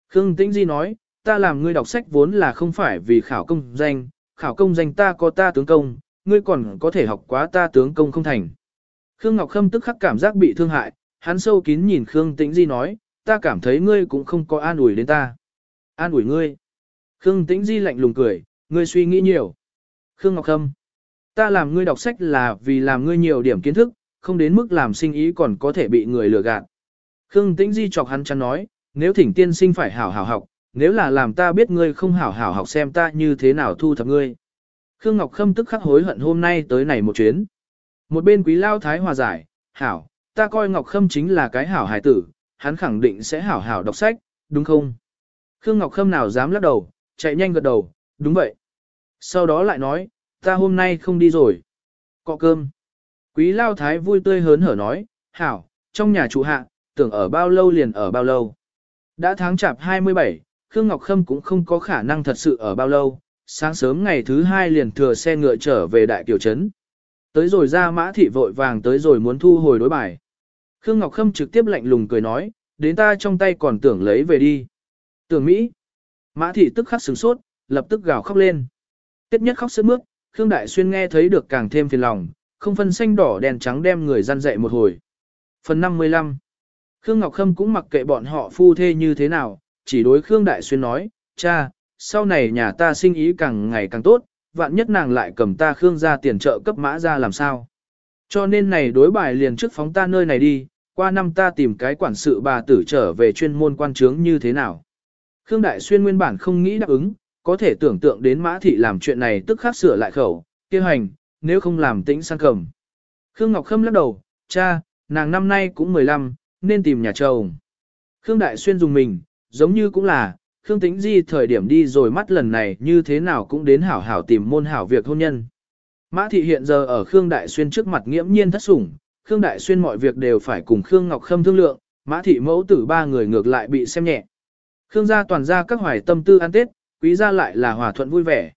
Khương Tĩnh Di nói, ta làm ngươi đọc sách vốn là không phải vì khảo công danh, khảo công danh ta có ta tướng công, ngươi còn có thể học quá ta tướng công không thành. Khương Ngọc Khâm tức khắc cảm giác bị thương hại, hắn sâu kín nhìn Khương Tĩnh Di nói, ta cảm thấy ngươi cũng không có an ủi đến ta. An ủi ngươi. Khương Tĩnh Di lạnh lùng cười, ngươi suy nghĩ nhiều. Khương Ngọc Khâm. Ta làm ngươi đọc sách là vì làm ngươi nhiều điểm kiến thức, không đến mức làm sinh ý còn có thể bị người lừa gạt. Khương Tĩnh Di chọc hắn chắn nói, nếu thỉnh tiên sinh phải hảo hảo học, nếu là làm ta biết ngươi không hảo hảo học xem ta như thế nào thu thập ngươi. Khương Ngọc Khâm tức khắc hối hận hôm nay tới này một chuyến. Một bên quý lao thái hòa giải, hảo, ta coi Ngọc Khâm chính là cái hảo hài tử, hắn khẳng định sẽ hảo hảo đọc sách, đúng không? Khương Ngọc Khâm nào dám lắc đầu, chạy nhanh gật đầu, đúng vậy. Sau đó lại nói, ta hôm nay không đi rồi. Cọ cơm. Quý lao thái vui tươi hớn hở nói, hảo, trong nhà chủ hạ, tưởng ở bao lâu liền ở bao lâu. Đã tháng chạp 27, Khương Ngọc Khâm cũng không có khả năng thật sự ở bao lâu, sáng sớm ngày thứ hai liền thừa xe ngựa trở về Đại Kiều Trấn. Tới rồi ra mã thị vội vàng tới rồi muốn thu hồi đối bài. Khương Ngọc Khâm trực tiếp lạnh lùng cười nói, đến ta trong tay còn tưởng lấy về đi. Tưởng Mỹ. Mã thị tức khắc sửng sốt, lập tức gào khóc lên. Tiết nhất khóc sướt mướt, Khương Đại Xuyên nghe thấy được càng thêm phiền lòng, không phân xanh đỏ đèn trắng đem người gian dậy một hồi. Phần 55 Khương Ngọc Khâm cũng mặc kệ bọn họ phu thê như thế nào, chỉ đối Khương Đại Xuyên nói, cha, sau này nhà ta sinh ý càng ngày càng tốt, vạn nhất nàng lại cầm ta Khương ra tiền trợ cấp mã ra làm sao. Cho nên này đối bài liền trước phóng ta nơi này đi, qua năm ta tìm cái quản sự bà tử trở về chuyên môn quan trướng như thế nào. Khương Đại Xuyên nguyên bản không nghĩ đáp ứng, có thể tưởng tượng đến mã thị làm chuyện này tức khắc sửa lại khẩu, kêu hành, nếu không làm tĩnh sang cầm. Khương Ngọc Khâm lắc đầu, cha, nàng năm nay cũng 15, nên tìm nhà chồng. Khương Đại Xuyên dùng mình, giống như cũng là, Khương Tĩnh Di thời điểm đi rồi mắt lần này như thế nào cũng đến hảo hảo tìm môn hảo việc hôn nhân. Mã thị hiện giờ ở Khương Đại Xuyên trước mặt nghiễm nhiên thất sủng, Khương Đại Xuyên mọi việc đều phải cùng Khương Ngọc Khâm thương lượng, Mã thị mẫu tử ba người ngược lại bị xem nhẹ. Khương gia toàn ra các hoài tâm tư ăn Tết, quý gia lại là hòa thuận vui vẻ.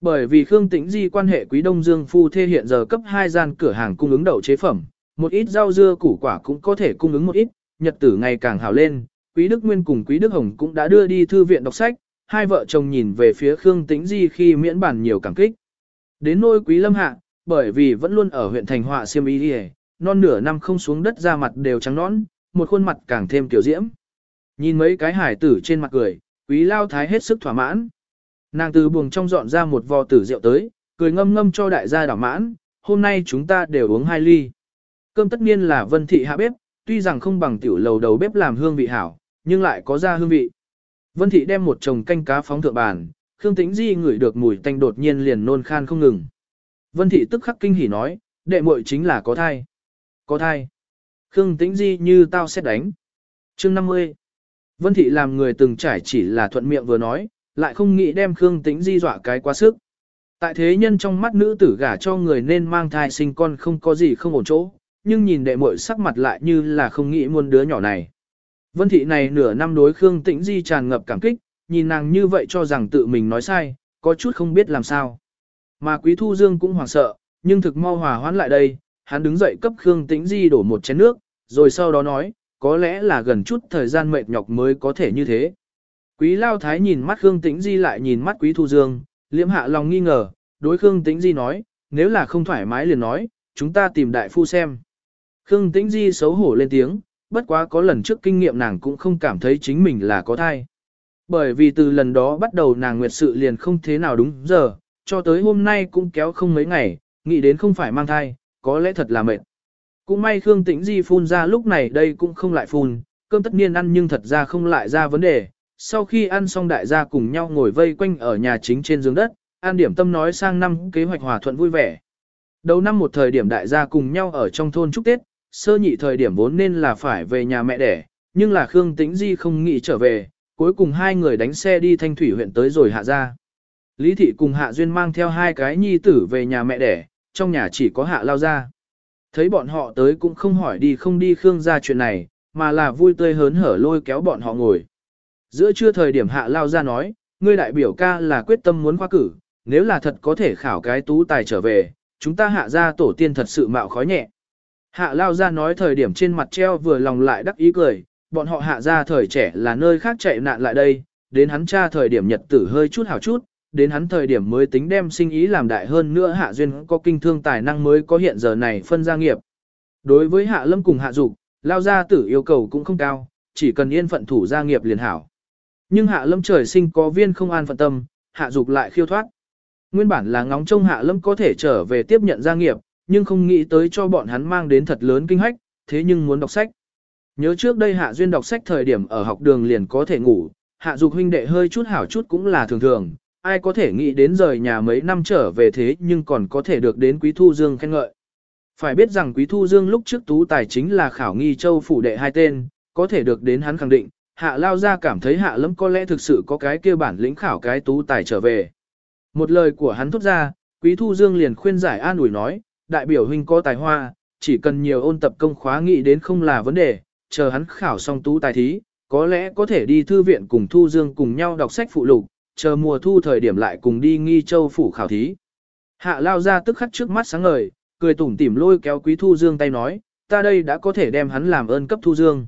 Bởi vì Khương Tĩnh Di quan hệ quý Đông Dương phu thê hiện giờ cấp hai gian cửa hàng cung ứng đậu chế phẩm, một ít rau dưa củ quả cũng có thể cung ứng một ít, nhật tử ngày càng hào lên, Quý Đức Nguyên cùng Quý Đức Hồng cũng đã đưa đi thư viện đọc sách, hai vợ chồng nhìn về phía Khương Tĩnh Di khi miễn bản nhiều cảm kích. Đến nôi Quý Lâm Hạ, bởi vì vẫn luôn ở huyện thành họa siêm y Điề, non nửa năm không xuống đất ra mặt đều trắng nõn, một khuôn mặt càng thêm tiểu diễm. Nhìn mấy cái hải tử trên mặt cười, Quý Lao Thái hết sức thỏa mãn. Nàng từ buồng trong dọn ra một vò tử rượu tới, cười ngâm ngâm cho đại gia đảo mãn, hôm nay chúng ta đều uống hai ly. Cơm tất nhiên là vân thị hạ bếp, tuy rằng không bằng tiểu lầu đầu bếp làm hương vị hảo, nhưng lại có ra hương vị. Vân thị đem một chồng canh cá phóng thượng bàn, Khương Tĩnh Di ngửi được mùi tanh đột nhiên liền nôn khan không ngừng. Vân thị tức khắc kinh hỉ nói, đệ muội chính là có thai. Có thai. Khương Tĩnh Di như tao sẽ đánh. chương 50. Vân Thị làm người từng trải chỉ là thuận miệng vừa nói, lại không nghĩ đem Khương Tĩnh Di dọa cái quá sức. Tại thế nhân trong mắt nữ tử gả cho người nên mang thai sinh con không có gì không ổn chỗ, nhưng nhìn đệ muội sắc mặt lại như là không nghĩ muôn đứa nhỏ này. Vân Thị này nửa năm đối Khương Tĩnh Di tràn ngập cảm kích, nhìn nàng như vậy cho rằng tự mình nói sai, có chút không biết làm sao. Mà Quý Thu Dương cũng hoảng sợ, nhưng thực mau hòa hoãn lại đây, hắn đứng dậy cấp Khương Tĩnh Di đổ một chén nước, rồi sau đó nói, có lẽ là gần chút thời gian mệt nhọc mới có thể như thế. Quý Lao Thái nhìn mắt Khương Tĩnh Di lại nhìn mắt Quý Thu Dương, liễm hạ lòng nghi ngờ, đối Khương Tĩnh Di nói, nếu là không thoải mái liền nói, chúng ta tìm đại phu xem. Khương Tĩnh Di xấu hổ lên tiếng, bất quá có lần trước kinh nghiệm nàng cũng không cảm thấy chính mình là có thai. Bởi vì từ lần đó bắt đầu nàng nguyệt sự liền không thế nào đúng giờ, cho tới hôm nay cũng kéo không mấy ngày, nghĩ đến không phải mang thai, có lẽ thật là mệt. Cũng may Khương Tĩnh Di phun ra lúc này đây cũng không lại phun, cơm tất nhiên ăn nhưng thật ra không lại ra vấn đề. Sau khi ăn xong đại gia cùng nhau ngồi vây quanh ở nhà chính trên giường đất, an điểm tâm nói sang năm kế hoạch hòa thuận vui vẻ. Đầu năm một thời điểm đại gia cùng nhau ở trong thôn chúc Tết, sơ nhị thời điểm vốn nên là phải về nhà mẹ đẻ, nhưng là Khương Tĩnh Di không nghĩ trở về, cuối cùng hai người đánh xe đi thanh thủy huyện tới rồi hạ ra. Lý thị cùng hạ duyên mang theo hai cái nhi tử về nhà mẹ đẻ, trong nhà chỉ có hạ lao ra. Thấy bọn họ tới cũng không hỏi đi không đi Khương ra chuyện này, mà là vui tươi hớn hở lôi kéo bọn họ ngồi. Giữa trưa thời điểm hạ lao ra nói, ngươi đại biểu ca là quyết tâm muốn khoa cử, nếu là thật có thể khảo cái tú tài trở về, chúng ta hạ ra tổ tiên thật sự mạo khói nhẹ. Hạ lao ra nói thời điểm trên mặt treo vừa lòng lại đắc ý cười, bọn họ hạ ra thời trẻ là nơi khác chạy nạn lại đây, đến hắn cha thời điểm nhật tử hơi chút hảo chút, đến hắn thời điểm mới tính đem sinh ý làm đại hơn nữa hạ duyên có kinh thương tài năng mới có hiện giờ này phân gia nghiệp. Đối với hạ lâm cùng hạ dục, lao gia tử yêu cầu cũng không cao, chỉ cần yên phận thủ gia nghiệp liền hảo. Nhưng hạ lâm trời sinh có viên không an phận tâm, hạ dục lại khiêu thoát. Nguyên bản là ngóng trông hạ lâm có thể trở về tiếp nhận gia nghiệp, nhưng không nghĩ tới cho bọn hắn mang đến thật lớn kinh hách, thế nhưng muốn đọc sách. Nhớ trước đây hạ duyên đọc sách thời điểm ở học đường liền có thể ngủ, hạ dục huynh đệ hơi chút hảo chút cũng là thường thường, ai có thể nghĩ đến rời nhà mấy năm trở về thế nhưng còn có thể được đến Quý Thu Dương khen ngợi. Phải biết rằng Quý Thu Dương lúc trước tú tài chính là khảo nghi châu phủ đệ hai tên, có thể được đến hắn khẳng định, hạ lao ra cảm thấy hạ lâm có lẽ thực sự có cái kia bản lĩnh khảo cái tú tài trở về. Một lời của hắn thốt ra, Quý Thu Dương liền khuyên giải an ủi nói, đại biểu huynh có tài hoa, chỉ cần nhiều ôn tập công khóa nghĩ đến không là vấn đề, chờ hắn khảo xong tú tài thí, có lẽ có thể đi thư viện cùng Thu Dương cùng nhau đọc sách phụ lục, chờ mùa thu thời điểm lại cùng đi nghi châu phủ khảo thí. Hạ lao ra tức khắc trước mắt sáng ngời, cười tủm tỉm lôi kéo Quý Thu Dương tay nói, ta đây đã có thể đem hắn làm ơn cấp Thu Dương.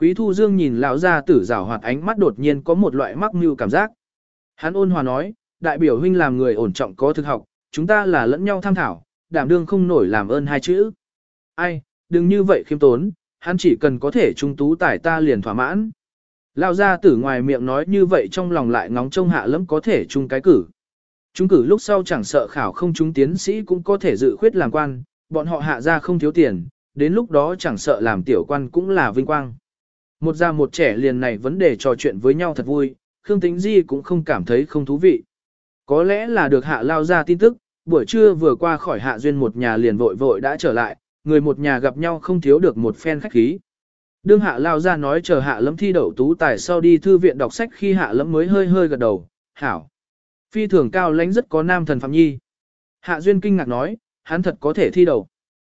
Quý Thu Dương nhìn lão gia tử rào hoạt ánh mắt đột nhiên có một loại mắc mưu cảm giác. Hắn ôn hòa nói, đại biểu huynh làm người ổn trọng có thực học, chúng ta là lẫn nhau tham thảo, đảm đương không nổi làm ơn hai chữ. Ai, đừng như vậy khiêm tốn, hắn chỉ cần có thể trung tú tải ta liền thỏa mãn. Lao ra tử ngoài miệng nói như vậy trong lòng lại ngóng trông hạ lắm có thể chung cái cử. Trung cử lúc sau chẳng sợ khảo không chúng tiến sĩ cũng có thể dự khuyết làm quan, bọn họ hạ ra không thiếu tiền, đến lúc đó chẳng sợ làm tiểu quan cũng là vinh quang. Một già một trẻ liền này vấn đề trò chuyện với nhau thật vui, Khương Tĩnh Di cũng không cảm thấy không thú vị. Có lẽ là được hạ lao ra tin tức, buổi trưa vừa qua khỏi hạ duyên một nhà liền vội vội đã trở lại, người một nhà gặp nhau không thiếu được một phen khách khí. Đương hạ lao ra nói chờ hạ lâm thi đậu tú tài sau đi thư viện đọc sách khi hạ lâm mới hơi hơi gật đầu, hảo. Phi thường cao lãnh rất có nam thần phạm nhi. Hạ duyên kinh ngạc nói, hắn thật có thể thi đậu.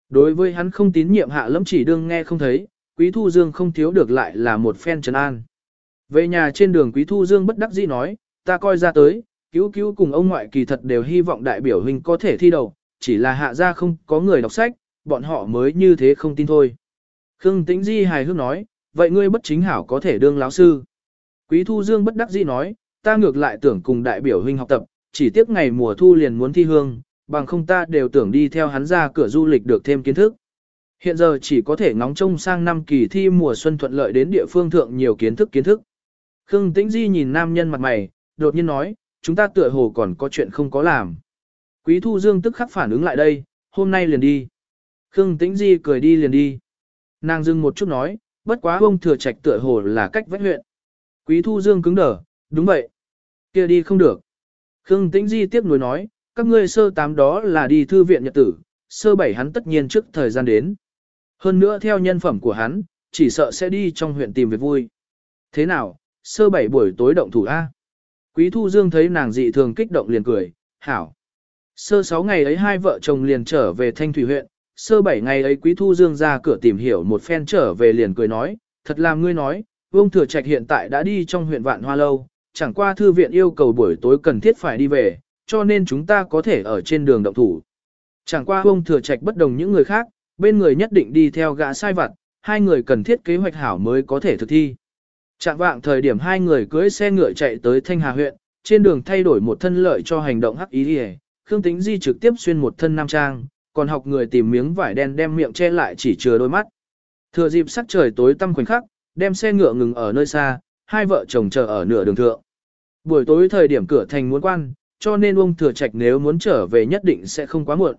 Đối với hắn không tín nhiệm hạ lâm chỉ đương nghe không thấy, quý thu dương không thiếu được lại là một phen trấn an. Về nhà trên đường quý thu dương bất đắc dĩ nói, ta coi ra tới, cứu cứu cùng ông ngoại kỳ thật đều hy vọng đại biểu huynh có thể thi đậu, chỉ là hạ gia không có người đọc sách, bọn họ mới như thế không tin thôi. Khương Tĩnh Di hài hước nói, vậy ngươi bất chính hảo có thể đương lão sư. Quý Thu Dương bất đắc dĩ nói, ta ngược lại tưởng cùng đại biểu huynh học tập, chỉ tiếc ngày mùa thu liền muốn thi hương, bằng không ta đều tưởng đi theo hắn ra cửa du lịch được thêm kiến thức. Hiện giờ chỉ có thể ngóng trông sang năm kỳ thi mùa xuân thuận lợi đến địa phương thượng nhiều kiến thức kiến thức. Khương Tĩnh Di nhìn nam nhân mặt mày, đột nhiên nói, chúng ta tựa hồ còn có chuyện không có làm. Quý Thu Dương tức khắc phản ứng lại đây, hôm nay liền đi. Khương Tĩnh Di cười đi liền đi. Nàng dừng một chút nói, bất quá ông thừa trạch tựa hồ là cách vách huyện. Quý Thu Dương cứng đờ, đúng vậy. kia đi không được. Khương Tĩnh Di tiếp nối nói, các ngươi sơ tám đó là đi thư viện nhật tử, sơ bảy hắn tất nhiên trước thời gian đến. Hơn nữa theo nhân phẩm của hắn, chỉ sợ sẽ đi trong huyện tìm việc vui. Thế nào, sơ bảy buổi tối động thủ A. Quý Thu Dương thấy nàng dị thường kích động liền cười, hảo. Sơ sáu ngày ấy hai vợ chồng liền trở về Thanh Thủy huyện, sơ bảy ngày ấy Quý Thu Dương ra cửa tìm hiểu một phen trở về liền cười nói, thật là ngươi nói, Vương Thừa Trạch hiện tại đã đi trong huyện Vạn Hoa Lâu, chẳng qua thư viện yêu cầu buổi tối cần thiết phải đi về, cho nên chúng ta có thể ở trên đường động thủ. Chẳng qua Vương Thừa Trạch bất đồng những người khác, bên người nhất định đi theo gã sai vặt, hai người cần thiết kế hoạch hảo mới có thể thực thi. Trạng vạng thời điểm hai người cưỡi xe ngựa chạy tới Thanh Hà huyện, trên đường thay đổi một thân lợi cho hành động hắc ý đi Khương Tĩnh Di trực tiếp xuyên một thân nam trang, còn học người tìm miếng vải đen đem miệng che lại chỉ chừa đôi mắt. Thừa dịp sắc trời tối tăm khoảnh khắc, đem xe ngựa ngừng ở nơi xa, hai vợ chồng chờ ở nửa đường thượng. Buổi tối thời điểm cửa thành muốn quan, cho nên ông thừa trạch nếu muốn trở về nhất định sẽ không quá muộn.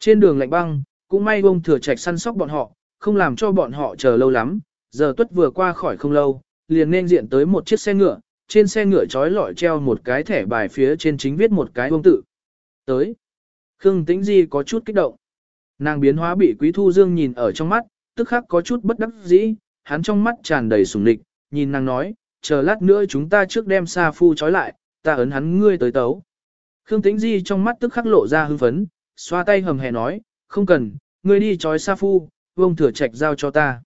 Trên đường lạnh băng, cũng may ông thừa trạch săn sóc bọn họ, không làm cho bọn họ chờ lâu lắm, giờ tuất vừa qua khỏi không lâu, liền nên diện tới một chiếc xe ngựa, trên xe ngựa trói lọi treo một cái thẻ bài phía trên chính viết một cái ông tự. Tới. Khương Tĩnh Di có chút kích động. Nàng biến hóa bị Quý Thu Dương nhìn ở trong mắt, tức khắc có chút bất đắc dĩ, hắn trong mắt tràn đầy sùng địch, nhìn nàng nói, chờ lát nữa chúng ta trước đem Sa Phu trói lại, ta ấn hắn ngươi tới tấu. Khương Tĩnh Di trong mắt tức khắc lộ ra hưng phấn, xoa tay hầm hè nói, không cần, ngươi đi trói Sa Phu, ông thừa trạch giao cho ta.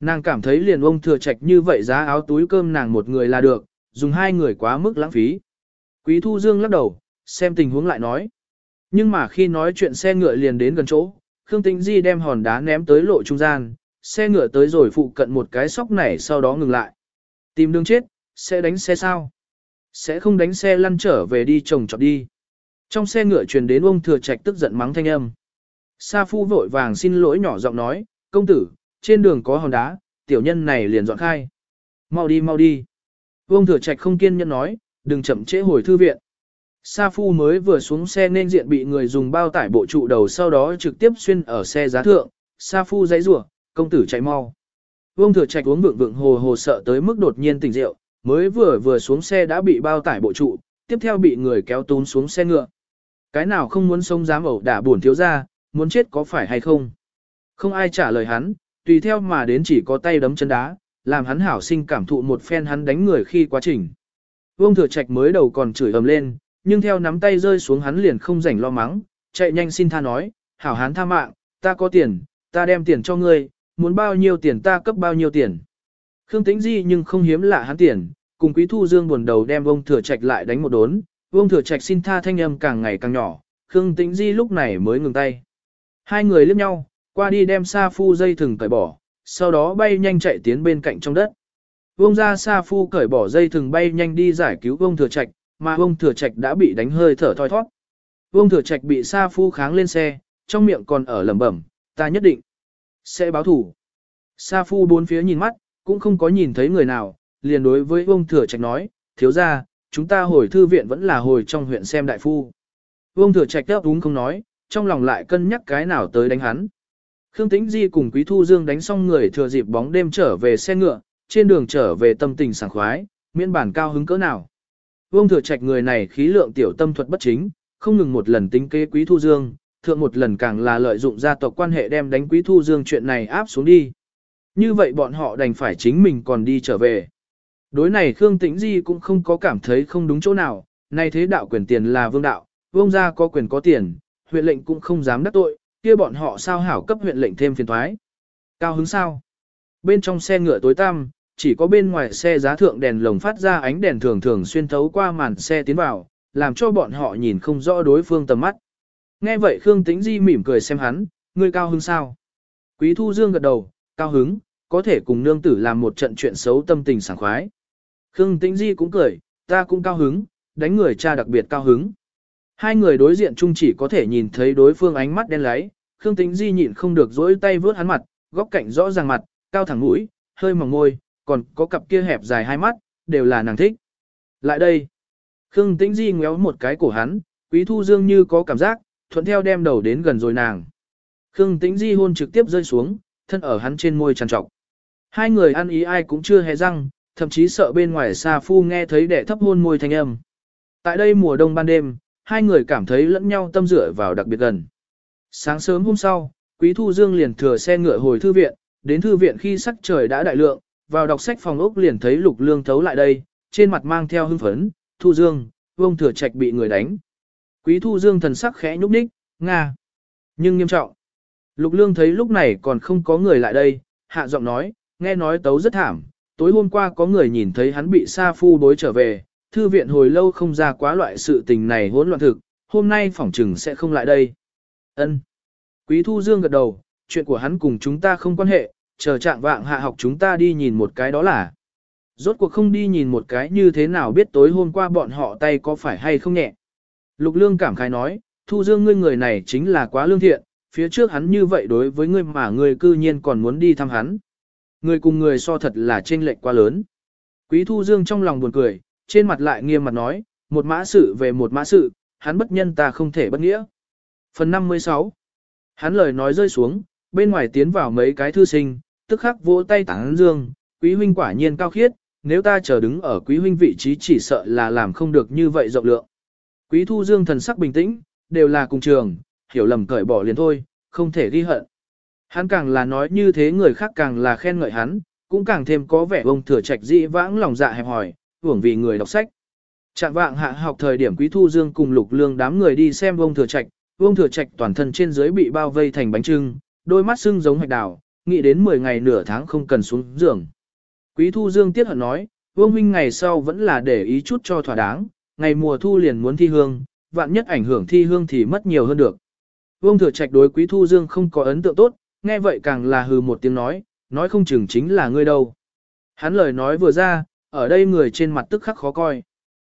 Nàng cảm thấy liền ông thừa trạch như vậy giá áo túi cơm nàng một người là được, dùng hai người quá mức lãng phí. Quý Thu Dương lắc đầu, xem tình huống lại nói. Nhưng mà khi nói chuyện xe ngựa liền đến gần chỗ, Khương Tĩnh Di đem hòn đá ném tới lộ trung gian, xe ngựa tới rồi phụ cận một cái sóc này sau đó ngừng lại. Tìm đường chết, sẽ đánh xe sao? Sẽ không đánh xe lăn trở về đi trồng trọt đi. Trong xe ngựa truyền đến ông thừa trạch tức giận mắng thanh âm. Sa phu vội vàng xin lỗi nhỏ giọng nói, công tử, trên đường có hòn đá, tiểu nhân này liền dọn khai. Mau đi mau đi. Vương thừa trạch không kiên nhẫn nói, đừng chậm trễ hồi thư viện. Sa phu mới vừa xuống xe nên diện bị người dùng bao tải bộ trụ đầu sau đó trực tiếp xuyên ở xe giá thượng. Sa phu giãy rủa công tử chạy mau. Vương thừa trạch uống vượng vượng hồ hồ sợ tới mức đột nhiên tỉnh rượu, mới vừa vừa xuống xe đã bị bao tải bộ trụ, tiếp theo bị người kéo tún xuống xe ngựa. Cái nào không muốn sống dám ẩu đả buồn thiếu ra, muốn chết có phải hay không? Không ai trả lời hắn, tùy theo mà đến chỉ có tay đấm chân đá, làm hắn hảo sinh cảm thụ một phen hắn đánh người khi quá trình. Vương thừa trạch mới đầu còn chửi ầm lên, nhưng theo nắm tay rơi xuống hắn liền không rảnh lo mắng, chạy nhanh xin tha nói, hảo hán tha mạng, ta có tiền, ta đem tiền cho ngươi, muốn bao nhiêu tiền ta cấp bao nhiêu tiền. Khương Tĩnh Di nhưng không hiếm lạ hắn tiền, cùng Quý Thu Dương buồn đầu đem Vông thừa trạch lại đánh một đốn, Vông thừa trạch xin tha thanh âm càng ngày càng nhỏ, Khương Tĩnh Di lúc này mới ngừng tay. Hai người liếc nhau, qua đi đem Sa Phu dây thừng cởi bỏ, sau đó bay nhanh chạy tiến bên cạnh trong đất. Vông ra Sa Phu cởi bỏ dây thừng bay nhanh đi giải cứu Vông thừa trạch, mà ông thừa trạch đã bị đánh hơi thở thoi thoát. Ông thừa trạch bị Sa Phu kháng lên xe, trong miệng còn ở lẩm bẩm, ta nhất định sẽ báo thủ. Sa Phu bốn phía nhìn mắt, cũng không có nhìn thấy người nào, liền đối với ông thừa trạch nói, thiếu ra, chúng ta hồi thư viện vẫn là hồi trong huyện xem đại phu. Ông thừa trạch đáp đúng không nói, trong lòng lại cân nhắc cái nào tới đánh hắn. Khương Tĩnh Di cùng Quý Thu Dương đánh xong người thừa dịp bóng đêm trở về xe ngựa, trên đường trở về tâm tình sảng khoái, miễn bản cao hứng cỡ nào. Vương thừa trạch người này khí lượng tiểu tâm thuật bất chính, không ngừng một lần tính kế Quý Thu Dương, thượng một lần càng là lợi dụng gia tộc quan hệ đem đánh Quý Thu Dương chuyện này áp xuống đi. Như vậy bọn họ đành phải chính mình còn đi trở về. Đối này Khương Tĩnh Di cũng không có cảm thấy không đúng chỗ nào, nay thế đạo quyền tiền là vương đạo, vương gia có quyền có tiền, huyện lệnh cũng không dám đắc tội, kia bọn họ sao hảo cấp huyện lệnh thêm phiền thoái. Cao hứng sao? Bên trong xe ngựa tối tăm, chỉ có bên ngoài xe giá thượng đèn lồng phát ra ánh đèn thường thường xuyên thấu qua màn xe tiến vào, làm cho bọn họ nhìn không rõ đối phương tầm mắt. Nghe vậy Khương Tĩnh Di mỉm cười xem hắn, ngươi cao hứng sao? Quý Thu Dương gật đầu, cao hứng, có thể cùng nương tử làm một trận chuyện xấu tâm tình sảng khoái. Khương Tĩnh Di cũng cười, ta cũng cao hứng, đánh người cha đặc biệt cao hứng. Hai người đối diện chung chỉ có thể nhìn thấy đối phương ánh mắt đen láy, Khương Tĩnh Di nhịn không được dỗi tay vướt hắn mặt, góc cạnh rõ ràng mặt, cao thẳng mũi, hơi mỏng môi, còn có cặp kia hẹp dài hai mắt, đều là nàng thích. Lại đây. Khương Tĩnh Di ngéo một cái cổ hắn, Quý Thu Dương như có cảm giác, thuận theo đem đầu đến gần rồi nàng. Khương Tĩnh Di hôn trực tiếp rơi xuống, thân ở hắn trên môi tràn trọc. Hai người ăn ý ai cũng chưa hề răng, thậm chí sợ bên ngoài xa phu nghe thấy đệ thấp hôn môi thanh âm. Tại đây mùa đông ban đêm, hai người cảm thấy lẫn nhau tâm dựa vào đặc biệt gần. Sáng sớm hôm sau, Quý Thu Dương liền thừa xe ngựa hồi thư viện, đến thư viện khi sắc trời đã đại lượng, vào đọc sách phòng ốc liền thấy Lục Lương thấu lại đây, trên mặt mang theo hưng phấn, Thu Dương, vông Thừa Trạch bị người đánh. Quý Thu Dương thần sắc khẽ nhúc nhích, nga. Nhưng nghiêm trọng. Lục Lương thấy lúc này còn không có người lại đây, hạ giọng nói, nghe nói tấu rất thảm, tối hôm qua có người nhìn thấy hắn bị sa phu đối trở về, thư viện hồi lâu không ra quá loại sự tình này hỗn loạn thực, hôm nay phỏng trừng sẽ không lại đây. Ân. Quý Thu Dương gật đầu, chuyện của hắn cùng chúng ta không quan hệ, chờ trạng vạng hạ học chúng ta đi nhìn một cái đó là. Rốt cuộc không đi nhìn một cái như thế nào biết tối hôm qua bọn họ tay có phải hay không nhẹ. Lục Lương cảm khái nói, Thu Dương ngươi người này chính là quá lương thiện, phía trước hắn như vậy đối với ngươi mà ngươi cư nhiên còn muốn đi thăm hắn. Người cùng người so thật là chênh lệch quá lớn. Quý Thu Dương trong lòng buồn cười, trên mặt lại nghiêm mặt nói, một mã sự về một mã sự, hắn bất nhân ta không thể bất nghĩa. Phần 56 Hắn lời nói rơi xuống, bên ngoài tiến vào mấy cái thư sinh, tức khắc vỗ tay tán dương, quý huynh quả nhiên cao khiết, nếu ta chờ đứng ở quý huynh vị trí chỉ sợ là làm không được như vậy rộng lượng. Quý thu dương thần sắc bình tĩnh, đều là cùng trường, hiểu lầm cởi bỏ liền thôi, không thể ghi hận. Hắn càng là nói như thế người khác càng là khen ngợi hắn, cũng càng thêm có vẻ ông thừa trạch dị vãng lòng dạ hẹp hỏi, hưởng vì người đọc sách. Trạng vạng hạ học thời điểm Quý Thu Dương cùng Lục Lương đám người đi xem ông thừa trạch, ông thừa trạch toàn thân trên dưới bị bao vây thành bánh trưng, đôi mắt sưng giống hạch đào, nghĩ đến 10 ngày nửa tháng không cần xuống giường. Quý Thu Dương tiếc hận nói, Vương huynh ngày sau vẫn là để ý chút cho thỏa đáng, ngày mùa thu liền muốn thi hương, vạn nhất ảnh hưởng thi hương thì mất nhiều hơn được. Vương Thừa Trạch đối Quý Thu Dương không có ấn tượng tốt, nghe vậy càng là hừ một tiếng nói, nói không chừng chính là ngươi đâu. Hắn lời nói vừa ra, ở đây người trên mặt tức khắc khó coi.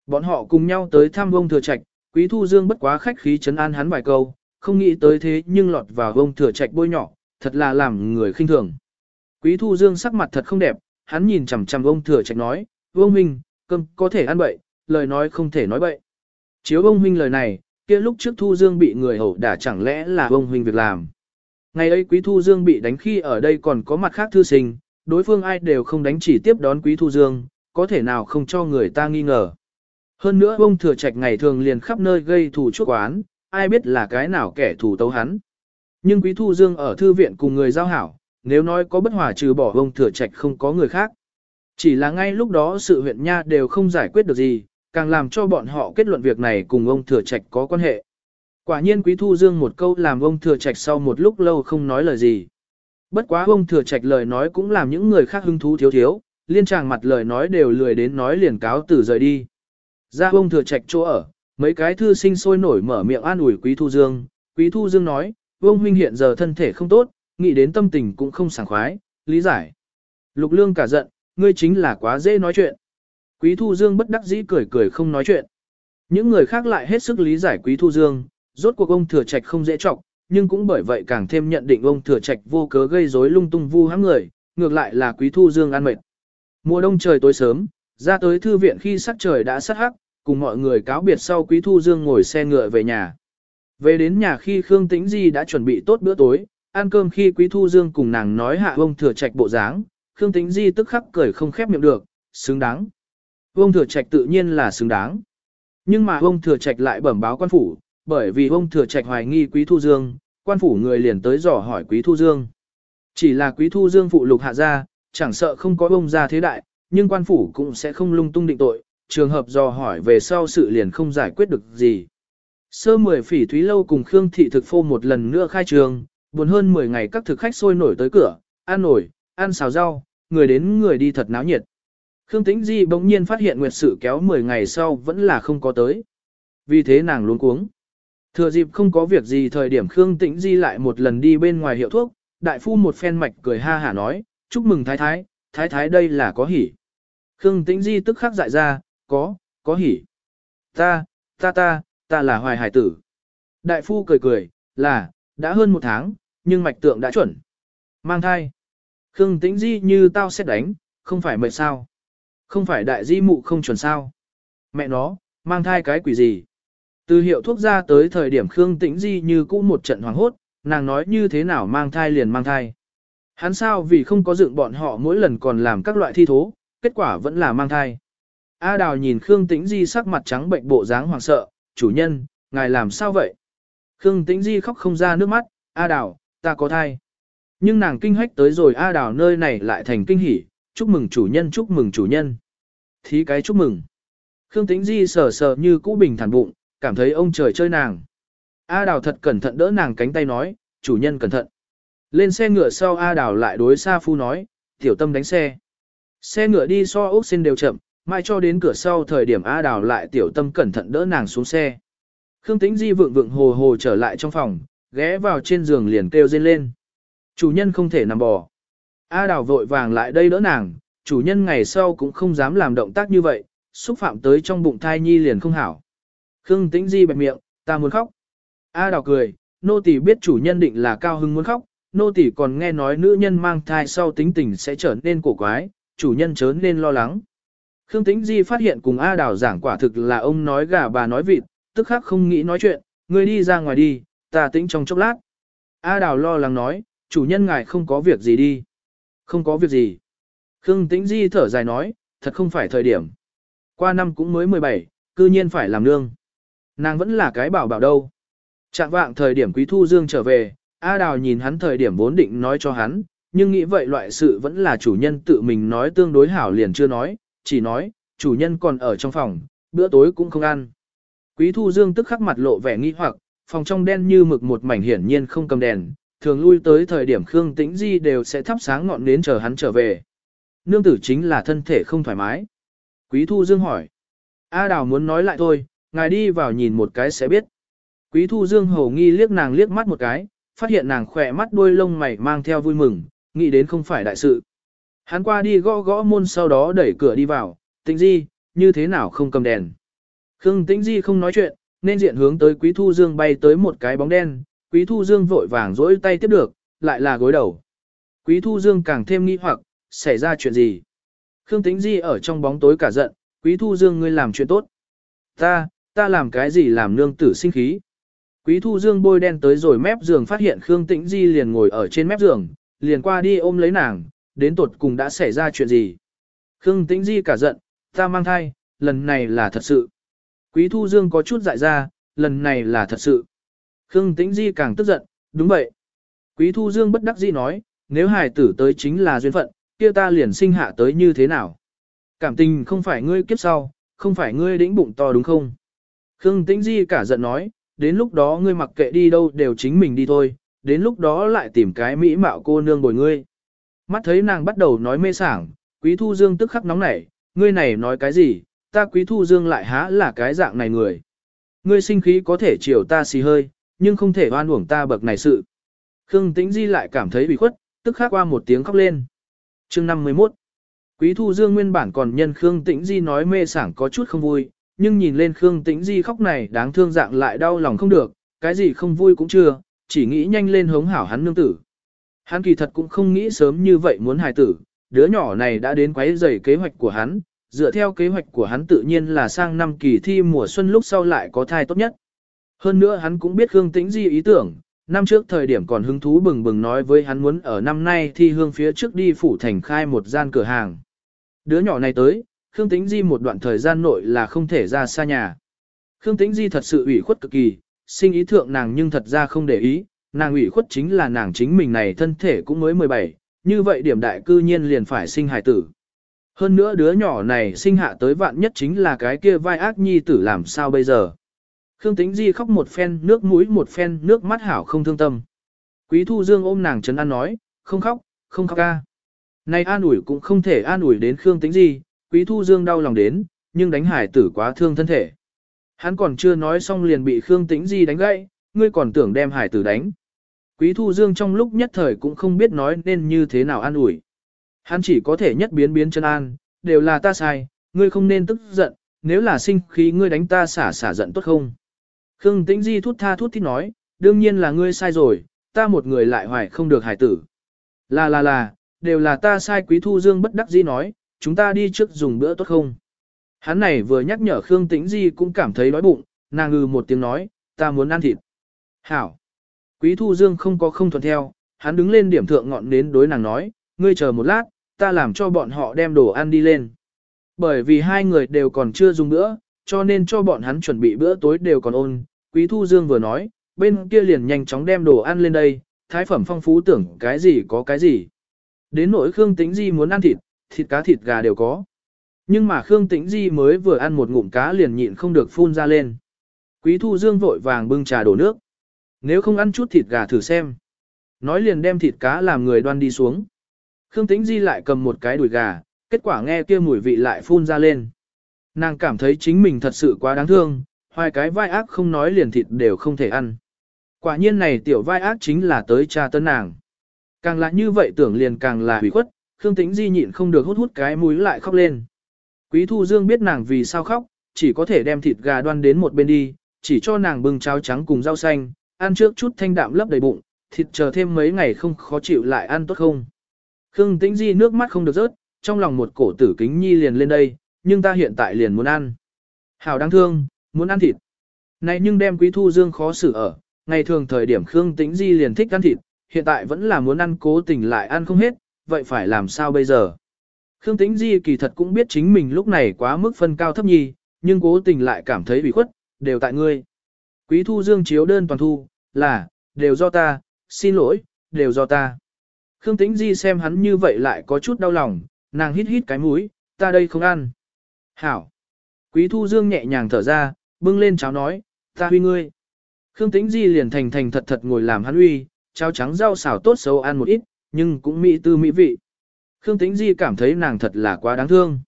Bọn họ cùng nhau tới thăm Vương Thừa Trạch, Quý Thu Dương bất quá khách khí chấn an hắn vài câu, không nghĩ tới thế nhưng lọt vào Vương Thừa Trạch bôi nhỏ, thật là làm người khinh thường. Quý Thu Dương sắc mặt thật không đẹp, hắn nhìn chằm chằm ông Thừa Trạch nói, Vương Huynh, cơm có thể ăn bậy, lời nói không thể nói bậy. Chiếu ông Huynh lời này, kia lúc trước Thu Dương bị người hầu đả chẳng lẽ là ông Huynh việc làm. Ngày ấy Quý Thu Dương bị đánh khi ở đây còn có mặt khác thư sinh, đối phương ai đều không đánh chỉ tiếp đón Quý Thu Dương, có thể nào không cho người ta nghi ngờ. Hơn nữa ông thừa trạch ngày thường liền khắp nơi gây thù chuốc oán, ai biết là cái nào kẻ thù tấu hắn. Nhưng Quý Thu Dương ở thư viện cùng người giao hảo, nếu nói có bất hòa trừ bỏ ông thừa trạch không có người khác. Chỉ là ngay lúc đó sự huyện nha đều không giải quyết được gì, càng làm cho bọn họ kết luận việc này cùng ông thừa trạch có quan hệ. Quả nhiên Quý Thu Dương một câu làm ông thừa trạch sau một lúc lâu không nói lời gì. Bất quá ông thừa trạch lời nói cũng làm những người khác hứng thú thiếu thiếu, liên tràng mặt lời nói đều lười đến nói liền cáo từ rời đi. Ra ông thừa trạch chỗ ở, mấy cái thư sinh sôi nổi mở miệng an ủi Quý Thu Dương. Quý Thu Dương nói, Vương huynh hiện giờ thân thể không tốt, nghĩ đến tâm tình cũng không sảng khoái, lý giải. Lục lương cả giận, ngươi chính là quá dễ nói chuyện. Quý Thu Dương bất đắc dĩ cười cười không nói chuyện. Những người khác lại hết sức lý giải Quý Thu Dương, rốt cuộc ông thừa trạch không dễ trọng, nhưng cũng bởi vậy càng thêm nhận định ông thừa trạch vô cớ gây rối lung tung vu hãm người, ngược lại là Quý Thu Dương an mệt. Mùa đông trời tối sớm, ra tới thư viện khi sắc trời đã sắt hắc, cùng mọi người cáo biệt sau Quý Thu Dương ngồi xe ngựa về nhà. Về đến nhà khi Khương Tĩnh Di đã chuẩn bị tốt bữa tối, ăn cơm khi Quý Thu Dương cùng nàng nói hạ ông thừa trạch bộ dáng, Khương Tĩnh Di tức khắc cười không khép miệng được, xứng đáng. Ông thừa trạch tự nhiên là xứng đáng. Nhưng mà ông thừa trạch lại bẩm báo quan phủ, bởi vì ông thừa trạch hoài nghi Quý Thu Dương, quan phủ người liền tới dò hỏi Quý Thu Dương. Chỉ là Quý Thu Dương phụ lục hạ ra, chẳng sợ không có ông ra thế đại, nhưng quan phủ cũng sẽ không lung tung định tội, trường hợp dò hỏi về sau sự liền không giải quyết được gì. Sơ mười phỉ thúy lâu cùng Khương Thị thực phô một lần nữa khai trường, buồn hơn 10 ngày các thực khách sôi nổi tới cửa, ăn nổi, ăn xào rau, người đến người đi thật náo nhiệt. Khương Tĩnh Di bỗng nhiên phát hiện nguyệt sự kéo 10 ngày sau vẫn là không có tới. Vì thế nàng luống cuống. Thừa dịp không có việc gì thời điểm Khương Tĩnh Di lại một lần đi bên ngoài hiệu thuốc, đại phu một phen mạch cười ha hả nói, chúc mừng thái thái, thái thái đây là có hỉ. Khương Tĩnh Di tức khắc dại ra, có, có hỉ. Ta, ta ta, ta là hoài hải tử. Đại phu cười cười, là, đã hơn một tháng, nhưng mạch tượng đã chuẩn. Mang thai. Khương Tĩnh Di như tao xét đánh, không phải mệt sao. Không phải đại di mụ không chuẩn sao. Mẹ nó, mang thai cái quỷ gì. Từ hiệu thuốc ra tới thời điểm Khương Tĩnh Di như cũ một trận hoàng hốt, nàng nói như thế nào mang thai liền mang thai. Hắn sao vì không có dựng bọn họ mỗi lần còn làm các loại thi thố, kết quả vẫn là mang thai. A Đào nhìn Khương Tĩnh Di sắc mặt trắng bệnh bộ dáng hoảng sợ, chủ nhân, ngài làm sao vậy? Khương Tĩnh Di khóc không ra nước mắt, A Đào, ta có thai. Nhưng nàng kinh hách tới rồi A Đào nơi này lại thành kinh hỉ, chúc mừng chủ nhân chúc mừng chủ nhân. Thí cái chúc mừng. Khương Tĩnh Di sờ sờ như cũ bình thản bụng, cảm thấy ông trời chơi nàng. A Đào thật cẩn thận đỡ nàng cánh tay nói, chủ nhân cẩn thận. Lên xe ngựa sau A Đào lại đối Sa Phu nói, tiểu tâm đánh xe. Xe ngựa đi so ốc xin đều chậm, mai cho đến cửa sau thời điểm A Đào lại tiểu tâm cẩn thận đỡ nàng xuống xe. Khương Tĩnh Di vượng vượng hồ hồ trở lại trong phòng, ghé vào trên giường liền kêu rên lên. Chủ nhân không thể nằm bò. A Đào vội vàng lại đây đỡ nàng, chủ nhân ngày sau cũng không dám làm động tác như vậy, xúc phạm tới trong bụng thai nhi liền không hảo. Khương Tĩnh Di bẹp miệng, ta muốn khóc. A Đào cười, nô tỳ biết chủ nhân định là cao hưng muốn khóc, nô tỳ còn nghe nói nữ nhân mang thai sau tính tình sẽ trở nên cổ quái, chủ nhân chớ nên lo lắng. Khương Tĩnh Di phát hiện cùng A Đào giảng quả thực là ông nói gà bà nói vịt, tức khắc không nghĩ nói chuyện, người đi ra ngoài đi, ta tĩnh trong chốc lát. A Đào lo lắng nói, chủ nhân ngài không có việc gì đi. Không có việc gì. Khương Tĩnh Di thở dài nói, thật không phải thời điểm. Qua năm cũng mới 17, cư nhiên phải làm nương. Nàng vẫn là cái bảo bảo đâu. Trạng vạng thời điểm Quý Thu Dương trở về, A Đào nhìn hắn thời điểm vốn định nói cho hắn, nhưng nghĩ vậy loại sự vẫn là chủ nhân tự mình nói tương đối hảo liền chưa nói, chỉ nói, chủ nhân còn ở trong phòng, bữa tối cũng không ăn. Quý Thu Dương tức khắc mặt lộ vẻ nghi hoặc, phòng trong đen như mực một mảnh hiển nhiên không cầm đèn, thường lui tới thời điểm Khương Tĩnh Di đều sẽ thắp sáng ngọn nến chờ hắn trở về. Nương tử chính là thân thể không thoải mái. Quý Thu Dương hỏi. A Đào muốn nói lại thôi, ngài đi vào nhìn một cái sẽ biết. Quý Thu Dương hầu nghi liếc nàng liếc mắt một cái, phát hiện nàng khỏe mắt đôi lông mày mang theo vui mừng, nghĩ đến không phải đại sự. Hắn qua đi gõ gõ môn sau đó đẩy cửa đi vào, tĩnh di, như thế nào không cầm đèn. Khương tĩnh di không nói chuyện, nên diện hướng tới Quý Thu Dương bay tới một cái bóng đen, Quý Thu Dương vội vàng dỗi tay tiếp được, lại là gối đầu. Quý Thu Dương càng thêm nghi hoặc, xảy ra chuyện gì? Khương Tĩnh Di ở trong bóng tối cả giận, Quý Thu Dương ngươi làm chuyện tốt. Ta, ta làm cái gì làm nương tử sinh khí? Quý Thu Dương bôi đen tới rồi mép giường phát hiện Khương Tĩnh Di liền ngồi ở trên mép giường, liền qua đi ôm lấy nàng, đến tột cùng đã xảy ra chuyện gì? Khương Tĩnh Di cả giận, ta mang thai, lần này là thật sự. Quý Thu Dương có chút dại ra, lần này là thật sự. Khương Tĩnh Di càng tức giận, đúng vậy. Quý Thu Dương bất đắc dĩ nói, nếu hài tử tới chính là duyên phận, kia ta liền sinh hạ tới như thế nào? Cảm tình không phải ngươi kiếp sau, không phải ngươi đĩnh bụng to đúng không? Khương Tĩnh Di cả giận nói, đến lúc đó ngươi mặc kệ đi đâu đều chính mình đi thôi, đến lúc đó lại tìm cái mỹ mạo cô nương bồi ngươi. Mắt thấy nàng bắt đầu nói mê sảng, Quý Thu Dương tức khắc nóng nảy, ngươi này nói cái gì, ta Quý Thu Dương lại há là cái dạng này người. Ngươi sinh khí có thể chiều ta xì hơi, nhưng không thể oan uổng ta bậc này sự. Khương Tĩnh Di lại cảm thấy bị khuất, tức khắc qua một tiếng khóc lên. Chương 51 Quý Thu Dương nguyên bản còn nhân Khương Tĩnh Di nói mê sảng có chút không vui, nhưng nhìn lên Khương Tĩnh Di khóc này đáng thương dạng lại đau lòng không được, cái gì không vui cũng chưa, chỉ nghĩ nhanh lên hống hảo hắn nương tử. Hắn kỳ thật cũng không nghĩ sớm như vậy muốn hài tử, đứa nhỏ này đã đến quấy rầy kế hoạch của hắn, dựa theo kế hoạch của hắn tự nhiên là sang năm kỳ thi mùa xuân lúc sau lại có thai tốt nhất. Hơn nữa hắn cũng biết Khương Tĩnh Di ý tưởng, năm trước thời điểm còn hứng thú bừng bừng nói với hắn muốn ở năm nay thi hương phía trước đi phủ thành khai một gian cửa hàng. Đứa nhỏ này tới, Khương Tĩnh Di một đoạn thời gian nội là không thể ra xa nhà. Khương Tĩnh Di thật sự ủy khuất cực kỳ, sinh ý thượng nàng nhưng thật ra không để ý, nàng ủy khuất chính là nàng chính mình này thân thể cũng mới 17, như vậy điểm đại cư nhiên liền phải sinh hài tử. Hơn nữa đứa nhỏ này sinh hạ tới vạn nhất chính là cái kia vai ác nhi tử làm sao bây giờ. Khương Tĩnh Di khóc một phen nước mũi một phen nước mắt hảo không thương tâm. Quý Thu Dương ôm nàng trấn an nói, không khóc, không khóc ca. Này an ủi cũng không thể an ủi đến Khương Tĩnh Di, Quý Thu Dương đau lòng đến, nhưng đánh hải tử quá thương thân thể. Hắn còn chưa nói xong liền bị Khương Tĩnh Di đánh gãy, ngươi còn tưởng đem hải tử đánh. Quý Thu Dương trong lúc nhất thời cũng không biết nói nên như thế nào an ủi. Hắn chỉ có thể nhất biến biến chân an, đều là ta sai, ngươi không nên tức giận, nếu là sinh khí ngươi đánh ta xả xả giận tốt không. Khương Tĩnh Di thút tha thút thít nói, đương nhiên là ngươi sai rồi, ta một người lại hoài không được hải tử. Là là là, đều là ta sai Quý Thu Dương bất đắc dĩ nói, chúng ta đi trước dùng bữa tốt không? Hắn này vừa nhắc nhở Khương Tĩnh Di cũng cảm thấy đói bụng, nàng ngừ một tiếng nói, ta muốn ăn thịt. Hảo. Quý Thu Dương không có không thuận theo, hắn đứng lên điểm thượng ngọn nến đối nàng nói, ngươi chờ một lát, ta làm cho bọn họ đem đồ ăn đi lên. Bởi vì hai người đều còn chưa dùng bữa, cho nên cho bọn hắn chuẩn bị bữa tối đều còn ôn. Quý Thu Dương vừa nói, bên kia liền nhanh chóng đem đồ ăn lên đây, thái phẩm phong phú tưởng cái gì có cái gì. Đến nỗi Khương Tĩnh Di muốn ăn thịt, thịt cá thịt gà đều có. Nhưng mà Khương Tĩnh Di mới vừa ăn một ngụm cá liền nhịn không được phun ra lên. Quý Thu Dương vội vàng bưng trà đổ nước. Nếu không ăn chút thịt gà thử xem. Nói liền đem thịt cá làm người đoan đi xuống. Khương Tĩnh Di lại cầm một cái đùi gà, kết quả nghe kia mùi vị lại phun ra lên. Nàng cảm thấy chính mình thật sự quá đáng thương, hoài cái vai ác không nói liền thịt đều không thể ăn. Quả nhiên này tiểu vai ác chính là tới cha tân nàng. Càng là như vậy tưởng liền càng là hủy khuất, Khương Tĩnh Di nhịn không được hút hút cái mũi lại khóc lên. Quý Thu Dương biết nàng vì sao khóc, chỉ có thể đem thịt gà đoan đến một bên đi, chỉ cho nàng bưng cháo trắng cùng rau xanh, ăn trước chút thanh đạm lấp đầy bụng, thịt chờ thêm mấy ngày không khó chịu lại ăn tốt không. Khương Tĩnh Di nước mắt không được rớt, trong lòng một cổ tử kính nhi liền lên đây, nhưng ta hiện tại liền muốn ăn. Hảo đáng thương, muốn ăn thịt. Này nhưng đem Quý Thu Dương khó xử ở, ngày thường thời điểm Khương Tĩnh Di liền thích ăn thịt, hiện tại vẫn là muốn ăn cố tình lại ăn không hết, vậy phải làm sao bây giờ? Khương Tĩnh Di kỳ thật cũng biết chính mình lúc này quá mức phân cao thấp nhi, nhưng cố tình lại cảm thấy bị khuất, đều tại ngươi. Quý Thu Dương chiếu đơn toàn thu, là, đều do ta, xin lỗi, đều do ta. Khương Tĩnh Di xem hắn như vậy lại có chút đau lòng, nàng hít hít cái mũi, ta đây không ăn. Hảo. Quý Thu Dương nhẹ nhàng thở ra, bưng lên cháo nói, ta huy ngươi. Khương Tĩnh Di liền thành thành thật thật ngồi làm hắn uy, cháo trắng rau xào tốt xấu ăn một ít, nhưng cũng mỹ tư mỹ vị. Khương Tĩnh Di cảm thấy nàng thật là quá đáng thương.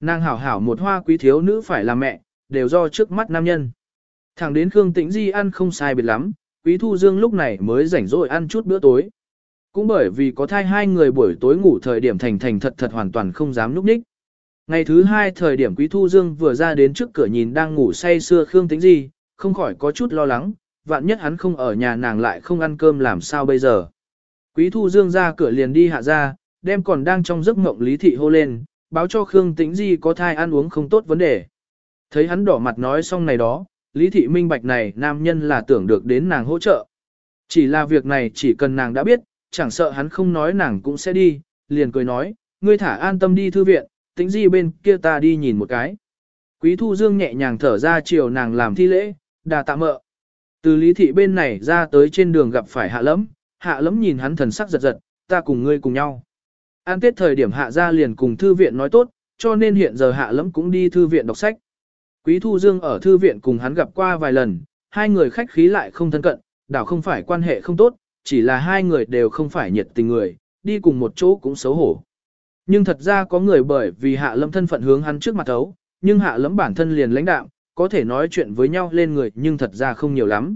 Nàng hảo hảo một hoa quý thiếu nữ phải là mẹ, đều do trước mắt nam nhân. Thẳng đến Khương Tĩnh Di ăn không sai biệt lắm, Quý Thu Dương lúc này mới rảnh rỗi ăn chút bữa tối. Cũng bởi vì có thai hai người buổi tối ngủ thời điểm thành thành thật thật hoàn toàn không dám núp ních. Ngày thứ hai thời điểm Quý Thu Dương vừa ra đến trước cửa nhìn đang ngủ say sưa Khương Tĩnh Di, không khỏi có chút lo lắng, vạn nhất hắn không ở nhà nàng lại không ăn cơm làm sao bây giờ. Quý Thu Dương ra cửa liền đi hạ ra, đem còn đang trong giấc mộng Lý Thị hô lên, báo cho Khương Tĩnh Di có thai ăn uống không tốt vấn đề. Thấy hắn đỏ mặt nói xong này đó, Lý Thị minh bạch này nam nhân là tưởng được đến nàng hỗ trợ. Chỉ là việc này chỉ cần nàng đã biết, chẳng sợ hắn không nói nàng cũng sẽ đi, liền cười nói, ngươi thả an tâm đi thư viện, tính gì bên kia ta đi nhìn một cái. Quý Thu Dương nhẹ nhàng thở ra chiều nàng làm thi lễ, đà tạ mợ. Từ Lý Thị bên này ra tới trên đường gặp phải hạ lẫm, hạ lẫm nhìn hắn thần sắc giật giật, ta cùng ngươi cùng nhau. An tết thời điểm hạ ra liền cùng thư viện nói tốt, cho nên hiện giờ hạ lẫm cũng đi thư viện đọc sách. Quý Thu Dương ở thư viện cùng hắn gặp qua vài lần, hai người khách khí lại không thân cận, đảo không phải quan hệ không tốt, chỉ là hai người đều không phải nhiệt tình người, đi cùng một chỗ cũng xấu hổ. Nhưng thật ra có người bởi vì hạ lâm thân phận hướng hắn trước mặt ấu, nhưng hạ lâm bản thân liền lãnh đạo, có thể nói chuyện với nhau lên người nhưng thật ra không nhiều lắm.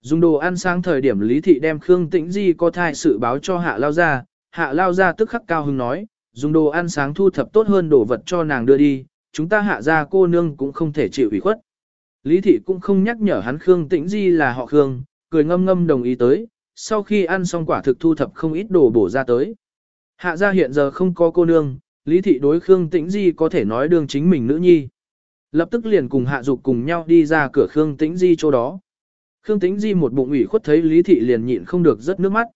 Dùng đồ ăn sáng thời điểm Lý Thị đem Khương Tĩnh Di có thai sự báo cho hạ lao ra, hạ lao ra tức khắc cao hứng nói, dùng đồ ăn sáng thu thập tốt hơn đồ vật cho nàng đưa đi, chúng ta hạ ra cô nương cũng không thể chịu ủy khuất. Lý thị cũng không nhắc nhở hắn Khương Tĩnh Di là họ Khương, cười ngâm ngâm đồng ý tới, sau khi ăn xong quả thực thu thập không ít đồ bổ ra tới. Hạ ra hiện giờ không có cô nương, Lý thị đối Khương Tĩnh Di có thể nói đương chính mình nữ nhi. Lập tức liền cùng hạ dục cùng nhau đi ra cửa Khương Tĩnh Di chỗ đó. Khương Tĩnh Di một bụng ủy khuất thấy Lý thị liền nhịn không được rất nước mắt.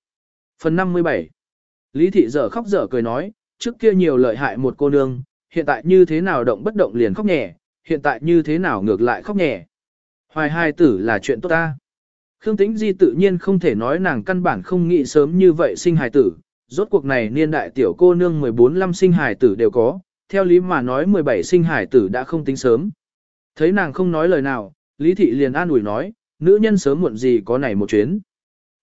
Phần 57 Lý thị dở khóc dở cười nói, trước kia nhiều lợi hại một cô nương, hiện tại như thế nào động bất động liền khóc nhẹ, hiện tại như thế nào ngược lại khóc nhẹ. Hoài hai tử là chuyện tốt ta. Khương Tĩnh Di tự nhiên không thể nói nàng căn bản không nghĩ sớm như vậy sinh hài tử, rốt cuộc này niên đại tiểu cô nương 14 năm sinh hài tử đều có, theo lý mà nói 17 sinh hài tử đã không tính sớm. Thấy nàng không nói lời nào, Lý Thị liền an ủi nói, nữ nhân sớm muộn gì có này một chuyến.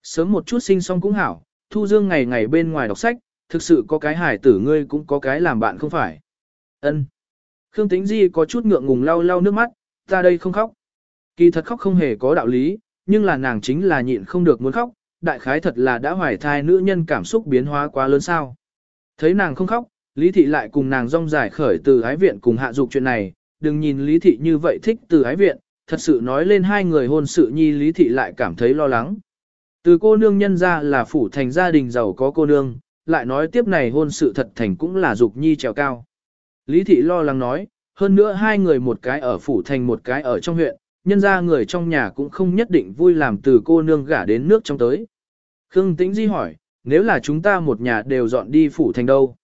Sớm một chút sinh xong cũng hảo, Thu Dương ngày ngày bên ngoài đọc sách, thực sự có cái hài tử ngươi cũng có cái làm bạn không phải. Ân. Khương Tĩnh Di có chút ngượng ngùng lau lau nước mắt, ta đây không khóc. Kỳ thật khóc không hề có đạo lý, nhưng là nàng chính là nhịn không được muốn khóc, đại khái thật là đã hoài thai nữ nhân cảm xúc biến hóa quá lớn sao. Thấy nàng không khóc, Lý Thị lại cùng nàng rong giải khởi từ ái viện cùng hạ dục chuyện này, đừng nhìn Lý Thị như vậy thích từ ái viện, thật sự nói lên hai người hôn sự nhi Lý Thị lại cảm thấy lo lắng. Từ cô nương nhân ra là phủ thành gia đình giàu có cô nương, lại nói tiếp này hôn sự thật thành cũng là dục nhi trèo cao. Lý thị lo lắng nói, hơn nữa hai người một cái ở phủ thành một cái ở trong huyện, nhân ra người trong nhà cũng không nhất định vui làm từ cô nương gả đến nước trong tới. Khương Tĩnh Di hỏi, nếu là chúng ta một nhà đều dọn đi phủ thành đâu?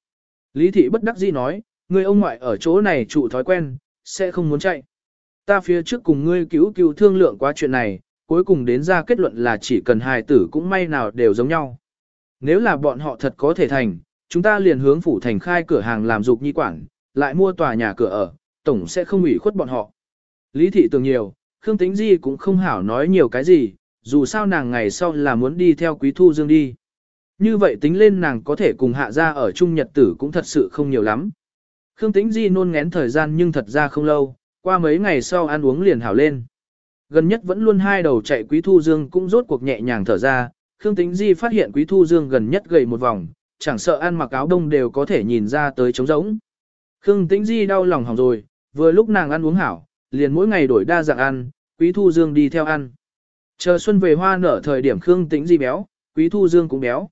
Lý thị bất đắc dĩ nói, người ông ngoại ở chỗ này trụ thói quen, sẽ không muốn chạy. Ta phía trước cùng ngươi cứu cứu thương lượng qua chuyện này, cuối cùng đến ra kết luận là chỉ cần hài tử cũng may nào đều giống nhau. Nếu là bọn họ thật có thể thành, chúng ta liền hướng phủ thành khai cửa hàng làm dục nhi quản, lại mua tòa nhà cửa ở, tổng sẽ không ủy khuất bọn họ. Lý thị tưởng nhiều, Khương Tĩnh Di cũng không hảo nói nhiều cái gì, dù sao nàng ngày sau là muốn đi theo Quý Thu Dương đi. Như vậy tính lên nàng có thể cùng hạ ra ở chung nhật tử cũng thật sự không nhiều lắm. Khương Tĩnh Di nôn ngén thời gian nhưng thật ra không lâu, qua mấy ngày sau ăn uống liền hảo lên. Gần nhất vẫn luôn hai đầu chạy Quý Thu Dương cũng rốt cuộc nhẹ nhàng thở ra, Khương Tĩnh Di phát hiện Quý Thu Dương gần nhất gầy một vòng, chẳng sợ ăn mặc áo đông đều có thể nhìn ra tới trống rỗng. Khương Tĩnh Di đau lòng hỏng rồi, vừa lúc nàng ăn uống hảo, liền mỗi ngày đổi đa dạng ăn, Quý Thu Dương đi theo ăn. Chờ xuân về hoa nở thời điểm Khương Tĩnh Di béo, Quý Thu Dương cũng béo.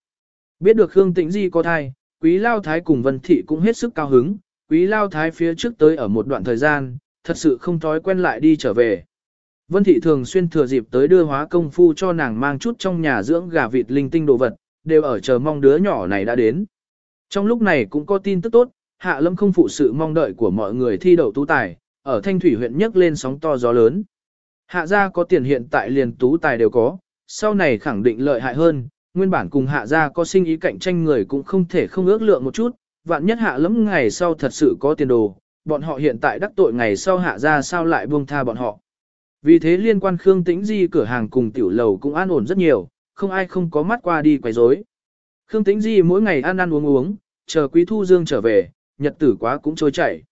Biết được Khương Tĩnh Di có thai, Quý Lao Thái cùng Vân Thị cũng hết sức cao hứng, Quý Lao Thái phía trước tới ở một đoạn thời gian, thật sự không thói quen lại đi trở về. Vân Thị thường xuyên thừa dịp tới đưa hóa công phu cho nàng mang chút trong nhà dưỡng gà vịt linh tinh đồ vật, đều ở chờ mong đứa nhỏ này đã đến. Trong lúc này cũng có tin tức tốt, Hạ Lâm không phụ sự mong đợi của mọi người thi đậu tú tài, ở Thanh Thủy huyện nhấc lên sóng to gió lớn. Hạ gia có tiền hiện tại liền tú tài đều có, sau này khẳng định lợi hại hơn, nguyên bản cùng hạ gia có sinh ý cạnh tranh người cũng không thể không ước lượng một chút, vạn nhất hạ Lâm ngày sau thật sự có tiền đồ, bọn họ hiện tại đắc tội ngày sau hạ gia sao lại buông tha bọn họ. Vì thế liên quan Khương Tĩnh Di cửa hàng cùng tiểu lầu cũng an ổn rất nhiều, không ai không có mắt qua đi quấy rối. Khương Tĩnh Di mỗi ngày ăn ăn uống uống, chờ Quý Thu Dương trở về, nhật tử quá cũng trôi chảy.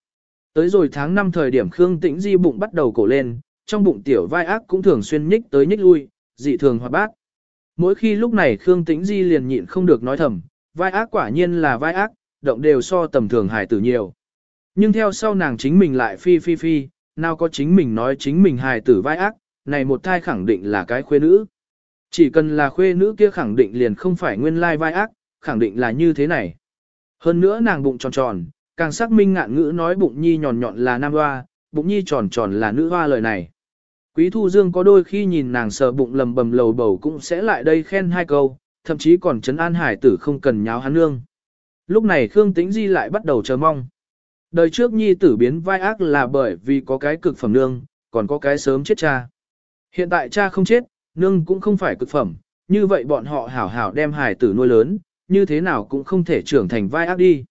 Tới rồi tháng 5 thời điểm Khương Tĩnh Di bụng bắt đầu cổ lên, trong bụng tiểu vai ác cũng thường xuyên nhích tới nhích lui, dị thường hoạt bát. Mỗi khi lúc này Khương Tĩnh Di liền nhịn không được nói thầm, vai ác quả nhiên là vai ác, động đều so tầm thường hài tử nhiều. Nhưng theo sau nàng chính mình lại phi phi phi, nào có chính mình nói chính mình hài tử vai ác, này một thai khẳng định là cái khuê nữ. Chỉ cần là khuê nữ kia khẳng định liền không phải nguyên lai vai ác, khẳng định là như thế này. Hơn nữa nàng bụng tròn tròn, càng xác minh ngạn ngữ nói bụng nhi nhọn nhọn là nam hoa, bụng nhi tròn tròn là nữ hoa lời này. Quý Thu Dương có đôi khi nhìn nàng sờ bụng lầm bầm lầu bầu cũng sẽ lại đây khen hai câu, thậm chí còn chấn an hải tử không cần nháo hắn nương. Lúc này Khương Tĩnh Di lại bắt đầu chờ mong. Đời trước nhi tử biến vai ác là bởi vì có cái cực phẩm nương, còn có cái sớm chết cha. Hiện tại cha không chết, nương cũng không phải cực phẩm, như vậy bọn họ hảo hảo đem hải tử nuôi lớn, như thế nào cũng không thể trưởng thành vai ác đi.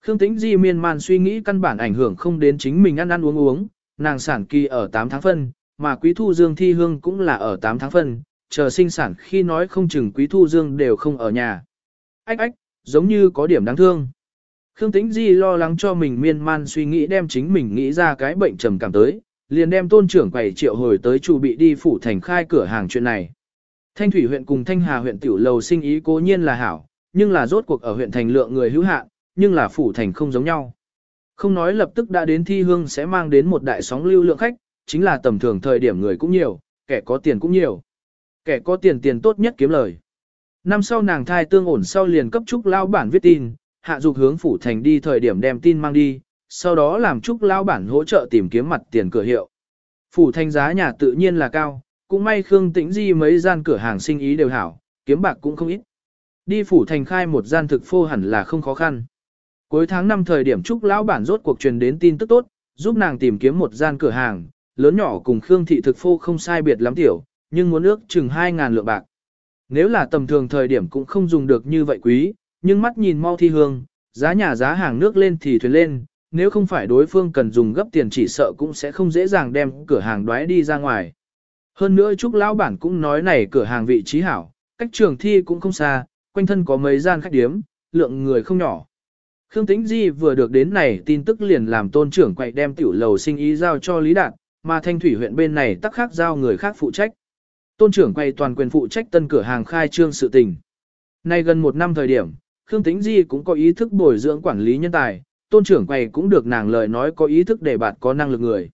Khương Tĩnh Di miên man suy nghĩ căn bản ảnh hưởng không đến chính mình ăn ăn uống uống, nàng sản kỳ ở 8 tháng phân, mà Quý Thu Dương thi hương cũng là ở 8 tháng phân, chờ sinh sản khi nói không chừng Quý Thu Dương đều không ở nhà. Ách ách, giống như có điểm đáng thương. Khương Tĩnh Di lo lắng cho mình miên man suy nghĩ đem chính mình nghĩ ra cái bệnh trầm cảm tới, liền đem tôn trưởng quầy triệu hồi tới chủ bị đi phủ thành khai cửa hàng chuyện này. Thanh Thủy huyện cùng Thanh Hà huyện tiểu lầu sinh ý cố nhiên là hảo, nhưng là rốt cuộc ở huyện thành lượng người hữu hạn, nhưng là phủ thành không giống nhau. Không nói lập tức đã đến thi hương sẽ mang đến một đại sóng lưu lượng khách, chính là tầm thường thời điểm người cũng nhiều, kẻ có tiền cũng nhiều. Kẻ có tiền tiền tốt nhất kiếm lời. Năm sau nàng thai tương ổn sau liền cấp trúc lao bản viết tin, hạ dục hướng phủ thành đi thời điểm đem tin mang đi, sau đó làm trúc lao bản hỗ trợ tìm kiếm mặt tiền cửa hiệu. Phủ thành giá nhà tự nhiên là cao, cũng may Khương Tĩnh Di mấy gian cửa hàng sinh ý đều hảo, kiếm bạc cũng không ít. Đi phủ thành khai một gian thực phô hẳn là không khó khăn. Cuối tháng 5 thời điểm Trúc lão bản rốt cuộc truyền đến tin tức tốt, giúp nàng tìm kiếm một gian cửa hàng, lớn nhỏ cùng Khương thị thực phô không sai biệt lắm tiểu, nhưng muốn ước chừng 2.000 lượng bạc. Nếu là tầm thường thời điểm cũng không dùng được như vậy quý, nhưng mắt nhìn mau thi hương, giá nhà giá hàng nước lên thì thuyền lên, nếu không phải đối phương cần dùng gấp tiền chỉ sợ cũng sẽ không dễ dàng đem cửa hàng đoái đi ra ngoài. Hơn nữa Trúc lão bản cũng nói này cửa hàng vị trí hảo, cách trường thi cũng không xa, quanh thân có mấy gian khách điếm, lượng người không nhỏ. Khương Tĩnh Di vừa được đến này tin tức liền làm tôn trưởng quậy đem tiểu lầu sinh ý giao cho Lý Đạt, mà Thanh Thủy huyện bên này tắc khác giao người khác phụ trách. Tôn trưởng quay toàn quyền phụ trách tân cửa hàng khai trương sự tình. Nay gần một năm thời điểm, Khương Tĩnh Di cũng có ý thức bồi dưỡng quản lý nhân tài, tôn trưởng quay cũng được nàng lời nói có ý thức để bạn có năng lực người.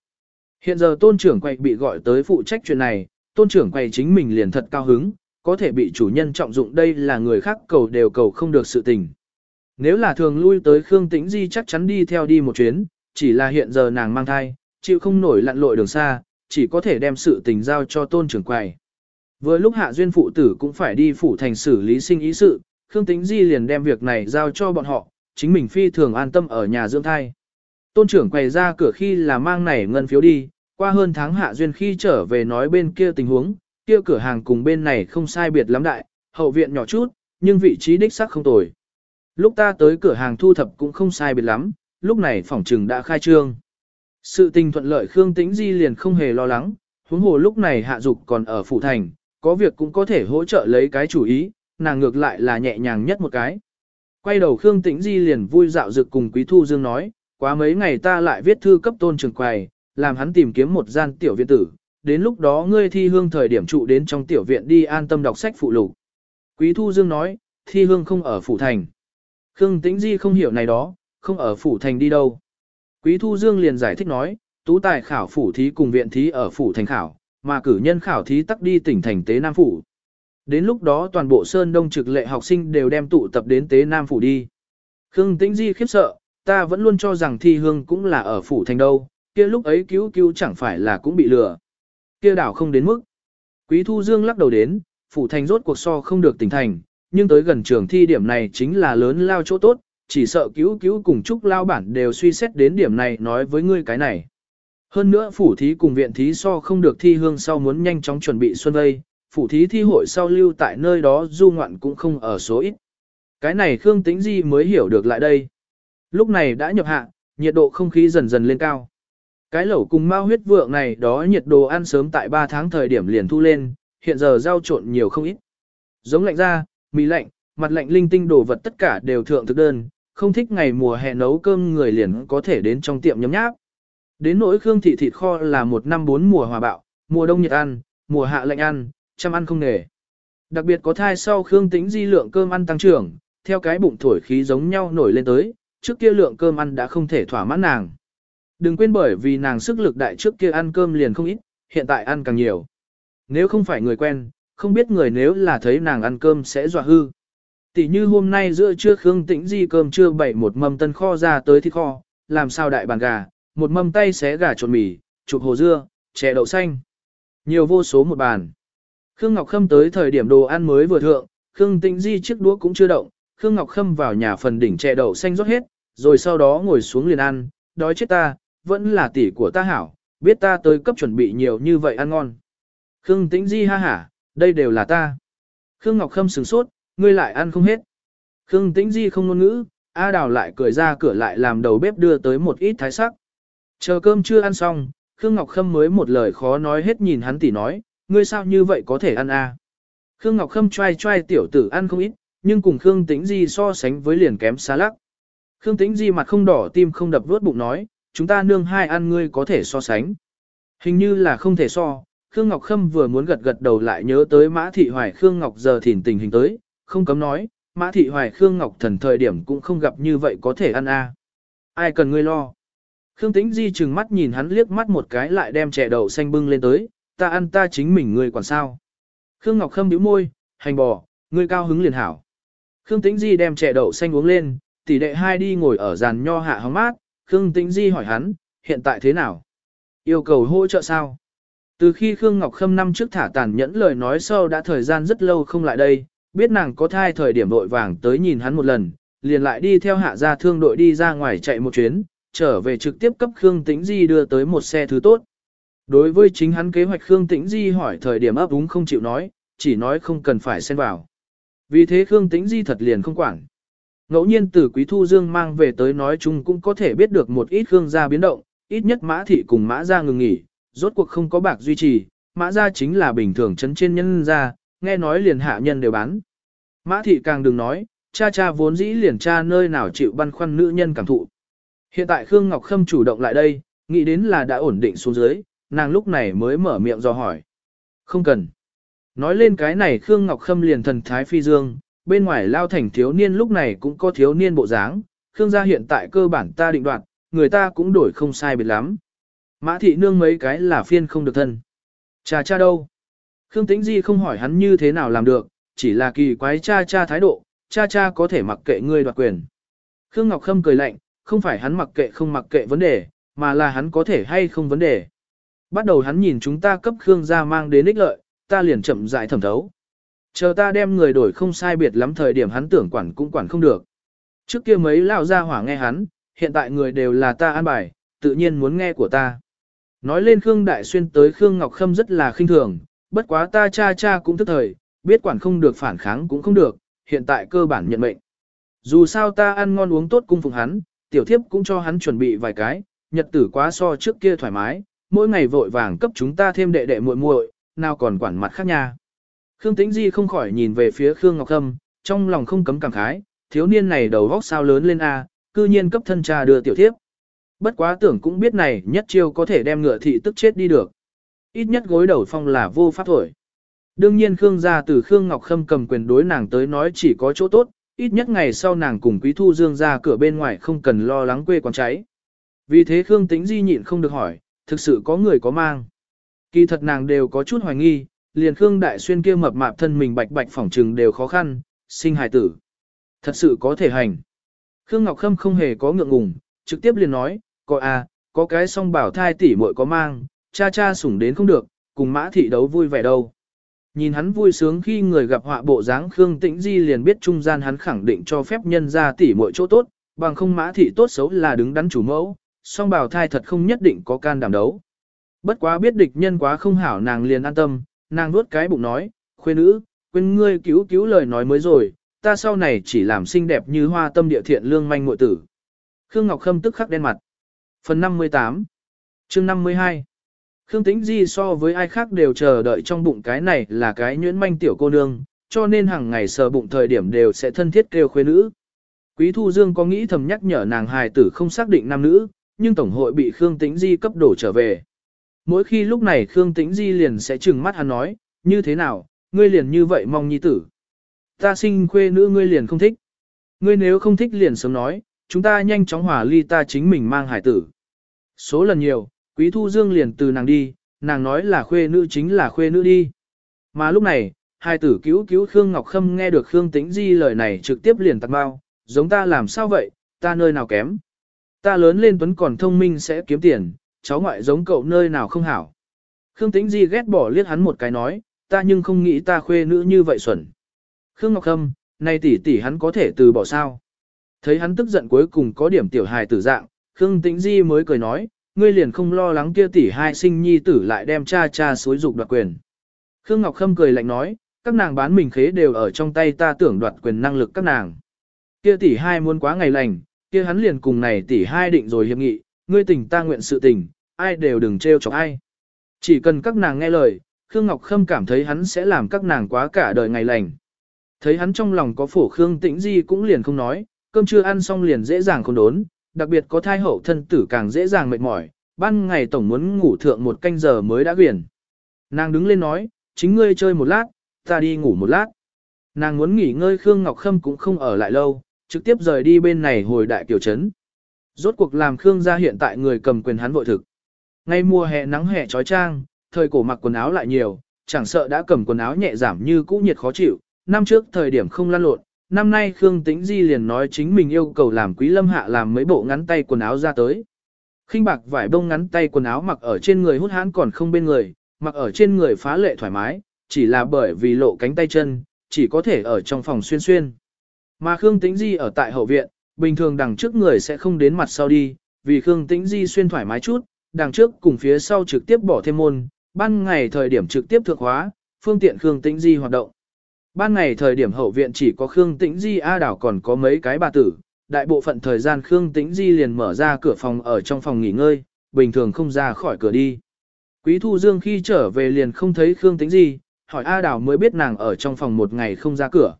Hiện giờ tôn trưởng quay bị gọi tới phụ trách chuyện này, tôn trưởng quay chính mình liền thật cao hứng, có thể bị chủ nhân trọng dụng đây là người khác cầu đều cầu không được sự tình. Nếu là thường lui tới Khương Tĩnh Di chắc chắn đi theo đi một chuyến, chỉ là hiện giờ nàng mang thai, chịu không nổi lặn lội đường xa, chỉ có thể đem sự tình giao cho tôn trưởng quầy. Vừa lúc hạ duyên phụ tử cũng phải đi phủ thành xử lý sinh ý sự, Khương Tĩnh Di liền đem việc này giao cho bọn họ, chính mình phi thường an tâm ở nhà dưỡng thai. Tôn trưởng quầy ra cửa khi là mang này ngân phiếu đi, qua hơn tháng hạ duyên khi trở về nói bên kia tình huống, kia cửa hàng cùng bên này không sai biệt lắm đại, hậu viện nhỏ chút, nhưng vị trí đích xác không tồi. Lúc ta tới cửa hàng thu thập cũng không sai biệt lắm, lúc này phòng trừng đã khai trương. Sự tình thuận lợi Khương Tĩnh Di liền không hề lo lắng, huống hồ lúc này hạ dục còn ở phủ thành, có việc cũng có thể hỗ trợ lấy cái chủ ý, nàng ngược lại là nhẹ nhàng nhất một cái. Quay đầu Khương Tĩnh Di liền vui dạo dực cùng Quý Thu Dương nói, quá mấy ngày ta lại viết thư cấp tôn trường quầy, làm hắn tìm kiếm một gian tiểu viện tử, đến lúc đó ngươi thi hương thời điểm trụ đến trong tiểu viện đi an tâm đọc sách phụ lục. Quý Thu Dương nói, thi hương không ở phủ thành. Khương Tĩnh Di không hiểu này đó, không ở phủ thành đi đâu. Quý Thu Dương liền giải thích nói, tú tài khảo phủ thí cùng viện thí ở phủ thành khảo, mà cử nhân khảo thí tắc đi tỉnh thành tế Nam Phủ. Đến lúc đó toàn bộ Sơn Đông trực lệ học sinh đều đem tụ tập đến tế Nam Phủ đi. Khương Tĩnh Di khiếp sợ, ta vẫn luôn cho rằng thi hương cũng là ở phủ thành đâu, kia lúc ấy cứu cứu chẳng phải là cũng bị lừa. Kia đảo không đến mức. Quý Thu Dương lắc đầu đến, phủ thành rốt cuộc so không được tỉnh thành, nhưng tới gần trường thi điểm này chính là lớn lao chỗ tốt, chỉ sợ cứu cứu cùng chúc lao bản đều suy xét đến điểm này nói với ngươi cái này. Hơn nữa phủ thí cùng viện thí so không được thi hương sau muốn nhanh chóng chuẩn bị xuân vây, phủ thí thi hội sau lưu tại nơi đó du ngoạn cũng không ở số ít. Cái này Khương Tĩnh Di mới hiểu được lại đây. Lúc này đã nhập hạ, nhiệt độ không khí dần dần lên cao. Cái lẩu cùng mao huyết vượng này đó nhiệt độ ăn sớm tại 3 tháng thời điểm liền thu lên, hiện giờ rau trộn nhiều không ít. Giống lạnh ra, mì lạnh, mặt lạnh linh tinh đồ vật tất cả đều thượng thực đơn, không thích ngày mùa hè nấu cơm người liền có thể đến trong tiệm nhấm nháp. Đến nỗi Khương thị thịt kho là một năm bốn mùa hòa bạo, mùa đông nhiệt ăn, mùa hạ lạnh ăn, chăm ăn không nề. Đặc biệt có thai sau Khương tính di lượng cơm ăn tăng trưởng, theo cái bụng thổi khí giống nhau nổi lên tới, trước kia lượng cơm ăn đã không thể thỏa mãn nàng. Đừng quên bởi vì nàng sức lực đại trước kia ăn cơm liền không ít, hiện tại ăn càng nhiều. Nếu không phải người quen, không biết người nếu là thấy nàng ăn cơm sẽ dọa hư. Tỷ như hôm nay giữa trưa Khương Tĩnh Di cơm trưa bày một mâm tân kho ra tới thịt kho, làm sao đại bàn gà, một mâm tay xé gà trộn mì, chụp hồ dưa, chè đậu xanh. Nhiều vô số một bàn. Khương Ngọc Khâm tới thời điểm đồ ăn mới vừa thượng, Khương Tĩnh Di chiếc đũa cũng chưa động, Khương Ngọc Khâm vào nhà phần đỉnh chè đậu xanh rót hết, rồi sau đó ngồi xuống liền ăn, đói chết ta, vẫn là tỷ của ta hảo, biết ta tới cấp chuẩn bị nhiều như vậy ăn ngon. Khương Tĩnh Di ha hả, đây đều là ta. Khương Ngọc Khâm sửng sốt, ngươi lại ăn không hết. Khương Tĩnh Di không ngôn ngữ, A Đào lại cười ra cửa lại làm đầu bếp đưa tới một ít thái sắc. Chờ cơm chưa ăn xong, Khương Ngọc Khâm mới một lời khó nói hết nhìn hắn tỉ nói, ngươi sao như vậy có thể ăn a? Khương Ngọc Khâm trai trai tiểu tử ăn không ít, nhưng cùng Khương Tĩnh Di so sánh với liền kém xa lắc. Khương Tĩnh Di mặt không đỏ tim không đập vớt bụng nói, chúng ta nương hai ăn ngươi có thể so sánh. Hình như là không thể so, Khương Ngọc Khâm vừa muốn gật gật đầu lại nhớ tới Mã Thị Hoài Khương Ngọc giờ thìn tình hình tới, không cấm nói, Mã Thị Hoài Khương Ngọc thần thời điểm cũng không gặp như vậy có thể ăn a. Ai cần ngươi lo. Khương Tĩnh Di chừng mắt nhìn hắn liếc mắt một cái lại đem chè đậu xanh bưng lên tới, ta ăn ta chính mình ngươi quản sao. Khương Ngọc Khâm bĩu môi, hành bò, ngươi cao hứng liền hảo. Khương Tĩnh Di đem chè đậu xanh uống lên, tỷ đệ hai đi ngồi ở giàn nho hạ hóng mát, Khương Tĩnh Di hỏi hắn, hiện tại thế nào? Yêu cầu hỗ trợ sao? Từ khi Khương Ngọc Khâm năm trước thả tàn nhẫn lời nói sau đã thời gian rất lâu không lại đây, biết nàng có thai thời điểm vội vàng tới nhìn hắn một lần, liền lại đi theo hạ gia thương đội đi ra ngoài chạy một chuyến, trở về trực tiếp cấp Khương Tĩnh Di đưa tới một xe thứ tốt. Đối với chính hắn kế hoạch Khương Tĩnh Di hỏi thời điểm ấp úng không chịu nói, chỉ nói không cần phải xen vào. Vì thế Khương Tĩnh Di thật liền không quản. Ngẫu nhiên từ Quý Thu Dương mang về tới nói chung cũng có thể biết được một ít Khương gia biến động, ít nhất Mã Thị cùng Mã gia ngừng nghỉ, rốt cuộc không có bạc duy trì, Mã gia chính là bình thường chấn trên nhân gia, nghe nói liền hạ nhân đều bán. Mã Thị càng đừng nói, cha cha vốn dĩ liền cha nơi nào chịu băn khoăn nữ nhân cảm thụ. Hiện tại Khương Ngọc Khâm chủ động lại đây, nghĩ đến là đã ổn định xuống dưới, nàng lúc này mới mở miệng do hỏi. Không cần. Nói lên cái này Khương Ngọc Khâm liền thần thái phi dương, bên ngoài lao thành thiếu niên lúc này cũng có thiếu niên bộ dáng, Khương gia hiện tại cơ bản ta định đoạt, người ta cũng đổi không sai biệt lắm. Mã thị nương mấy cái là phiên không được thân. Cha cha đâu? Khương Tĩnh Di không hỏi hắn như thế nào làm được, chỉ là kỳ quái cha cha thái độ, cha cha có thể mặc kệ ngươi đoạt quyền. Khương Ngọc Khâm cười lạnh, không phải hắn mặc kệ không mặc kệ vấn đề, mà là hắn có thể hay không vấn đề. Bắt đầu hắn nhìn chúng ta cấp Khương gia mang đến ích lợi, ta liền chậm rãi thẩm thấu. Chờ ta đem người đổi không sai biệt lắm thời điểm hắn tưởng quản cũng quản không được. Trước kia mấy lão gia hỏa nghe hắn, hiện tại người đều là ta an bài, tự nhiên muốn nghe của ta. Nói lên Khương Đại Xuyên tới Khương Ngọc Khâm rất là khinh thường, bất quá ta cha cha cũng thức thời, biết quản không được phản kháng cũng không được, hiện tại cơ bản nhận mệnh. Dù sao ta ăn ngon uống tốt cung phụng hắn, tiểu thiếp cũng cho hắn chuẩn bị vài cái, nhật tử quá so trước kia thoải mái, mỗi ngày vội vàng cấp chúng ta thêm đệ đệ muội muội, nào còn quản mặt khác nha. Khương Tĩnh Di không khỏi nhìn về phía Khương Ngọc Khâm, trong lòng không cấm cảm khái, thiếu niên này đầu góc sao lớn lên a, cư nhiên cấp thân cha đưa tiểu thiếp. Bất quá tưởng cũng biết này nhất chiêu có thể đem ngựa thị tức chết đi được. Ít nhất gối đầu phong là vô pháp thổi. Đương nhiên Khương gia từ Khương Ngọc Khâm cầm quyền đối nàng tới nói chỉ có chỗ tốt, ít nhất ngày sau nàng cùng Quý Thu Dương ra cửa bên ngoài không cần lo lắng quê quán cháy. Vì thế Khương Tĩnh Di nhịn không được hỏi, thực sự có người có mang. Kỳ thật nàng đều có chút hoài nghi, liền Khương Đại Xuyên kia mập mạp thân mình bạch bạch phỏng trừng đều khó khăn, sinh hài tử. Thật sự có thể hành. Khương Ngọc Khâm không hề có ngượng ngùng, trực tiếp liền nói, có à, có cái song bảo thai tỷ muội có mang, cha cha sủng đến không được, cùng mã thị đấu vui vẻ đâu. Nhìn hắn vui sướng khi người gặp họa bộ dáng Khương Tĩnh Di liền biết trung gian hắn khẳng định cho phép nhân ra tỷ muội chỗ tốt, bằng không mã thị tốt xấu là đứng đắn chủ mẫu, song bảo thai thật không nhất định có can đảm đấu. Bất quá biết địch nhân quá không hảo nàng liền an tâm, nàng nuốt cái bụng nói, khuê nữ, quên ngươi cứu cứu lời nói mới rồi, ta sau này chỉ làm xinh đẹp như hoa tâm địa thiện lương manh muội tử. Khương Ngọc Khâm tức khắc đen mặt. Phần 58 chương 52 Khương Tĩnh Di so với ai khác đều chờ đợi trong bụng cái này là cái nhuyễn manh tiểu cô nương, cho nên hàng ngày sờ bụng thời điểm đều sẽ thân thiết kêu khuê nữ. Quý Thu Dương có nghĩ thầm nhắc nhở nàng hài tử không xác định nam nữ, nhưng Tổng hội bị Khương Tĩnh Di cấp đổ trở về. Mỗi khi lúc này Khương Tĩnh Di liền sẽ trừng mắt hắn nói, như thế nào, ngươi liền như vậy mong nhi tử. Ta sinh khuê nữ ngươi liền không thích. Ngươi nếu không thích liền sớm nói, chúng ta nhanh chóng hòa ly ta chính mình mang hải tử. Số lần nhiều, Quý Thu Dương liền từ nàng đi, nàng nói là khuê nữ chính là khuê nữ đi. Mà lúc này, hai tử cứu cứu Khương Ngọc Khâm nghe được Khương Tĩnh Di lời này trực tiếp liền tạc bao, giống ta làm sao vậy, ta nơi nào kém. Ta lớn lên tuấn còn thông minh sẽ kiếm tiền, cháu ngoại giống cậu nơi nào không hảo. Khương Tĩnh Di ghét bỏ liếc hắn một cái nói, ta nhưng không nghĩ ta khuê nữ như vậy xuẩn. Khương Ngọc Khâm, nay tỷ tỷ hắn có thể từ bỏ sao. Thấy hắn tức giận cuối cùng có điểm tiểu hài tử dạng, Khương Tĩnh Di mới cười nói, ngươi liền không lo lắng kia tỷ hai sinh nhi tử lại đem cha cha xối dục đoạt quyền. Khương Ngọc Khâm cười lạnh nói, các nàng bán mình khế đều ở trong tay ta tưởng đoạt quyền năng lực các nàng. Kia tỷ hai muốn quá ngày lành, kia hắn liền cùng này tỷ hai định rồi hiệp nghị, ngươi tình ta nguyện sự tình, ai đều đừng trêu chọc ai. Chỉ cần các nàng nghe lời, Khương Ngọc Khâm cảm thấy hắn sẽ làm các nàng quá cả đời ngày lành. Thấy hắn trong lòng có phổ Khương Tĩnh Di cũng liền không nói, cơm chưa ăn xong liền dễ dàng không đốn, đặc biệt có thai hậu thân tử càng dễ dàng mệt mỏi, ban ngày tổng muốn ngủ thượng một canh giờ mới đã quyển. Nàng đứng lên nói, chính ngươi chơi một lát, ta đi ngủ một lát. Nàng muốn nghỉ ngơi Khương Ngọc Khâm cũng không ở lại lâu, trực tiếp rời đi bên này hồi đại kiểu trấn. Rốt cuộc làm Khương gia hiện tại người cầm quyền hắn vội thực. Ngay mùa hè nắng hè trói trang, thời cổ mặc quần áo lại nhiều, chẳng sợ đã cầm quần áo nhẹ giảm như cũ nhiệt khó chịu, năm trước thời điểm không lăn lộn, năm nay Khương Tĩnh Di liền nói chính mình yêu cầu làm Quý Lâm Hạ làm mấy bộ ngắn tay quần áo ra tới. Khinh bạc vải bông ngắn tay quần áo mặc ở trên người hút hãn còn không bên người, mặc ở trên người phá lệ thoải mái, chỉ là bởi vì lộ cánh tay chân, chỉ có thể ở trong phòng xuyên xuyên. Mà Khương Tĩnh Di ở tại hậu viện, bình thường đằng trước người sẽ không đến mặt sau đi, vì Khương Tĩnh Di xuyên thoải mái chút, đằng trước cùng phía sau trực tiếp bỏ thêm môn, ban ngày thời điểm trực tiếp thượng hóa, phương tiện Khương Tĩnh Di hoạt động. Ban ngày thời điểm hậu viện chỉ có Khương Tĩnh Di A đảo còn có mấy cái bà tử, đại bộ phận thời gian Khương Tĩnh Di liền mở ra cửa phòng ở trong phòng nghỉ ngơi, bình thường không ra khỏi cửa đi. Quý Thu Dương khi trở về liền không thấy Khương Tĩnh Di, hỏi A đảo mới biết nàng ở trong phòng một ngày không ra cửa.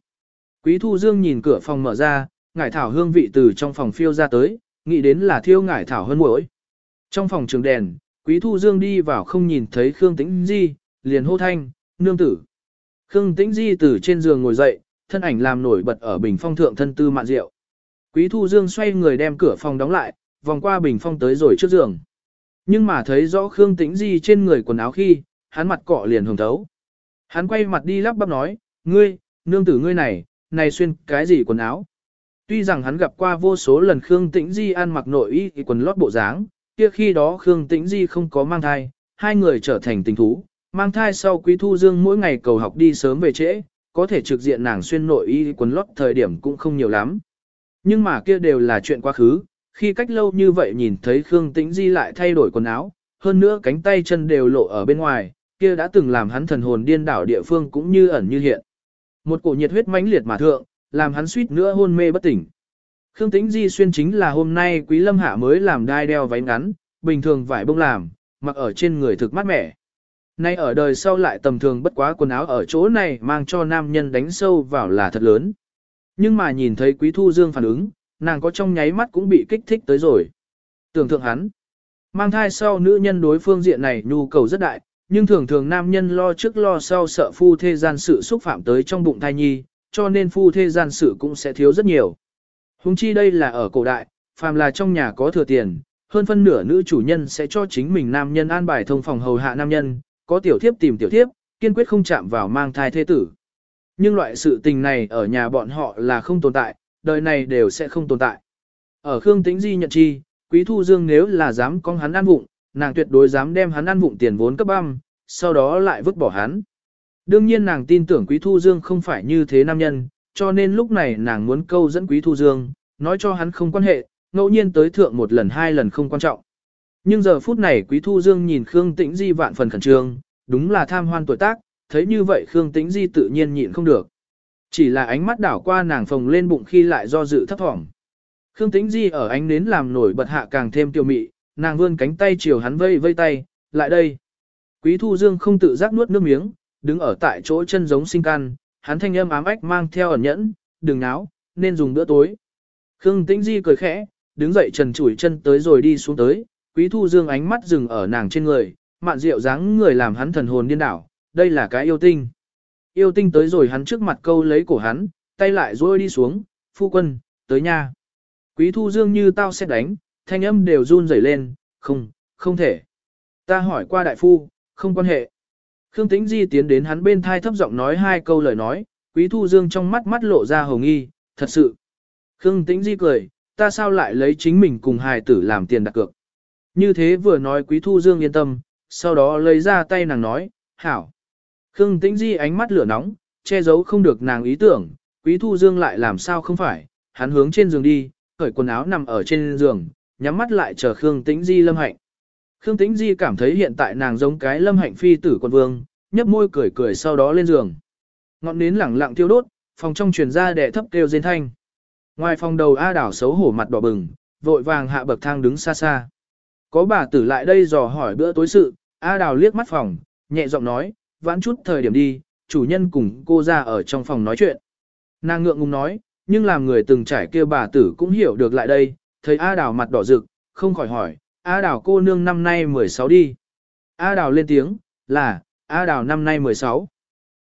Quý Thu Dương nhìn cửa phòng mở ra, ngải thảo hương vị từ trong phòng phiêu ra tới, nghĩ đến là thiêu ngải thảo hơn muỗi. Trong phòng trường đèn, Quý Thu Dương đi vào không nhìn thấy Khương Tĩnh Di, liền hô thanh, nương tử. Khương Tĩnh Di từ trên giường ngồi dậy, thân ảnh làm nổi bật ở bình phong thượng thân tư mạn rượu. Quý Thu Dương xoay người đem cửa phòng đóng lại, vòng qua bình phong tới rồi trước giường. Nhưng mà thấy rõ Khương Tĩnh Di trên người quần áo khi, hắn mặt cọ liền hồng thấu. Hắn quay mặt đi lắp bắp nói, ngươi, nương tử ngươi này, này xuyên cái gì quần áo? Tuy rằng hắn gặp qua vô số lần Khương Tĩnh Di ăn mặc nội y quần lót bộ dáng, kia khi đó Khương Tĩnh Di không có mang thai, hai người trở thành tình thú, mang thai sau Quý Thu Dương mỗi ngày cầu học đi sớm về trễ, có thể trực diện nàng xuyên nội y quần lót thời điểm cũng không nhiều lắm. Nhưng mà kia đều là chuyện quá khứ, khi cách lâu như vậy nhìn thấy Khương Tĩnh Di lại thay đổi quần áo, hơn nữa cánh tay chân đều lộ ở bên ngoài, kia đã từng làm hắn thần hồn điên đảo địa phương cũng như ẩn như hiện. Một cổ nhiệt huyết mãnh liệt mà thượng, làm hắn suýt nữa hôn mê bất tỉnh. Khương Tĩnh Di xuyên chính là hôm nay Quý Lâm Hạ mới làm đai đeo váy ngắn, bình thường vải bông làm, mặc ở trên người thực mát mẻ. Nay ở đời sau lại tầm thường bất quá quần áo ở chỗ này mang cho nam nhân đánh sâu vào là thật lớn. Nhưng mà nhìn thấy Quý Thu Dương phản ứng, nàng có trong nháy mắt cũng bị kích thích tới rồi. Tưởng tượng hắn, mang thai sau nữ nhân đối phương diện này nhu cầu rất đại, nhưng thường thường nam nhân lo trước lo sau sợ phu thê gian sự xúc phạm tới trong bụng thai nhi, cho nên phu thê gian sự cũng sẽ thiếu rất nhiều. Hùng chi đây là ở cổ đại, phàm là trong nhà có thừa tiền, hơn phân nửa nữ chủ nhân sẽ cho chính mình nam nhân an bài thông phòng hầu hạ nam nhân, có tiểu thiếp tìm tiểu thiếp, kiên quyết không chạm vào mang thai thế tử. Nhưng loại sự tình này ở nhà bọn họ là không tồn tại, đời này đều sẽ không tồn tại. Ở Khương Tĩnh Di nhận chi, Quý Thu Dương nếu là dám con hắn ăn vụng, nàng tuyệt đối dám đem hắn ăn vụng tiền vốn cấp băm, sau đó lại vứt bỏ hắn. Đương nhiên nàng tin tưởng Quý Thu Dương không phải như thế nam nhân, cho nên lúc này nàng muốn câu dẫn Quý Thu Dương, nói cho hắn không quan hệ, ngẫu nhiên tới thượng một lần hai lần không quan trọng. Nhưng giờ phút này Quý Thu Dương nhìn Khương Tĩnh Di vạn phần khẩn trương, đúng là tham hoan tuổi tác, thấy như vậy Khương Tĩnh Di tự nhiên nhịn không được. Chỉ là ánh mắt đảo qua nàng phồng lên bụng khi lại do dự thấp thỏm. Khương Tĩnh Di ở ánh nến làm nổi bật hạ càng thêm tiêu mị, nàng vươn cánh tay chiều hắn vây vây tay, lại đây. Quý Thu Dương không tự giác nuốt nước miếng, đứng ở tại chỗ chân giống sinh can, hắn thanh âm ám ách mang theo ẩn nhẫn, đừng náo, nên dùng bữa tối. Khương Tĩnh Di cười khẽ, đứng dậy trần chủi chân tới rồi đi xuống tới, Quý Thu Dương ánh mắt dừng ở nàng trên người, mạn rượu dáng người làm hắn thần hồn điên đảo, đây là cái yêu tinh. Yêu tinh tới rồi hắn trước mặt câu lấy cổ hắn, tay lại rôi đi xuống, phu quân, tới nha. Quý Thu Dương như tao sẽ đánh, thanh âm đều run rẩy lên, không, không thể. Ta hỏi qua đại phu, không quan hệ. Khương Tĩnh Di tiến đến hắn bên thai thấp giọng nói hai câu lời nói, Quý Thu Dương trong mắt mắt lộ ra hồng nghi, thật sự. Khương Tĩnh Di cười, ta sao lại lấy chính mình cùng hài tử làm tiền đặt cược. Như thế vừa nói Quý Thu Dương yên tâm, sau đó lấy ra tay nàng nói, hảo. Khương Tĩnh Di ánh mắt lửa nóng, che giấu không được nàng ý tưởng, Quý Thu Dương lại làm sao không phải, hắn hướng trên giường đi, cởi quần áo nằm ở trên giường, nhắm mắt lại chờ Khương Tĩnh Di lâm hạnh. Khương Tĩnh Di cảm thấy hiện tại nàng giống cái lâm hạnh phi tử quân vương, nhấp môi cười cười sau đó lên giường. Ngọn nến lẳng lặng thiêu đốt, phòng trong truyền ra đẻ thấp kêu rên thanh. Ngoài phòng đầu A đảo xấu hổ mặt đỏ bừng, vội vàng hạ bậc thang đứng xa xa. Có bà tử lại đây dò hỏi bữa tối sự, A đào liếc mắt phòng, nhẹ giọng nói, vãn chút thời điểm đi, chủ nhân cùng cô ra ở trong phòng nói chuyện. Nàng ngượng ngùng nói, nhưng làm người từng trải kia bà tử cũng hiểu được lại đây, thấy A đào mặt đỏ rực, không khỏi hỏi, A đào cô nương năm nay 16 đi. A đào lên tiếng, là, A đào năm nay 16.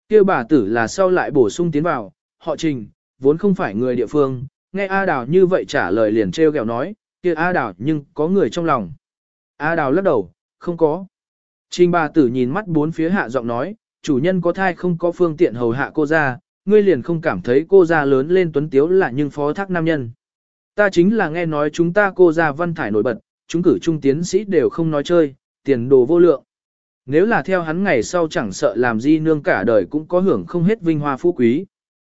Kia bà tử là sau lại bổ sung tiến vào, họ trình, vốn không phải người địa phương, nghe A đào như vậy trả lời liền treo kẹo nói, kia A đào nhưng có người trong lòng. A đào lắc đầu, không có. Trình bà tử nhìn mắt bốn phía hạ giọng nói, chủ nhân có thai không có phương tiện hầu hạ cô ra, ngươi liền không cảm thấy cô ra lớn lên tuấn tiếu là nhưng phó thác nam nhân. Ta chính là nghe nói chúng ta cô ra văn thải nổi bật, chúng cử trung tiến sĩ đều không nói chơi, tiền đồ vô lượng. Nếu là theo hắn ngày sau chẳng sợ làm gì nương cả đời cũng có hưởng không hết vinh hoa phú quý.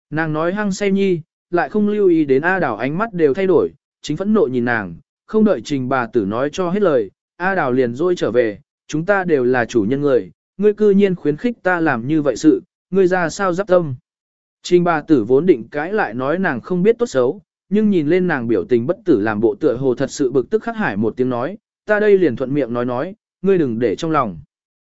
Nàng nói hăng say nhi, lại không lưu ý đến A Đào ánh mắt đều thay đổi, chính phẫn nộ nhìn nàng, không đợi trình bà tử nói cho hết lời, A Đào liền rôi trở về, chúng ta đều là chủ nhân người, ngươi cư nhiên khuyến khích ta làm như vậy sự, ngươi ra sao giáp tâm. Trình bà tử vốn định cãi lại nói nàng không biết tốt xấu, nhưng nhìn lên nàng biểu tình bất tử làm bộ tựa hồ thật sự bực tức khắc hải một tiếng nói, ta đây liền thuận miệng nói nói, ngươi đừng để trong lòng.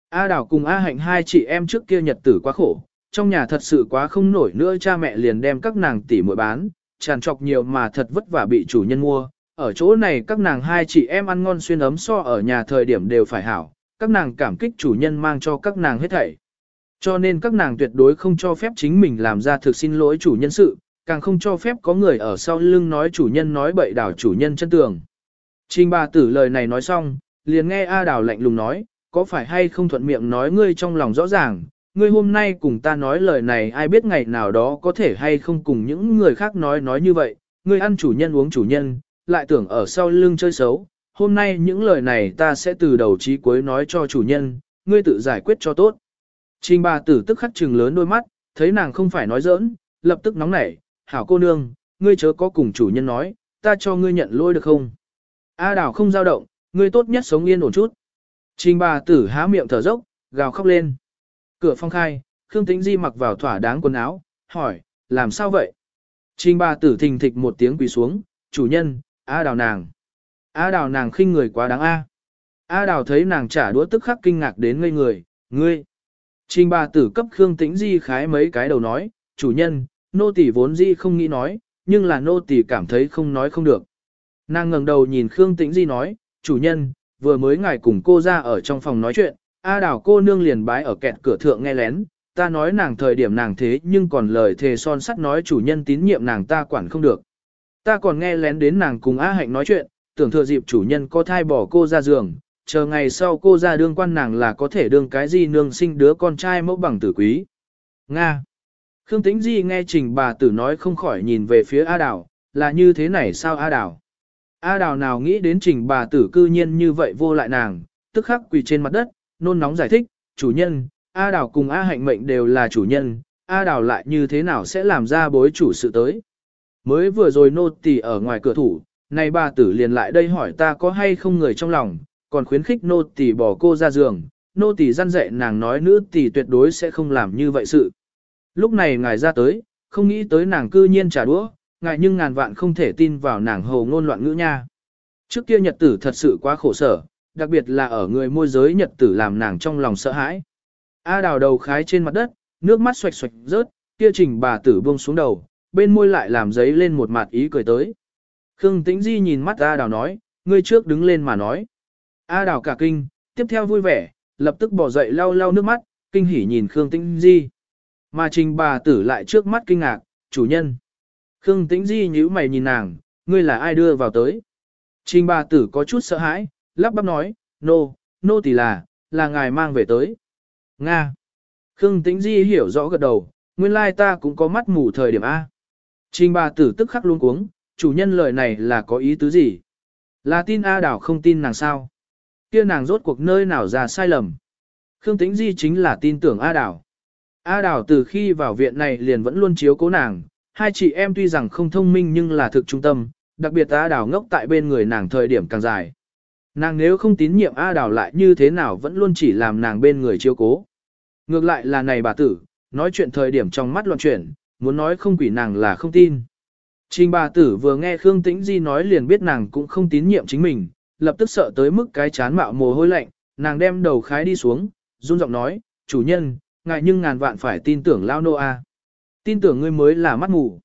A Đào cùng A Hạnh hai chị em trước kia nhật tử quá khổ, trong nhà thật sự quá không nổi nữa cha mẹ liền đem các nàng tỷ muội bán, tràn trọc nhiều mà thật vất vả bị chủ nhân mua. Ở chỗ này các nàng hai chị em ăn ngon xuyên ấm so ở nhà thời điểm đều phải hảo, các nàng cảm kích chủ nhân mang cho các nàng hết thảy. Cho nên các nàng tuyệt đối không cho phép chính mình làm ra thực xin lỗi chủ nhân sự, càng không cho phép có người ở sau lưng nói chủ nhân nói bậy đảo chủ nhân chân tường. Trình bà tử lời này nói xong, liền nghe A Đào lạnh lùng nói, có phải hay không thuận miệng nói ngươi trong lòng rõ ràng, ngươi hôm nay cùng ta nói lời này ai biết ngày nào đó có thể hay không cùng những người khác nói nói như vậy, ngươi ăn chủ nhân uống chủ nhân, lại tưởng ở sau lưng chơi xấu, hôm nay những lời này ta sẽ từ đầu chí cuối nói cho chủ nhân, ngươi tự giải quyết cho tốt. Trình bà tử tức khắc trừng lớn đôi mắt, thấy nàng không phải nói giỡn, lập tức nóng nảy, hảo cô nương, ngươi chớ có cùng chủ nhân nói, ta cho ngươi nhận lôi được không? A đảo không dao động, ngươi tốt nhất sống yên ổn chút. Trình bà tử há miệng thở dốc, gào khóc lên. Cửa phong khai, Khương Tĩnh Di mặc vào thỏa đáng quần áo, hỏi, làm sao vậy? Trình bà tử thình thịch một tiếng quỳ xuống, chủ nhân, A đào nàng. A đào nàng khinh người quá đáng A. A đào thấy nàng trả đũa tức khắc kinh ngạc đến ngây người, ngươi. Trình bà tử cấp Khương Tĩnh Di khái mấy cái đầu nói, chủ nhân, nô tỳ vốn di không nghĩ nói, nhưng là nô tỳ cảm thấy không nói không được. Nàng ngẩng đầu nhìn Khương Tĩnh Di nói, chủ nhân, vừa mới ngài cùng cô ra ở trong phòng nói chuyện, A đào cô nương liền bái ở kẹt cửa thượng nghe lén, ta nói nàng thời điểm nàng thế nhưng còn lời thề son sắt nói chủ nhân tín nhiệm nàng ta quản không được. Ta còn nghe lén đến nàng cùng A hạnh nói chuyện, tưởng thừa dịp chủ nhân có thai bỏ cô ra giường, chờ ngày sau cô ra đương quan nàng là có thể đương cái gì nương sinh đứa con trai mẫu bằng tử quý. Nga. Khương Tĩnh Di nghe trình bà tử nói không khỏi nhìn về phía A Đào, là như thế này sao A Đào? A Đào nào nghĩ đến trình bà tử cư nhiên như vậy vô lại nàng, tức khắc quỳ trên mặt đất, nôn nóng giải thích, chủ nhân, A Đào cùng A Hạnh mệnh đều là chủ nhân, A Đào lại như thế nào sẽ làm ra bối chủ sự tới. Mới vừa rồi nô tỳ ở ngoài cửa thủ, nay bà tử liền lại đây hỏi ta có hay không người trong lòng, còn khuyến khích nô tỳ bỏ cô ra giường, nô tỳ răn dạy nàng nói nữ tỳ tuyệt đối sẽ không làm như vậy sự. Lúc này ngài ra tới, không nghĩ tới nàng cư nhiên trả đũa, ngài nhưng ngàn vạn không thể tin vào nàng hồ ngôn loạn ngữ nha. Trước kia nhật tử thật sự quá khổ sở, đặc biệt là ở người môi giới nhật tử làm nàng trong lòng sợ hãi. A đào đầu khái trên mặt đất, nước mắt xoạch xoạch rớt, kia trình bà tử buông xuống đầu, bên môi lại làm giấy lên một mặt ý cười tới. Khương Tĩnh Di nhìn mắt A đào nói, ngươi trước đứng lên mà nói. A đào cả kinh, tiếp theo vui vẻ, lập tức bỏ dậy lau lau nước mắt, kinh hỉ nhìn Khương Tĩnh Di. Mà trình bà tử lại trước mắt kinh ngạc, chủ nhân. Khương Tĩnh Di nhíu mày nhìn nàng, ngươi là ai đưa vào tới. Trình bà tử có chút sợ hãi, lắp bắp nói, nô, no, nô no tỷ là, là ngài mang về tới. Nga. Khương Tĩnh Di hiểu rõ gật đầu, nguyên lai ta cũng có mắt mù thời điểm A. Trình bà tử tức khắc luôn cuống, chủ nhân lời này là có ý tứ gì? Là tin A đảo không tin nàng sao? Kia nàng rốt cuộc nơi nào ra sai lầm? Khương Tĩnh Di chính là tin tưởng A đảo. A Đào từ khi vào viện này liền vẫn luôn chiếu cố nàng, hai chị em tuy rằng không thông minh nhưng là thực trung tâm, đặc biệt A Đào ngốc tại bên người nàng thời điểm càng dài. Nàng nếu không tín nhiệm A Đào lại như thế nào vẫn luôn chỉ làm nàng bên người chiếu cố. Ngược lại là này bà tử, nói chuyện thời điểm trong mắt loạn chuyển, muốn nói không quỷ nàng là không tin. Trình bà tử vừa nghe Khương Tĩnh Di nói liền biết nàng cũng không tín nhiệm chính mình, lập tức sợ tới mức cái chán mạo mồ hôi lạnh, nàng đem đầu khái đi xuống, run giọng nói, chủ nhân, ngại nhưng ngàn vạn phải tin tưởng lao nô a. Tin tưởng ngươi mới là mắt mù.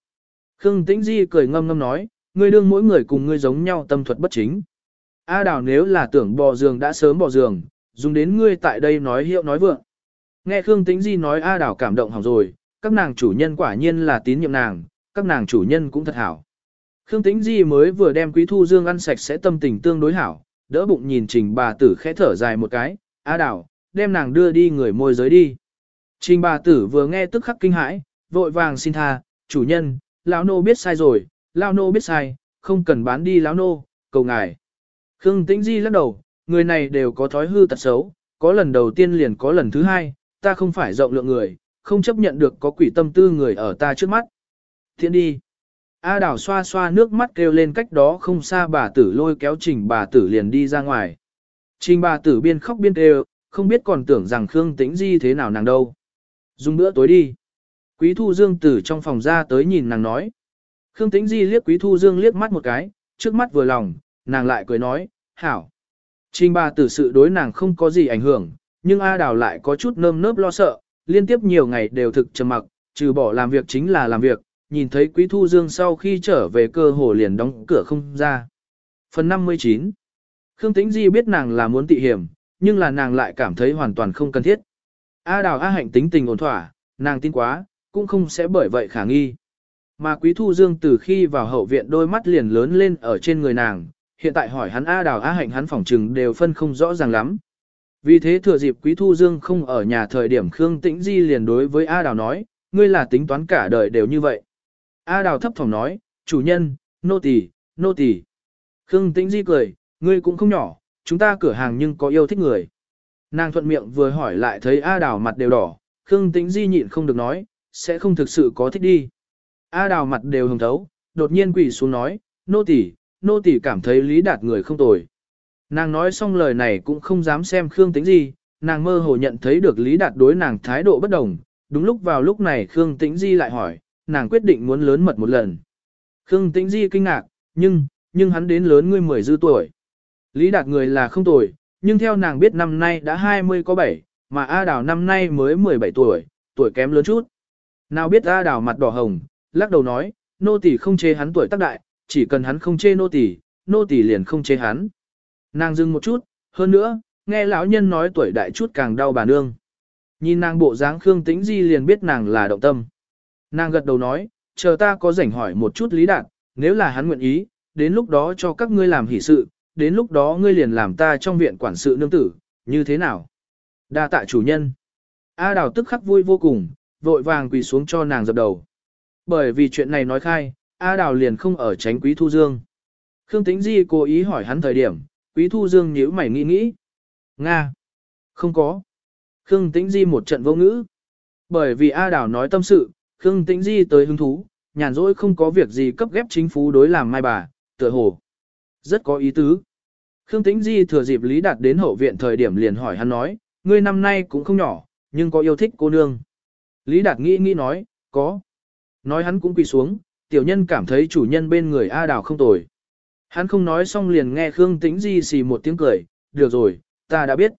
Khương Tĩnh Di cười ngâm ngâm nói, ngươi đương mỗi người cùng ngươi giống nhau tâm thuật bất chính. A đào nếu là tưởng bò giường đã sớm bò giường, dùng đến ngươi tại đây nói hiệu nói vượng. Nghe Khương Tĩnh Di nói A đào cảm động hỏng rồi, các nàng chủ nhân quả nhiên là tín nhiệm nàng, các nàng chủ nhân cũng thật hảo. Khương Tĩnh Di mới vừa đem Quý Thu Dương ăn sạch sẽ tâm tình tương đối hảo, đỡ bụng nhìn trình bà tử khẽ thở dài một cái, A đào, đem nàng đưa đi người môi giới đi. Trình bà tử vừa nghe tức khắc kinh hãi, vội vàng xin tha, chủ nhân, lão nô biết sai rồi, lão nô biết sai, không cần bán đi lão nô, cầu ngài. Khương Tĩnh Di lắc đầu, người này đều có thói hư tật xấu, có lần đầu tiên liền có lần thứ hai, ta không phải rộng lượng người, không chấp nhận được có quỷ tâm tư người ở ta trước mắt. Thiện đi. A đảo xoa xoa nước mắt kêu lên cách đó không xa bà tử lôi kéo trình bà tử liền đi ra ngoài. Trình bà tử biên khóc biên kêu, không biết còn tưởng rằng Khương Tĩnh Di thế nào nàng đâu. Dùng bữa tối đi. Quý Thu Dương từ trong phòng ra tới nhìn nàng nói. Khương Tĩnh Di liếc Quý Thu Dương liếc mắt một cái, trước mắt vừa lòng, nàng lại cười nói, hảo. Trình bà tử sự đối nàng không có gì ảnh hưởng, nhưng A Đào lại có chút nơm nớp lo sợ, liên tiếp nhiều ngày đều thực trầm mặc, trừ bỏ làm việc chính là làm việc, nhìn thấy Quý Thu Dương sau khi trở về cơ hồ liền đóng cửa không ra. Phần 59 Khương Tĩnh Di biết nàng là muốn tị hiểm, nhưng là nàng lại cảm thấy hoàn toàn không cần thiết. A Đào A Hạnh tính tình ổn thỏa, nàng tin quá, cũng không sẽ bởi vậy khả nghi. Mà Quý Thu Dương từ khi vào hậu viện đôi mắt liền lớn lên ở trên người nàng, hiện tại hỏi hắn A Đào A Hạnh hắn phỏng trừng đều phân không rõ ràng lắm. Vì thế thừa dịp Quý Thu Dương không ở nhà thời điểm Khương Tĩnh Di liền đối với A Đào nói, ngươi là tính toán cả đời đều như vậy. A Đào thấp thỏm nói, chủ nhân, nô tỳ, nô tỳ. Khương Tĩnh Di cười, ngươi cũng không nhỏ, chúng ta cửa hàng nhưng có yêu thích người. Nàng thuận miệng vừa hỏi lại thấy A Đào mặt đều đỏ, Khương Tĩnh Di nhịn không được nói, sẽ không thực sự có thích đi. A Đào mặt đều hồng thấu, đột nhiên quỳ xuống nói, nô tỳ, nô tỳ cảm thấy Lý Đạt người không tồi. Nàng nói xong lời này cũng không dám xem Khương Tĩnh Di, nàng mơ hồ nhận thấy được Lý Đạt đối nàng thái độ bất đồng, đúng lúc vào lúc này Khương Tĩnh Di lại hỏi, nàng quyết định muốn lớn mật một lần. Khương Tĩnh Di kinh ngạc, nhưng, nhưng hắn đến lớn ngươi mười dư tuổi. Lý Đạt người là không tuổi, nhưng theo nàng biết năm nay đã 20 có 7, mà A Đào năm nay mới 17 tuổi, tuổi kém lớn chút. Nào biết A Đào mặt đỏ hồng, lắc đầu nói, nô tỳ không chê hắn tuổi tác đại, chỉ cần hắn không chê nô tỳ, nô tỳ liền không chê hắn. Nàng dừng một chút, hơn nữa, nghe lão nhân nói tuổi đại chút càng đau bà nương. Nhìn nàng bộ dáng Khương Tĩnh Di liền biết nàng là động tâm. Nàng gật đầu nói, chờ ta có rảnh hỏi một chút Lý Đạt, nếu là hắn nguyện ý, đến lúc đó cho các ngươi làm hỷ sự, đến lúc đó ngươi liền làm ta trong viện quản sự nương tử, như thế nào? Đa tạ chủ nhân. A Đào tức khắc vui vô cùng, vội vàng quỳ xuống cho nàng dập đầu. Bởi vì chuyện này nói khai, A Đào liền không ở tránh Quý Thu Dương. Khương Tĩnh Di cố ý hỏi hắn thời điểm, Quý Thu Dương nhíu mày nghĩ nghĩ. Nga. Không có. Khương Tĩnh Di một trận vô ngữ. Bởi vì A Đào nói tâm sự, Khương Tĩnh Di tới hứng thú, nhàn rỗi không có việc gì cấp ghép chính phú đối làm mai bà, tựa hồ. Rất có ý tứ. Khương Tĩnh Di thừa dịp Lý Đạt đến hậu viện thời điểm liền hỏi hắn nói, ngươi năm nay cũng không nhỏ, nhưng có yêu thích cô nương. Lý Đạt nghĩ nghĩ nói, có. Nói hắn cũng quỳ xuống, tiểu nhân cảm thấy chủ nhân bên người A Đào không tồi. Hắn không nói xong liền nghe Khương Tĩnh Di xì một tiếng cười, được rồi, ta đã biết.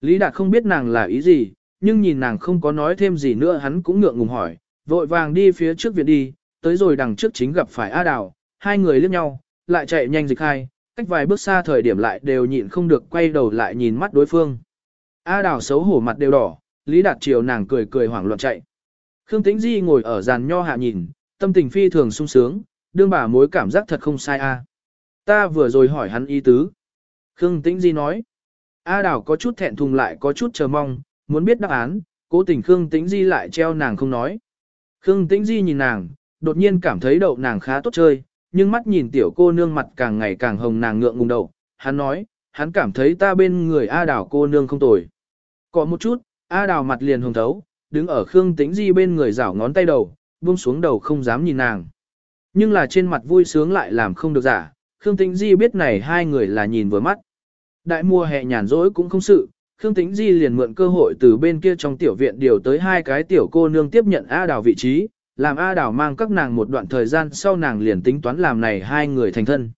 Lý Đạt không biết nàng là ý gì, nhưng nhìn nàng không có nói thêm gì nữa hắn cũng ngượng ngùng hỏi, vội vàng đi phía trước viện đi, tới rồi đằng trước chính gặp phải A Đào, hai người liếc nhau, lại chạy nhanh dịch hai, cách vài bước xa thời điểm lại đều nhịn không được quay đầu lại nhìn mắt đối phương. A Đào xấu hổ mặt đều đỏ, Lý Đạt triều nàng cười cười hoảng loạn chạy. Khương Tĩnh Di ngồi ở giàn nho hạ nhìn, tâm tình phi thường sung sướng, đương bà mối cảm giác thật không sai a. Ta vừa rồi hỏi hắn ý tứ. Khương Tĩnh Di nói. A Đào có chút thẹn thùng lại có chút chờ mong, muốn biết đáp án, cố tình Khương Tĩnh Di lại treo nàng không nói. Khương Tĩnh Di nhìn nàng, đột nhiên cảm thấy đậu nàng khá tốt chơi, nhưng mắt nhìn tiểu cô nương mặt càng ngày càng hồng nàng ngượng ngùng đầu. Hắn nói, hắn cảm thấy ta bên người A Đào cô nương không tồi. Có một chút, A Đào mặt liền hồng thấu, đứng ở Khương Tĩnh Di bên người rảo ngón tay đầu, buông xuống đầu không dám nhìn nàng. Nhưng là trên mặt vui sướng lại làm không được giả, Khương Tĩnh Di biết này hai người là nhìn vừa mắt. Đại mùa hè nhàn rỗi cũng không sự, Khương Tĩnh Di liền mượn cơ hội từ bên kia trong tiểu viện điều tới hai cái tiểu cô nương tiếp nhận A Đào vị trí, làm A Đào mang các nàng một đoạn thời gian sau nàng liền tính toán làm này hai người thành thân.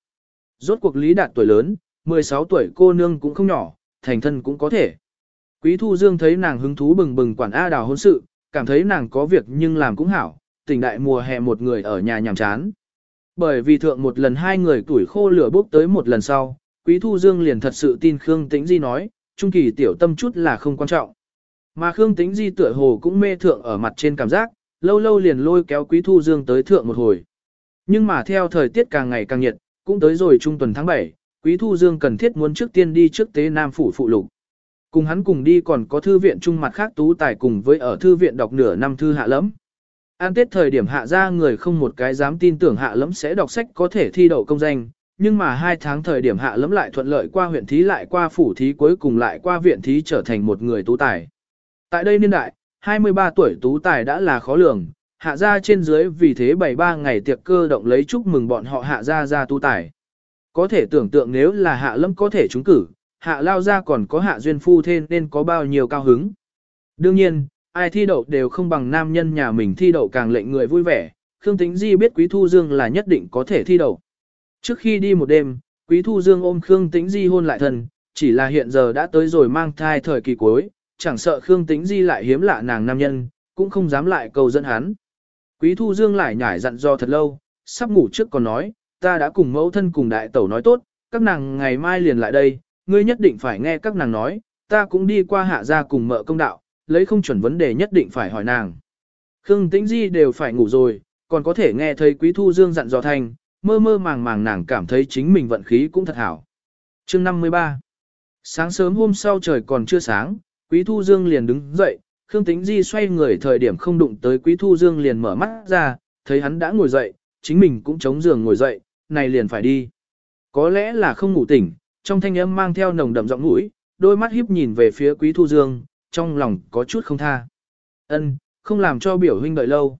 Rốt cuộc lý đạt tuổi lớn, 16 tuổi cô nương cũng không nhỏ, thành thân cũng có thể. Quý Thu Dương thấy nàng hứng thú bừng bừng quản A Đào hôn sự, cảm thấy nàng có việc nhưng làm cũng hảo, tỉnh đại mùa hè một người ở nhà nhàm chán. Bởi vì thượng một lần hai người tuổi khô lửa bốc tới một lần sau, Quý Thu Dương liền thật sự tin Khương Tĩnh Di nói, trung kỳ tiểu tâm chút là không quan trọng. Mà Khương Tĩnh Di tựa hồ cũng mê thượng ở mặt trên cảm giác, lâu lâu liền lôi kéo Quý Thu Dương tới thượng một hồi. Nhưng mà theo thời tiết càng ngày càng nhiệt, cũng tới rồi trung tuần tháng 7, Quý Thu Dương cần thiết muốn trước tiên đi trước tế Nam Phủ phụ lục. Cùng hắn cùng đi còn có thư viện trung mặt khác tú tài cùng với ở thư viện đọc nửa năm thư hạ lẫm. An tết thời điểm hạ ra người không một cái dám tin tưởng hạ lẫm sẽ đọc sách có thể thi đậu công danh, nhưng mà hai tháng thời điểm hạ lẫm lại thuận lợi qua huyện thí lại qua phủ thí cuối cùng lại qua viện thí trở thành một người tú tài. Tại đây niên đại, 23 tuổi tú tài đã là khó lường, hạ ra trên dưới vì thế 73 ngày tiệc cơ động lấy chúc mừng bọn họ hạ ra ra tú tài. Có thể tưởng tượng nếu là hạ lâm có thể trúng cử, hạ lao ra còn có hạ duyên phu thêm nên có bao nhiêu cao hứng. Đương nhiên, ai thi đậu đều không bằng nam nhân nhà mình thi đậu càng lệnh người vui vẻ, Khương Tĩnh Di biết Quý Thu Dương là nhất định có thể thi đậu. Trước khi đi một đêm, Quý Thu Dương ôm Khương Tĩnh Di hôn lại thân, chỉ là hiện giờ đã tới rồi mang thai thời kỳ cuối, chẳng sợ Khương Tĩnh Di lại hiếm lạ nàng nam nhân, cũng không dám lại cầu dẫn hắn. Quý Thu Dương lại nhải dặn do thật lâu, sắp ngủ trước còn nói, ta đã cùng mẫu thân cùng đại tẩu nói tốt, các nàng ngày mai liền lại đây, ngươi nhất định phải nghe các nàng nói, ta cũng đi qua hạ gia cùng mợ công đạo, lấy không chuẩn vấn đề nhất định phải hỏi nàng. Khương Tĩnh Di đều phải ngủ rồi, còn có thể nghe thấy Quý Thu Dương dặn dò thành, mơ mơ màng màng nàng cảm thấy chính mình vận khí cũng thật hảo. Chương 53 Sáng sớm hôm sau trời còn chưa sáng, Quý Thu Dương liền đứng dậy, Khương Tĩnh Di xoay người thời điểm không đụng tới Quý Thu Dương liền mở mắt ra, thấy hắn đã ngồi dậy, chính mình cũng chống giường ngồi dậy, này liền phải đi. Có lẽ là không ngủ tỉnh, trong thanh âm mang theo nồng đậm giọng mũi, đôi mắt híp nhìn về phía Quý Thu Dương, trong lòng có chút không tha. Ân, không làm cho biểu huynh đợi lâu.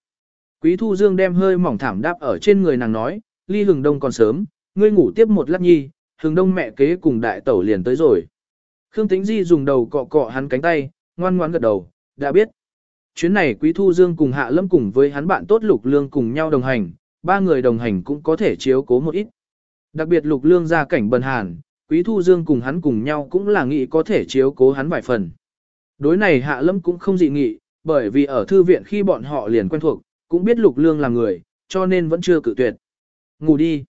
Quý Thu Dương đem hơi mỏng thảm đáp ở trên người nàng nói, ly hừng đông còn sớm, ngươi ngủ tiếp một lát nhi, hừng đông mẹ kế cùng đại tẩu liền tới rồi. Khương Tĩnh Di dùng đầu cọ cọ hắn cánh tay, ngoan ngoãn gật đầu, đã biết. Chuyến này Quý Thu Dương cùng Hạ Lâm cùng với hắn bạn tốt Lục Lương cùng nhau đồng hành, ba người đồng hành cũng có thể chiếu cố một ít. Đặc biệt Lục Lương ra cảnh bần hàn, Quý Thu Dương cùng hắn cùng nhau cũng là nghĩ có thể chiếu cố hắn vài phần. Đối này Hạ Lâm cũng không dị nghị, bởi vì ở thư viện khi bọn họ liền quen thuộc, cũng biết Lục Lương là người, cho nên vẫn chưa cự tuyệt. Ngủ đi.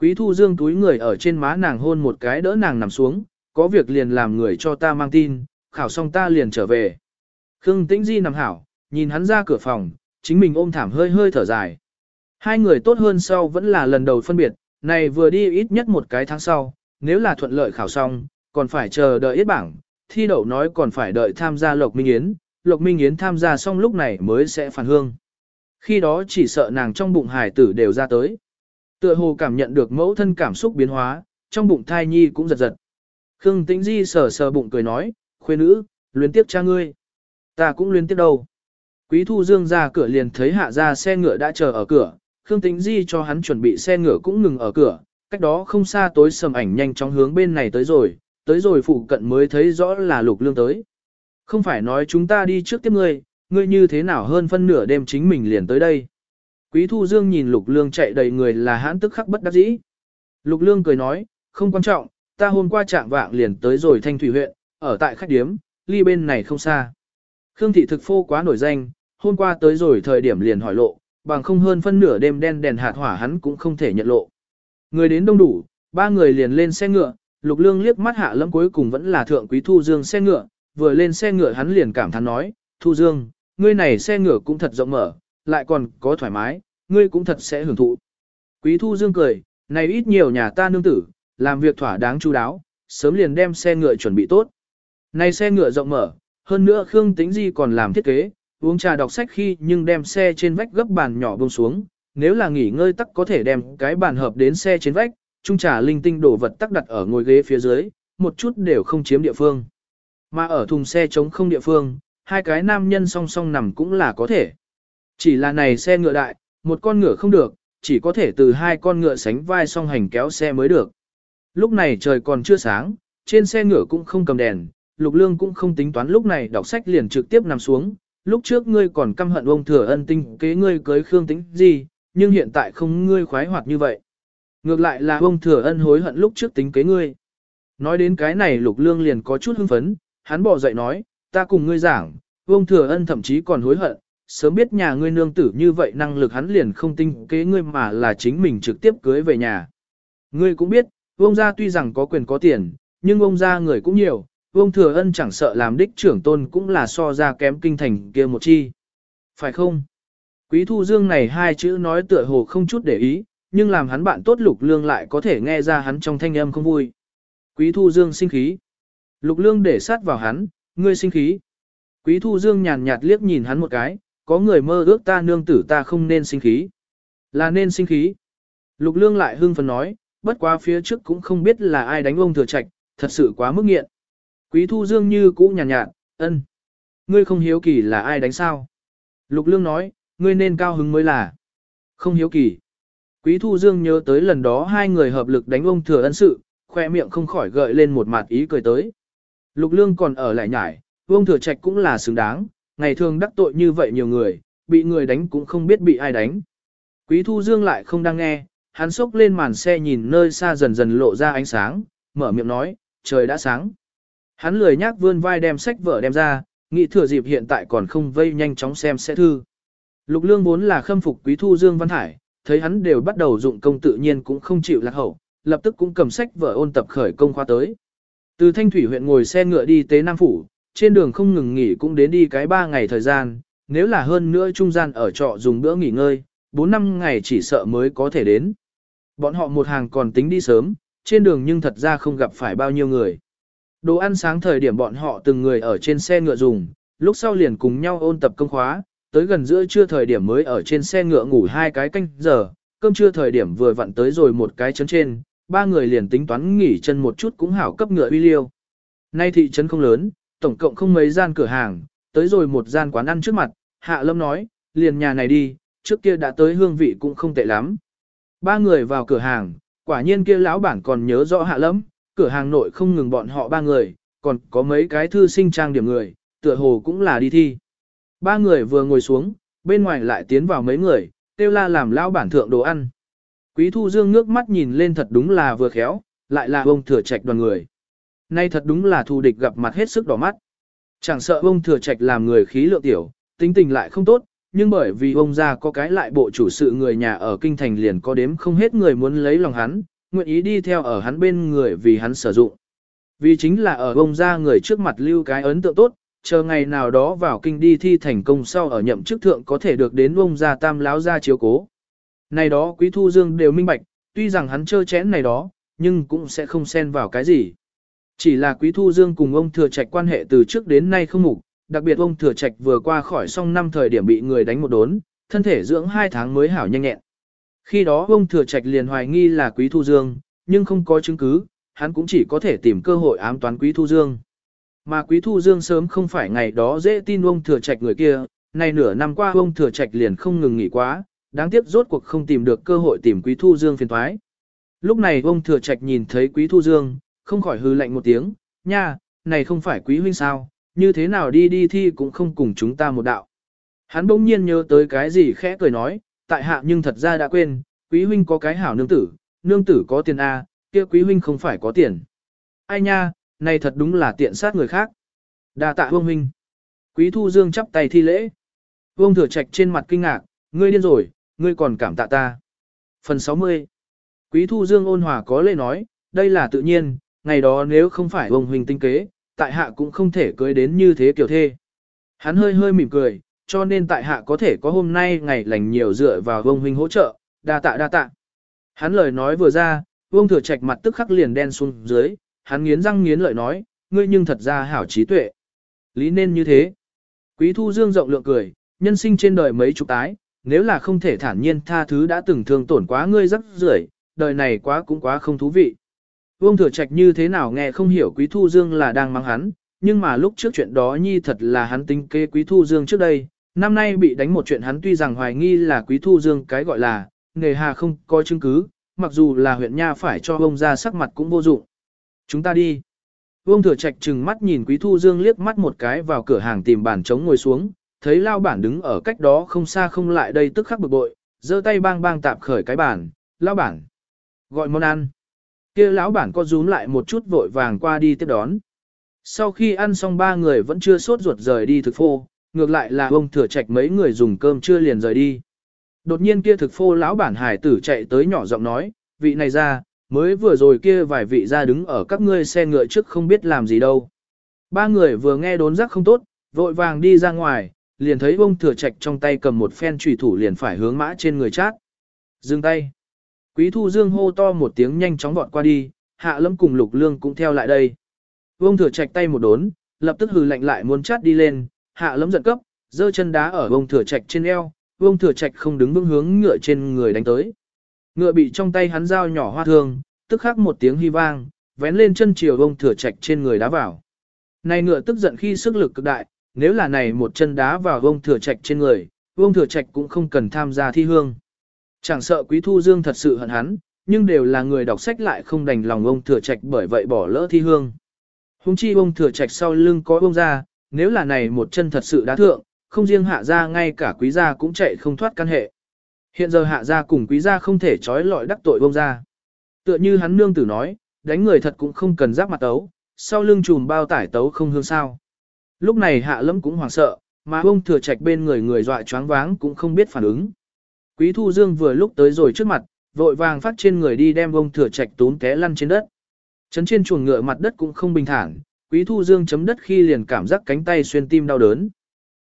Quý Thu Dương túi người ở trên má nàng hôn một cái đỡ nàng nằm xuống, có việc liền làm người cho ta mang tin, khảo xong ta liền trở về. Khương Tĩnh Di nằm hảo, nhìn hắn ra cửa phòng, chính mình ôm thảm hơi hơi thở dài. Hai người tốt hơn sau vẫn là lần đầu phân biệt, này vừa đi ít nhất một cái tháng sau, nếu là thuận lợi khảo xong, còn phải chờ đợi ít bảng, thi đậu nói còn phải đợi tham gia Lộc Minh Yến, Lộc Minh Yến tham gia xong lúc này mới sẽ phản hương. Khi đó chỉ sợ nàng trong bụng hải tử đều ra tới. Tựa hồ cảm nhận được mẫu thân cảm xúc biến hóa, trong bụng thai nhi cũng giật giật. Khương Tĩnh Di sờ sờ bụng cười nói, khuê nữ, luyến tiếp cha ngươi. Ta cũng luyến tiếp đâu. Quý Thu Dương ra cửa liền thấy hạ ra xe ngựa đã chờ ở cửa, Khương Tĩnh Di cho hắn chuẩn bị xe ngựa cũng ngừng ở cửa, cách đó không xa tối sầm ảnh nhanh chóng hướng bên này tới rồi, tới rồi phụ cận mới thấy rõ là lục lương tới. Không phải nói chúng ta đi trước tiếp ngươi, ngươi như thế nào hơn phân nửa đêm chính mình liền tới đây. Quý Thu Dương nhìn lục lương chạy đầy người là hãn tức khắc bất đắc dĩ. Lục lương cười nói, không quan trọng, ta hôm qua trạng vạng liền tới rồi thanh thủy huyện, ở tại khách điếm, ly bên này không xa. Khương thị thực phô quá nổi danh, hôm qua tới rồi thời điểm liền hỏi lộ, bằng không hơn phân nửa đêm đen đèn hạt hỏa hắn cũng không thể nhận lộ. Người đến đông đủ, ba người liền lên xe ngựa, lục lương liếc mắt hạ lâm cuối cùng vẫn là thượng quý thu dương xe ngựa, vừa lên xe ngựa hắn liền cảm thán nói, thu dương, ngươi này xe ngựa cũng thật rộng mở, lại còn có thoải mái, ngươi cũng thật sẽ hưởng thụ. Quý thu dương cười, này ít nhiều nhà ta nương tử, làm việc thỏa đáng chu đáo, sớm liền đem xe ngựa chuẩn bị tốt. Này xe ngựa rộng mở, hơn nữa Khương Tĩnh Di còn làm thiết kế, uống trà đọc sách khi nhưng đem xe trên vách gấp bàn nhỏ buông xuống, nếu là nghỉ ngơi tắc có thể đem cái bàn hợp đến xe trên vách, trung trà linh tinh đổ vật tắc đặt ở ngồi ghế phía dưới, một chút đều không chiếm địa phương. Mà ở thùng xe trống không địa phương, hai cái nam nhân song song nằm cũng là có thể. Chỉ là này xe ngựa đại, một con ngựa không được, chỉ có thể từ hai con ngựa sánh vai song hành kéo xe mới được. Lúc này trời còn chưa sáng, trên xe ngựa cũng không cầm đèn, Lục Lương cũng không tính toán lúc này đọc sách liền trực tiếp nằm xuống. Lúc trước ngươi còn căm hận ông thừa ân tinh kế ngươi cưới Khương tính gì, nhưng hiện tại không ngươi khoái hoạt như vậy. Ngược lại là ông thừa ân hối hận lúc trước tính kế ngươi. Nói đến cái này Lục Lương liền có chút hưng phấn, hắn bỏ dậy nói, ta cùng ngươi giảng, ông thừa ân thậm chí còn hối hận, sớm biết nhà ngươi nương tử như vậy năng lực hắn liền không tinh kế ngươi mà là chính mình trực tiếp cưới về nhà. Ngươi cũng biết, ông gia tuy rằng có quyền có tiền, nhưng ông gia người cũng nhiều, ông thừa ân chẳng sợ làm đích trưởng tôn cũng là so ra kém kinh thành kia một chi. Phải không? Quý thu dương này hai chữ nói tựa hồ không chút để ý, nhưng làm hắn bạn tốt lục lương lại có thể nghe ra hắn trong thanh âm không vui. Quý thu dương sinh khí. Lục lương để sát vào hắn, ngươi sinh khí. Quý thu dương nhàn nhạt liếc nhìn hắn một cái, có người mơ ước ta nương tử ta không nên sinh khí. Là nên sinh khí. Lục lương lại hưng phấn nói, bất quá phía trước cũng không biết là ai đánh ông thừa trạch, thật sự quá mức nghiện. Quý thu dương như cũ nhàn nhạt, nhạt, ân. Ngươi không hiếu kỳ là ai đánh sao? Lục lương nói, ngươi nên cao hứng mới là. Không hiếu kỳ. Quý thu dương nhớ tới lần đó hai người hợp lực đánh ông thừa ân sự, khoe miệng không khỏi gợi lên một mặt ý cười tới. Lục lương còn ở lại nhải, ông thừa trạch cũng là xứng đáng, ngày thường đắc tội như vậy nhiều người, bị người đánh cũng không biết bị ai đánh. Quý thu dương lại không đang nghe, hắn xốc lên màn xe nhìn nơi xa dần dần lộ ra ánh sáng, mở miệng nói, trời đã sáng. Hắn lười nhác vươn vai đem sách vở đem ra, nghĩ thừa dịp hiện tại còn không vây nhanh chóng xem sẽ thư. Lục lương vốn là khâm phục quý thu Dương Văn Hải, thấy hắn đều bắt đầu dụng công tự nhiên cũng không chịu lạc hậu, lập tức cũng cầm sách vở ôn tập khởi công khoa tới. Từ Thanh Thủy huyện ngồi xe ngựa đi tới Nam Phủ, trên đường không ngừng nghỉ cũng đến đi cái 3 ngày thời gian, nếu là hơn nữa trung gian ở trọ dùng bữa nghỉ ngơi, 4 năm ngày chỉ sợ mới có thể đến. Bọn họ một hàng còn tính đi sớm, trên đường nhưng thật ra không gặp phải bao nhiêu người. Đồ ăn sáng thời điểm bọn họ từng người ở trên xe ngựa dùng, lúc sau liền cùng nhau ôn tập công khóa, tới gần giữa trưa thời điểm mới ở trên xe ngựa ngủ hai cái canh giờ, cơm trưa thời điểm vừa vặn tới rồi một cái chấn trên, ba người liền tính toán nghỉ chân một chút cũng hảo cấp ngựa uy liêu. Nay thị trấn không lớn, tổng cộng không mấy gian cửa hàng, tới rồi một gian quán ăn trước mặt, Hạ Lâm nói, liền nhà này đi, trước kia đã tới hương vị cũng không tệ lắm. Ba người vào cửa hàng, quả nhiên kia lão bản còn nhớ rõ Hạ lắm. cửa hàng nội không ngừng bọn họ ba người, còn có mấy cái thư sinh trang điểm người, tựa hồ cũng là đi thi. Ba người vừa ngồi xuống, bên ngoài lại tiến vào mấy người, tiêu la làm lão bản thượng đồ ăn. Quý Thu Dương nước mắt nhìn lên thật đúng là vừa khéo, lại là ông thừa trạch đoàn người. Nay thật đúng là thù địch gặp mặt hết sức đỏ mắt. Chẳng sợ ông thừa trạch làm người khí lượng tiểu, tính tình lại không tốt, nhưng bởi vì ông gia có cái lại bộ chủ sự người nhà ở kinh thành liền có đếm không hết người muốn lấy lòng hắn, nguyện ý đi theo ở hắn bên người vì hắn sử dụng. Vì chính là ở ông gia người trước mặt lưu cái ấn tượng tốt, chờ ngày nào đó vào kinh đi thi thành công sau ở nhậm chức thượng có thể được đến ông gia tam láo ra chiếu cố. Này đó quý thu dương đều minh bạch, tuy rằng hắn chơ chén này đó, nhưng cũng sẽ không xen vào cái gì. Chỉ là quý thu dương cùng ông thừa trạch quan hệ từ trước đến nay không mục, đặc biệt ông thừa trạch vừa qua khỏi xong năm thời điểm bị người đánh một đốn, thân thể dưỡng hai tháng mới hảo nhanh nhẹn. Khi đó ông thừa trạch liền hoài nghi là quý thu dương, nhưng không có chứng cứ, hắn cũng chỉ có thể tìm cơ hội ám toán quý thu dương. Mà quý thu dương sớm không phải ngày đó dễ tin ông thừa trạch người kia, nay nửa năm qua ông thừa trạch liền không ngừng nghỉ quá, đáng tiếc rốt cuộc không tìm được cơ hội tìm quý thu dương phiền thoái. Lúc này ông thừa trạch nhìn thấy quý thu dương, không khỏi hư lạnh một tiếng, nha, này không phải quý huynh sao, như thế nào đi đi thi cũng không cùng chúng ta một đạo. Hắn bỗng nhiên nhớ tới cái gì khẽ cười nói, tại hạ nhưng thật ra đã quên, quý huynh có cái hảo nương tử, nương tử có tiền A, kia quý huynh không phải có tiền. Ai nha, này thật đúng là tiện sát người khác. đa tạ vương huynh. Quý thu dương chắp tay thi lễ. Vương thừa trạch trên mặt kinh ngạc, ngươi điên rồi, ngươi còn cảm tạ ta. Phần 60 Quý thu dương ôn hòa có lệ nói, đây là tự nhiên, ngày đó nếu không phải Vương huynh tinh kế, tại hạ cũng không thể cưới đến như thế kiểu thê. Hắn hơi hơi mỉm cười, cho nên tại hạ có thể có hôm nay ngày lành nhiều dựa vào vông huynh hỗ trợ, đa tạ đa tạ. Hắn lời nói vừa ra, Vương Thừa Trạch mặt tức khắc liền đen xuống dưới, hắn nghiến răng nghiến lợi nói, ngươi nhưng thật ra hảo trí tuệ. Lý nên như thế. Quý Thu Dương rộng lượng cười, nhân sinh trên đời mấy chục tái, nếu là không thể thản nhiên tha thứ đã từng thương tổn quá ngươi rất rưởi, đời này quá cũng quá không thú vị. Vương Thừa Trạch như thế nào nghe không hiểu Quý Thu Dương là đang mắng hắn, nhưng mà lúc trước chuyện đó nhi thật là hắn tính kế Quý Thu Dương trước đây, năm nay bị đánh một chuyện hắn tuy rằng hoài nghi là Quý Thu Dương cái gọi là, nghề hà không có chứng cứ, mặc dù là huyện nha phải cho ông ra sắc mặt cũng vô dụng. Chúng ta đi. Vương Thừa Trạch trừng mắt nhìn Quý Thu Dương liếc mắt một cái vào cửa hàng tìm bàn trống ngồi xuống, thấy lao bản đứng ở cách đó không xa không lại đây tức khắc bực bội, giơ tay bang bang tạp khởi cái bàn, lao bản. Gọi món ăn kia lão bản có rúm lại một chút vội vàng qua đi tiếp đón. Sau khi ăn xong ba người vẫn chưa sốt ruột rời đi thực phô, ngược lại là ông thừa trạch mấy người dùng cơm chưa liền rời đi. Đột nhiên kia thực phô lão bản hải tử chạy tới nhỏ giọng nói, vị này ra, mới vừa rồi kia vài vị ra đứng ở các ngươi xe ngựa trước không biết làm gì đâu. Ba người vừa nghe đốn giác không tốt, vội vàng đi ra ngoài, liền thấy ông thừa trạch trong tay cầm một phen trùy thủ liền phải hướng mã trên người chát. Dừng tay. Quý thu dương hô to một tiếng nhanh chóng vọt qua đi, hạ lâm cùng lục lương cũng theo lại đây. Vương thừa trạch tay một đốn, lập tức hừ lạnh lại muốn chát đi lên, hạ lâm giận cấp, giơ chân đá ở vương thừa trạch trên eo, vương thừa trạch không đứng vững hướng ngựa trên người đánh tới. Ngựa bị trong tay hắn dao nhỏ hoa thương, tức khắc một tiếng hy vang, vén lên chân chiều vương thừa trạch trên người đá vào. Này ngựa tức giận khi sức lực cực đại, nếu là này một chân đá vào vương thừa trạch trên người, vương thừa trạch cũng không cần tham gia thi hương. Chẳng sợ Quý Thu Dương thật sự hận hắn, nhưng đều là người đọc sách lại không đành lòng ông thừa trạch bởi vậy bỏ lỡ thi hương. Hùng chi ông thừa trạch sau lưng có ông ra, nếu là này một chân thật sự đã thượng, không riêng hạ gia ngay cả quý gia cũng chạy không thoát căn hệ. Hiện giờ hạ gia cùng quý gia không thể trói lọi đắc tội ông ra. Tựa như hắn nương tử nói, đánh người thật cũng không cần giáp mặt tấu, sau lưng chùm bao tải tấu không hương sao. Lúc này hạ lâm cũng hoảng sợ, mà ông thừa trạch bên người người dọa choáng váng cũng không biết phản ứng. Quý Thu Dương vừa lúc tới rồi trước mặt, vội vàng phát trên người đi đem ông thừa trạch tún té lăn trên đất. Chấn trên chuồng ngựa mặt đất cũng không bình thản, Quý Thu Dương chấm đất khi liền cảm giác cánh tay xuyên tim đau đớn.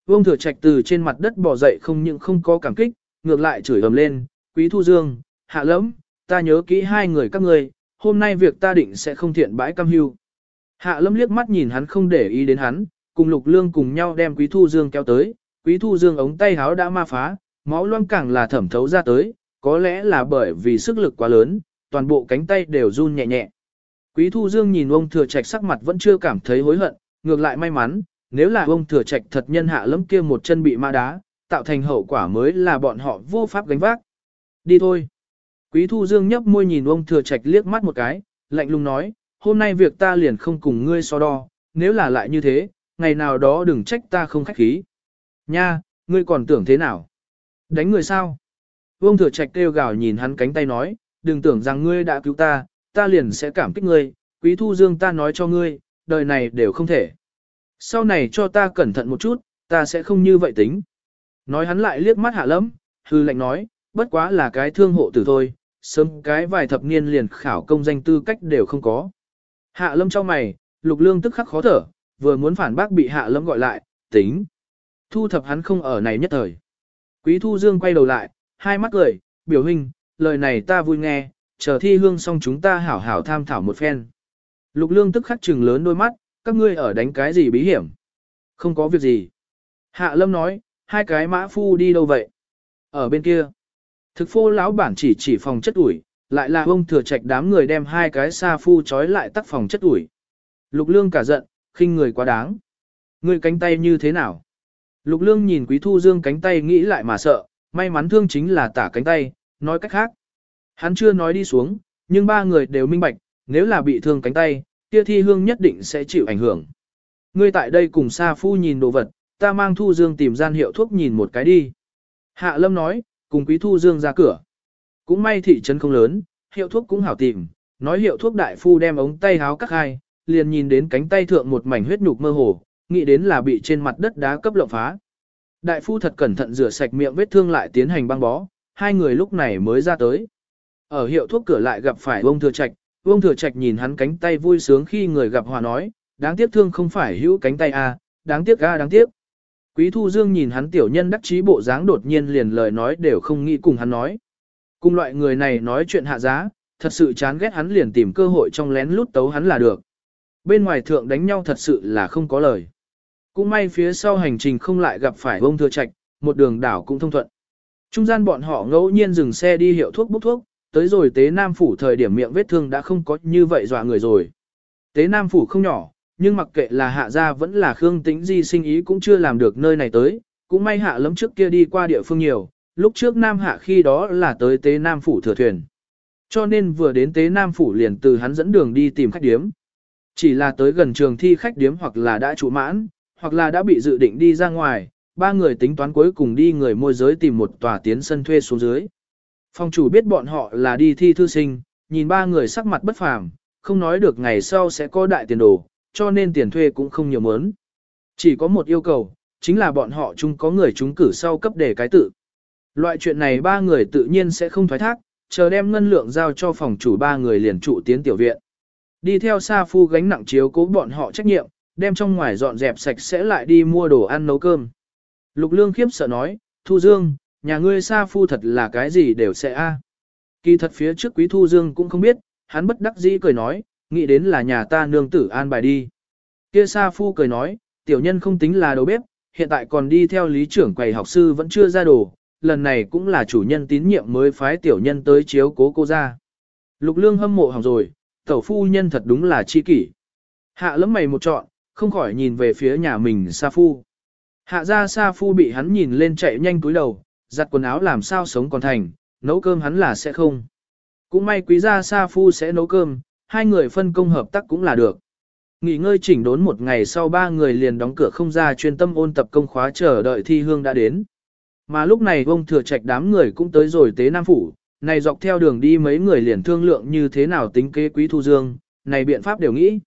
Vương thừa trạch từ trên mặt đất bò dậy không những không có cảm kích, ngược lại chửi ầm lên, Quý Thu Dương, hạ lẫm, ta nhớ kỹ hai người các ngươi, hôm nay việc ta định sẽ không thiện bãi cam hưu. Hạ lâm liếc mắt nhìn hắn không để ý đến hắn, cùng lục lương cùng nhau đem Quý Thu Dương kéo tới, Quý Thu Dương ống tay háo đã ma phá, Máu loang càng là thẩm thấu ra tới, có lẽ là bởi vì sức lực quá lớn, toàn bộ cánh tay đều run nhẹ nhẹ. Quý Thu Dương nhìn ông thừa trạch sắc mặt vẫn chưa cảm thấy hối hận, ngược lại may mắn, nếu là ông thừa trạch thật nhân hạ lẫm kia một chân bị ma đá, tạo thành hậu quả mới là bọn họ vô pháp gánh vác. Đi thôi. Quý Thu Dương nhấp môi nhìn ông thừa trạch liếc mắt một cái, lạnh lùng nói, hôm nay việc ta liền không cùng ngươi so đo, nếu là lại như thế, ngày nào đó đừng trách ta không khách khí. Nha, ngươi còn tưởng thế nào? Đánh người sao? Vương thừa trạch kêu gào nhìn hắn cánh tay nói, đừng tưởng rằng ngươi đã cứu ta, ta liền sẽ cảm kích ngươi, quý thu dương ta nói cho ngươi, đời này đều không thể. Sau này cho ta cẩn thận một chút, ta sẽ không như vậy tính. Nói hắn lại liếc mắt hạ lẫm, hư lệnh nói, bất quá là cái thương hộ tử thôi, sớm cái vài thập niên liền khảo công danh tư cách đều không có. Hạ lâm cho mày, lục lương tức khắc khó thở, vừa muốn phản bác bị hạ lâm gọi lại, tính. Thu thập hắn không ở này nhất thời. Quý thu dương quay đầu lại, hai mắt cười, biểu hình, lời này ta vui nghe, chờ thi hương xong chúng ta hảo hảo tham thảo một phen. Lục lương tức khắc trừng lớn đôi mắt, các ngươi ở đánh cái gì bí hiểm? Không có việc gì. Hạ lâm nói, hai cái mã phu đi đâu vậy? Ở bên kia. Thực phô lão bản chỉ chỉ phòng chất ủi, lại là ông thừa trạch đám người đem hai cái xa phu trói lại tắt phòng chất ủi. Lục lương cả giận, khinh người quá đáng. Người cánh tay như thế nào? Lục lương nhìn quý thu dương cánh tay nghĩ lại mà sợ, may mắn thương chính là tả cánh tay, nói cách khác. Hắn chưa nói đi xuống, nhưng ba người đều minh bạch, nếu là bị thương cánh tay, kia thi hương nhất định sẽ chịu ảnh hưởng. Ngươi tại đây cùng Sa Phu nhìn đồ vật, ta mang Thu Dương tìm gian hiệu thuốc nhìn một cái đi. Hạ Lâm nói, cùng Quý Thu Dương ra cửa. Cũng may thị trấn không lớn, hiệu thuốc cũng hảo tìm, nói hiệu thuốc đại phu đem ống tay háo cắt hai, liền nhìn đến cánh tay thượng một mảnh huyết nhục mơ hồ, nghĩ đến là bị trên mặt đất đá cấp lộng phá. Đại phu thật cẩn thận rửa sạch miệng vết thương lại tiến hành băng bó, hai người lúc này mới ra tới. Ở hiệu thuốc cửa lại gặp phải ông thừa trạch, ông thừa trạch nhìn hắn cánh tay vui sướng khi người gặp hòa nói, đáng tiếc thương không phải hữu cánh tay a, à, đáng tiếc a đáng tiếc. Quý Thu Dương nhìn hắn tiểu nhân đắc chí bộ dáng đột nhiên liền lời nói đều không nghĩ cùng hắn nói. Cùng loại người này nói chuyện hạ giá, thật sự chán ghét hắn liền tìm cơ hội trong lén lút tấu hắn là được. Bên ngoài thượng đánh nhau thật sự là không có lời. Cũng may phía sau hành trình không lại gặp phải ông thừa trạch, một đường đảo cũng thông thuận. Trung gian bọn họ ngẫu nhiên dừng xe đi hiệu thuốc bốc thuốc, tới rồi tế Nam Phủ thời điểm miệng vết thương đã không có như vậy dọa người rồi. Tế Nam Phủ không nhỏ, nhưng mặc kệ là hạ gia vẫn là Khương Tĩnh Di sinh ý cũng chưa làm được nơi này tới, cũng may hạ lấm trước kia đi qua địa phương nhiều, lúc trước Nam hạ khi đó là tới tế Nam Phủ thừa thuyền. Cho nên vừa đến tế Nam Phủ liền từ hắn dẫn đường đi tìm khách điếm. Chỉ là tới gần trường thi khách điếm hoặc là đã trụ mãn, hoặc là đã bị dự định đi ra ngoài, ba người tính toán cuối cùng đi người môi giới tìm một tòa tiến sân thuê xuống dưới. Phòng chủ biết bọn họ là đi thi thư sinh, nhìn ba người sắc mặt bất phàm, không nói được ngày sau sẽ có đại tiền đồ, cho nên tiền thuê cũng không nhiều mớn. Chỉ có một yêu cầu, chính là bọn họ chung có người trúng cử sau cấp để cái tự. Loại chuyện này ba người tự nhiên sẽ không thoái thác, chờ đem ngân lượng giao cho phòng chủ ba người liền trụ tiến tiểu viện. Đi theo Sa Phu gánh nặng chiếu cố bọn họ trách nhiệm, đem trong ngoài dọn dẹp sạch sẽ lại đi mua đồ ăn nấu cơm. Lục Lương khiếp sợ nói, Thu Dương, nhà ngươi xa Phu thật là cái gì đều sẽ a. Kỳ thật phía trước Quý Thu Dương cũng không biết, hắn bất đắc dĩ cười nói, nghĩ đến là nhà ta nương tử an bài đi. Kia xa Phu cười nói, tiểu nhân không tính là đầu bếp, hiện tại còn đi theo lý trưởng quầy học sư vẫn chưa ra đồ, lần này cũng là chủ nhân tín nhiệm mới phái tiểu nhân tới chiếu cố cô ra. Lục lương hâm mộ hỏng rồi, tẩu phu nhân thật đúng là chi kỷ. Hạ lấm mày một trọn, không khỏi nhìn về phía nhà mình Sa Phu. Hạ ra Sa Phu bị hắn nhìn lên chạy nhanh túi đầu, giặt quần áo làm sao sống còn thành, nấu cơm hắn là sẽ không. Cũng may quý gia Sa Phu sẽ nấu cơm, hai người phân công hợp tác cũng là được. Nghỉ ngơi chỉnh đốn một ngày sau ba người liền đóng cửa không ra chuyên tâm ôn tập công khóa chờ đợi thi hương đã đến. Mà lúc này ông thừa trạch đám người cũng tới rồi tế Nam Phủ, này dọc theo đường đi mấy người liền thương lượng như thế nào tính kế quý thu dương, này biện pháp đều nghĩ.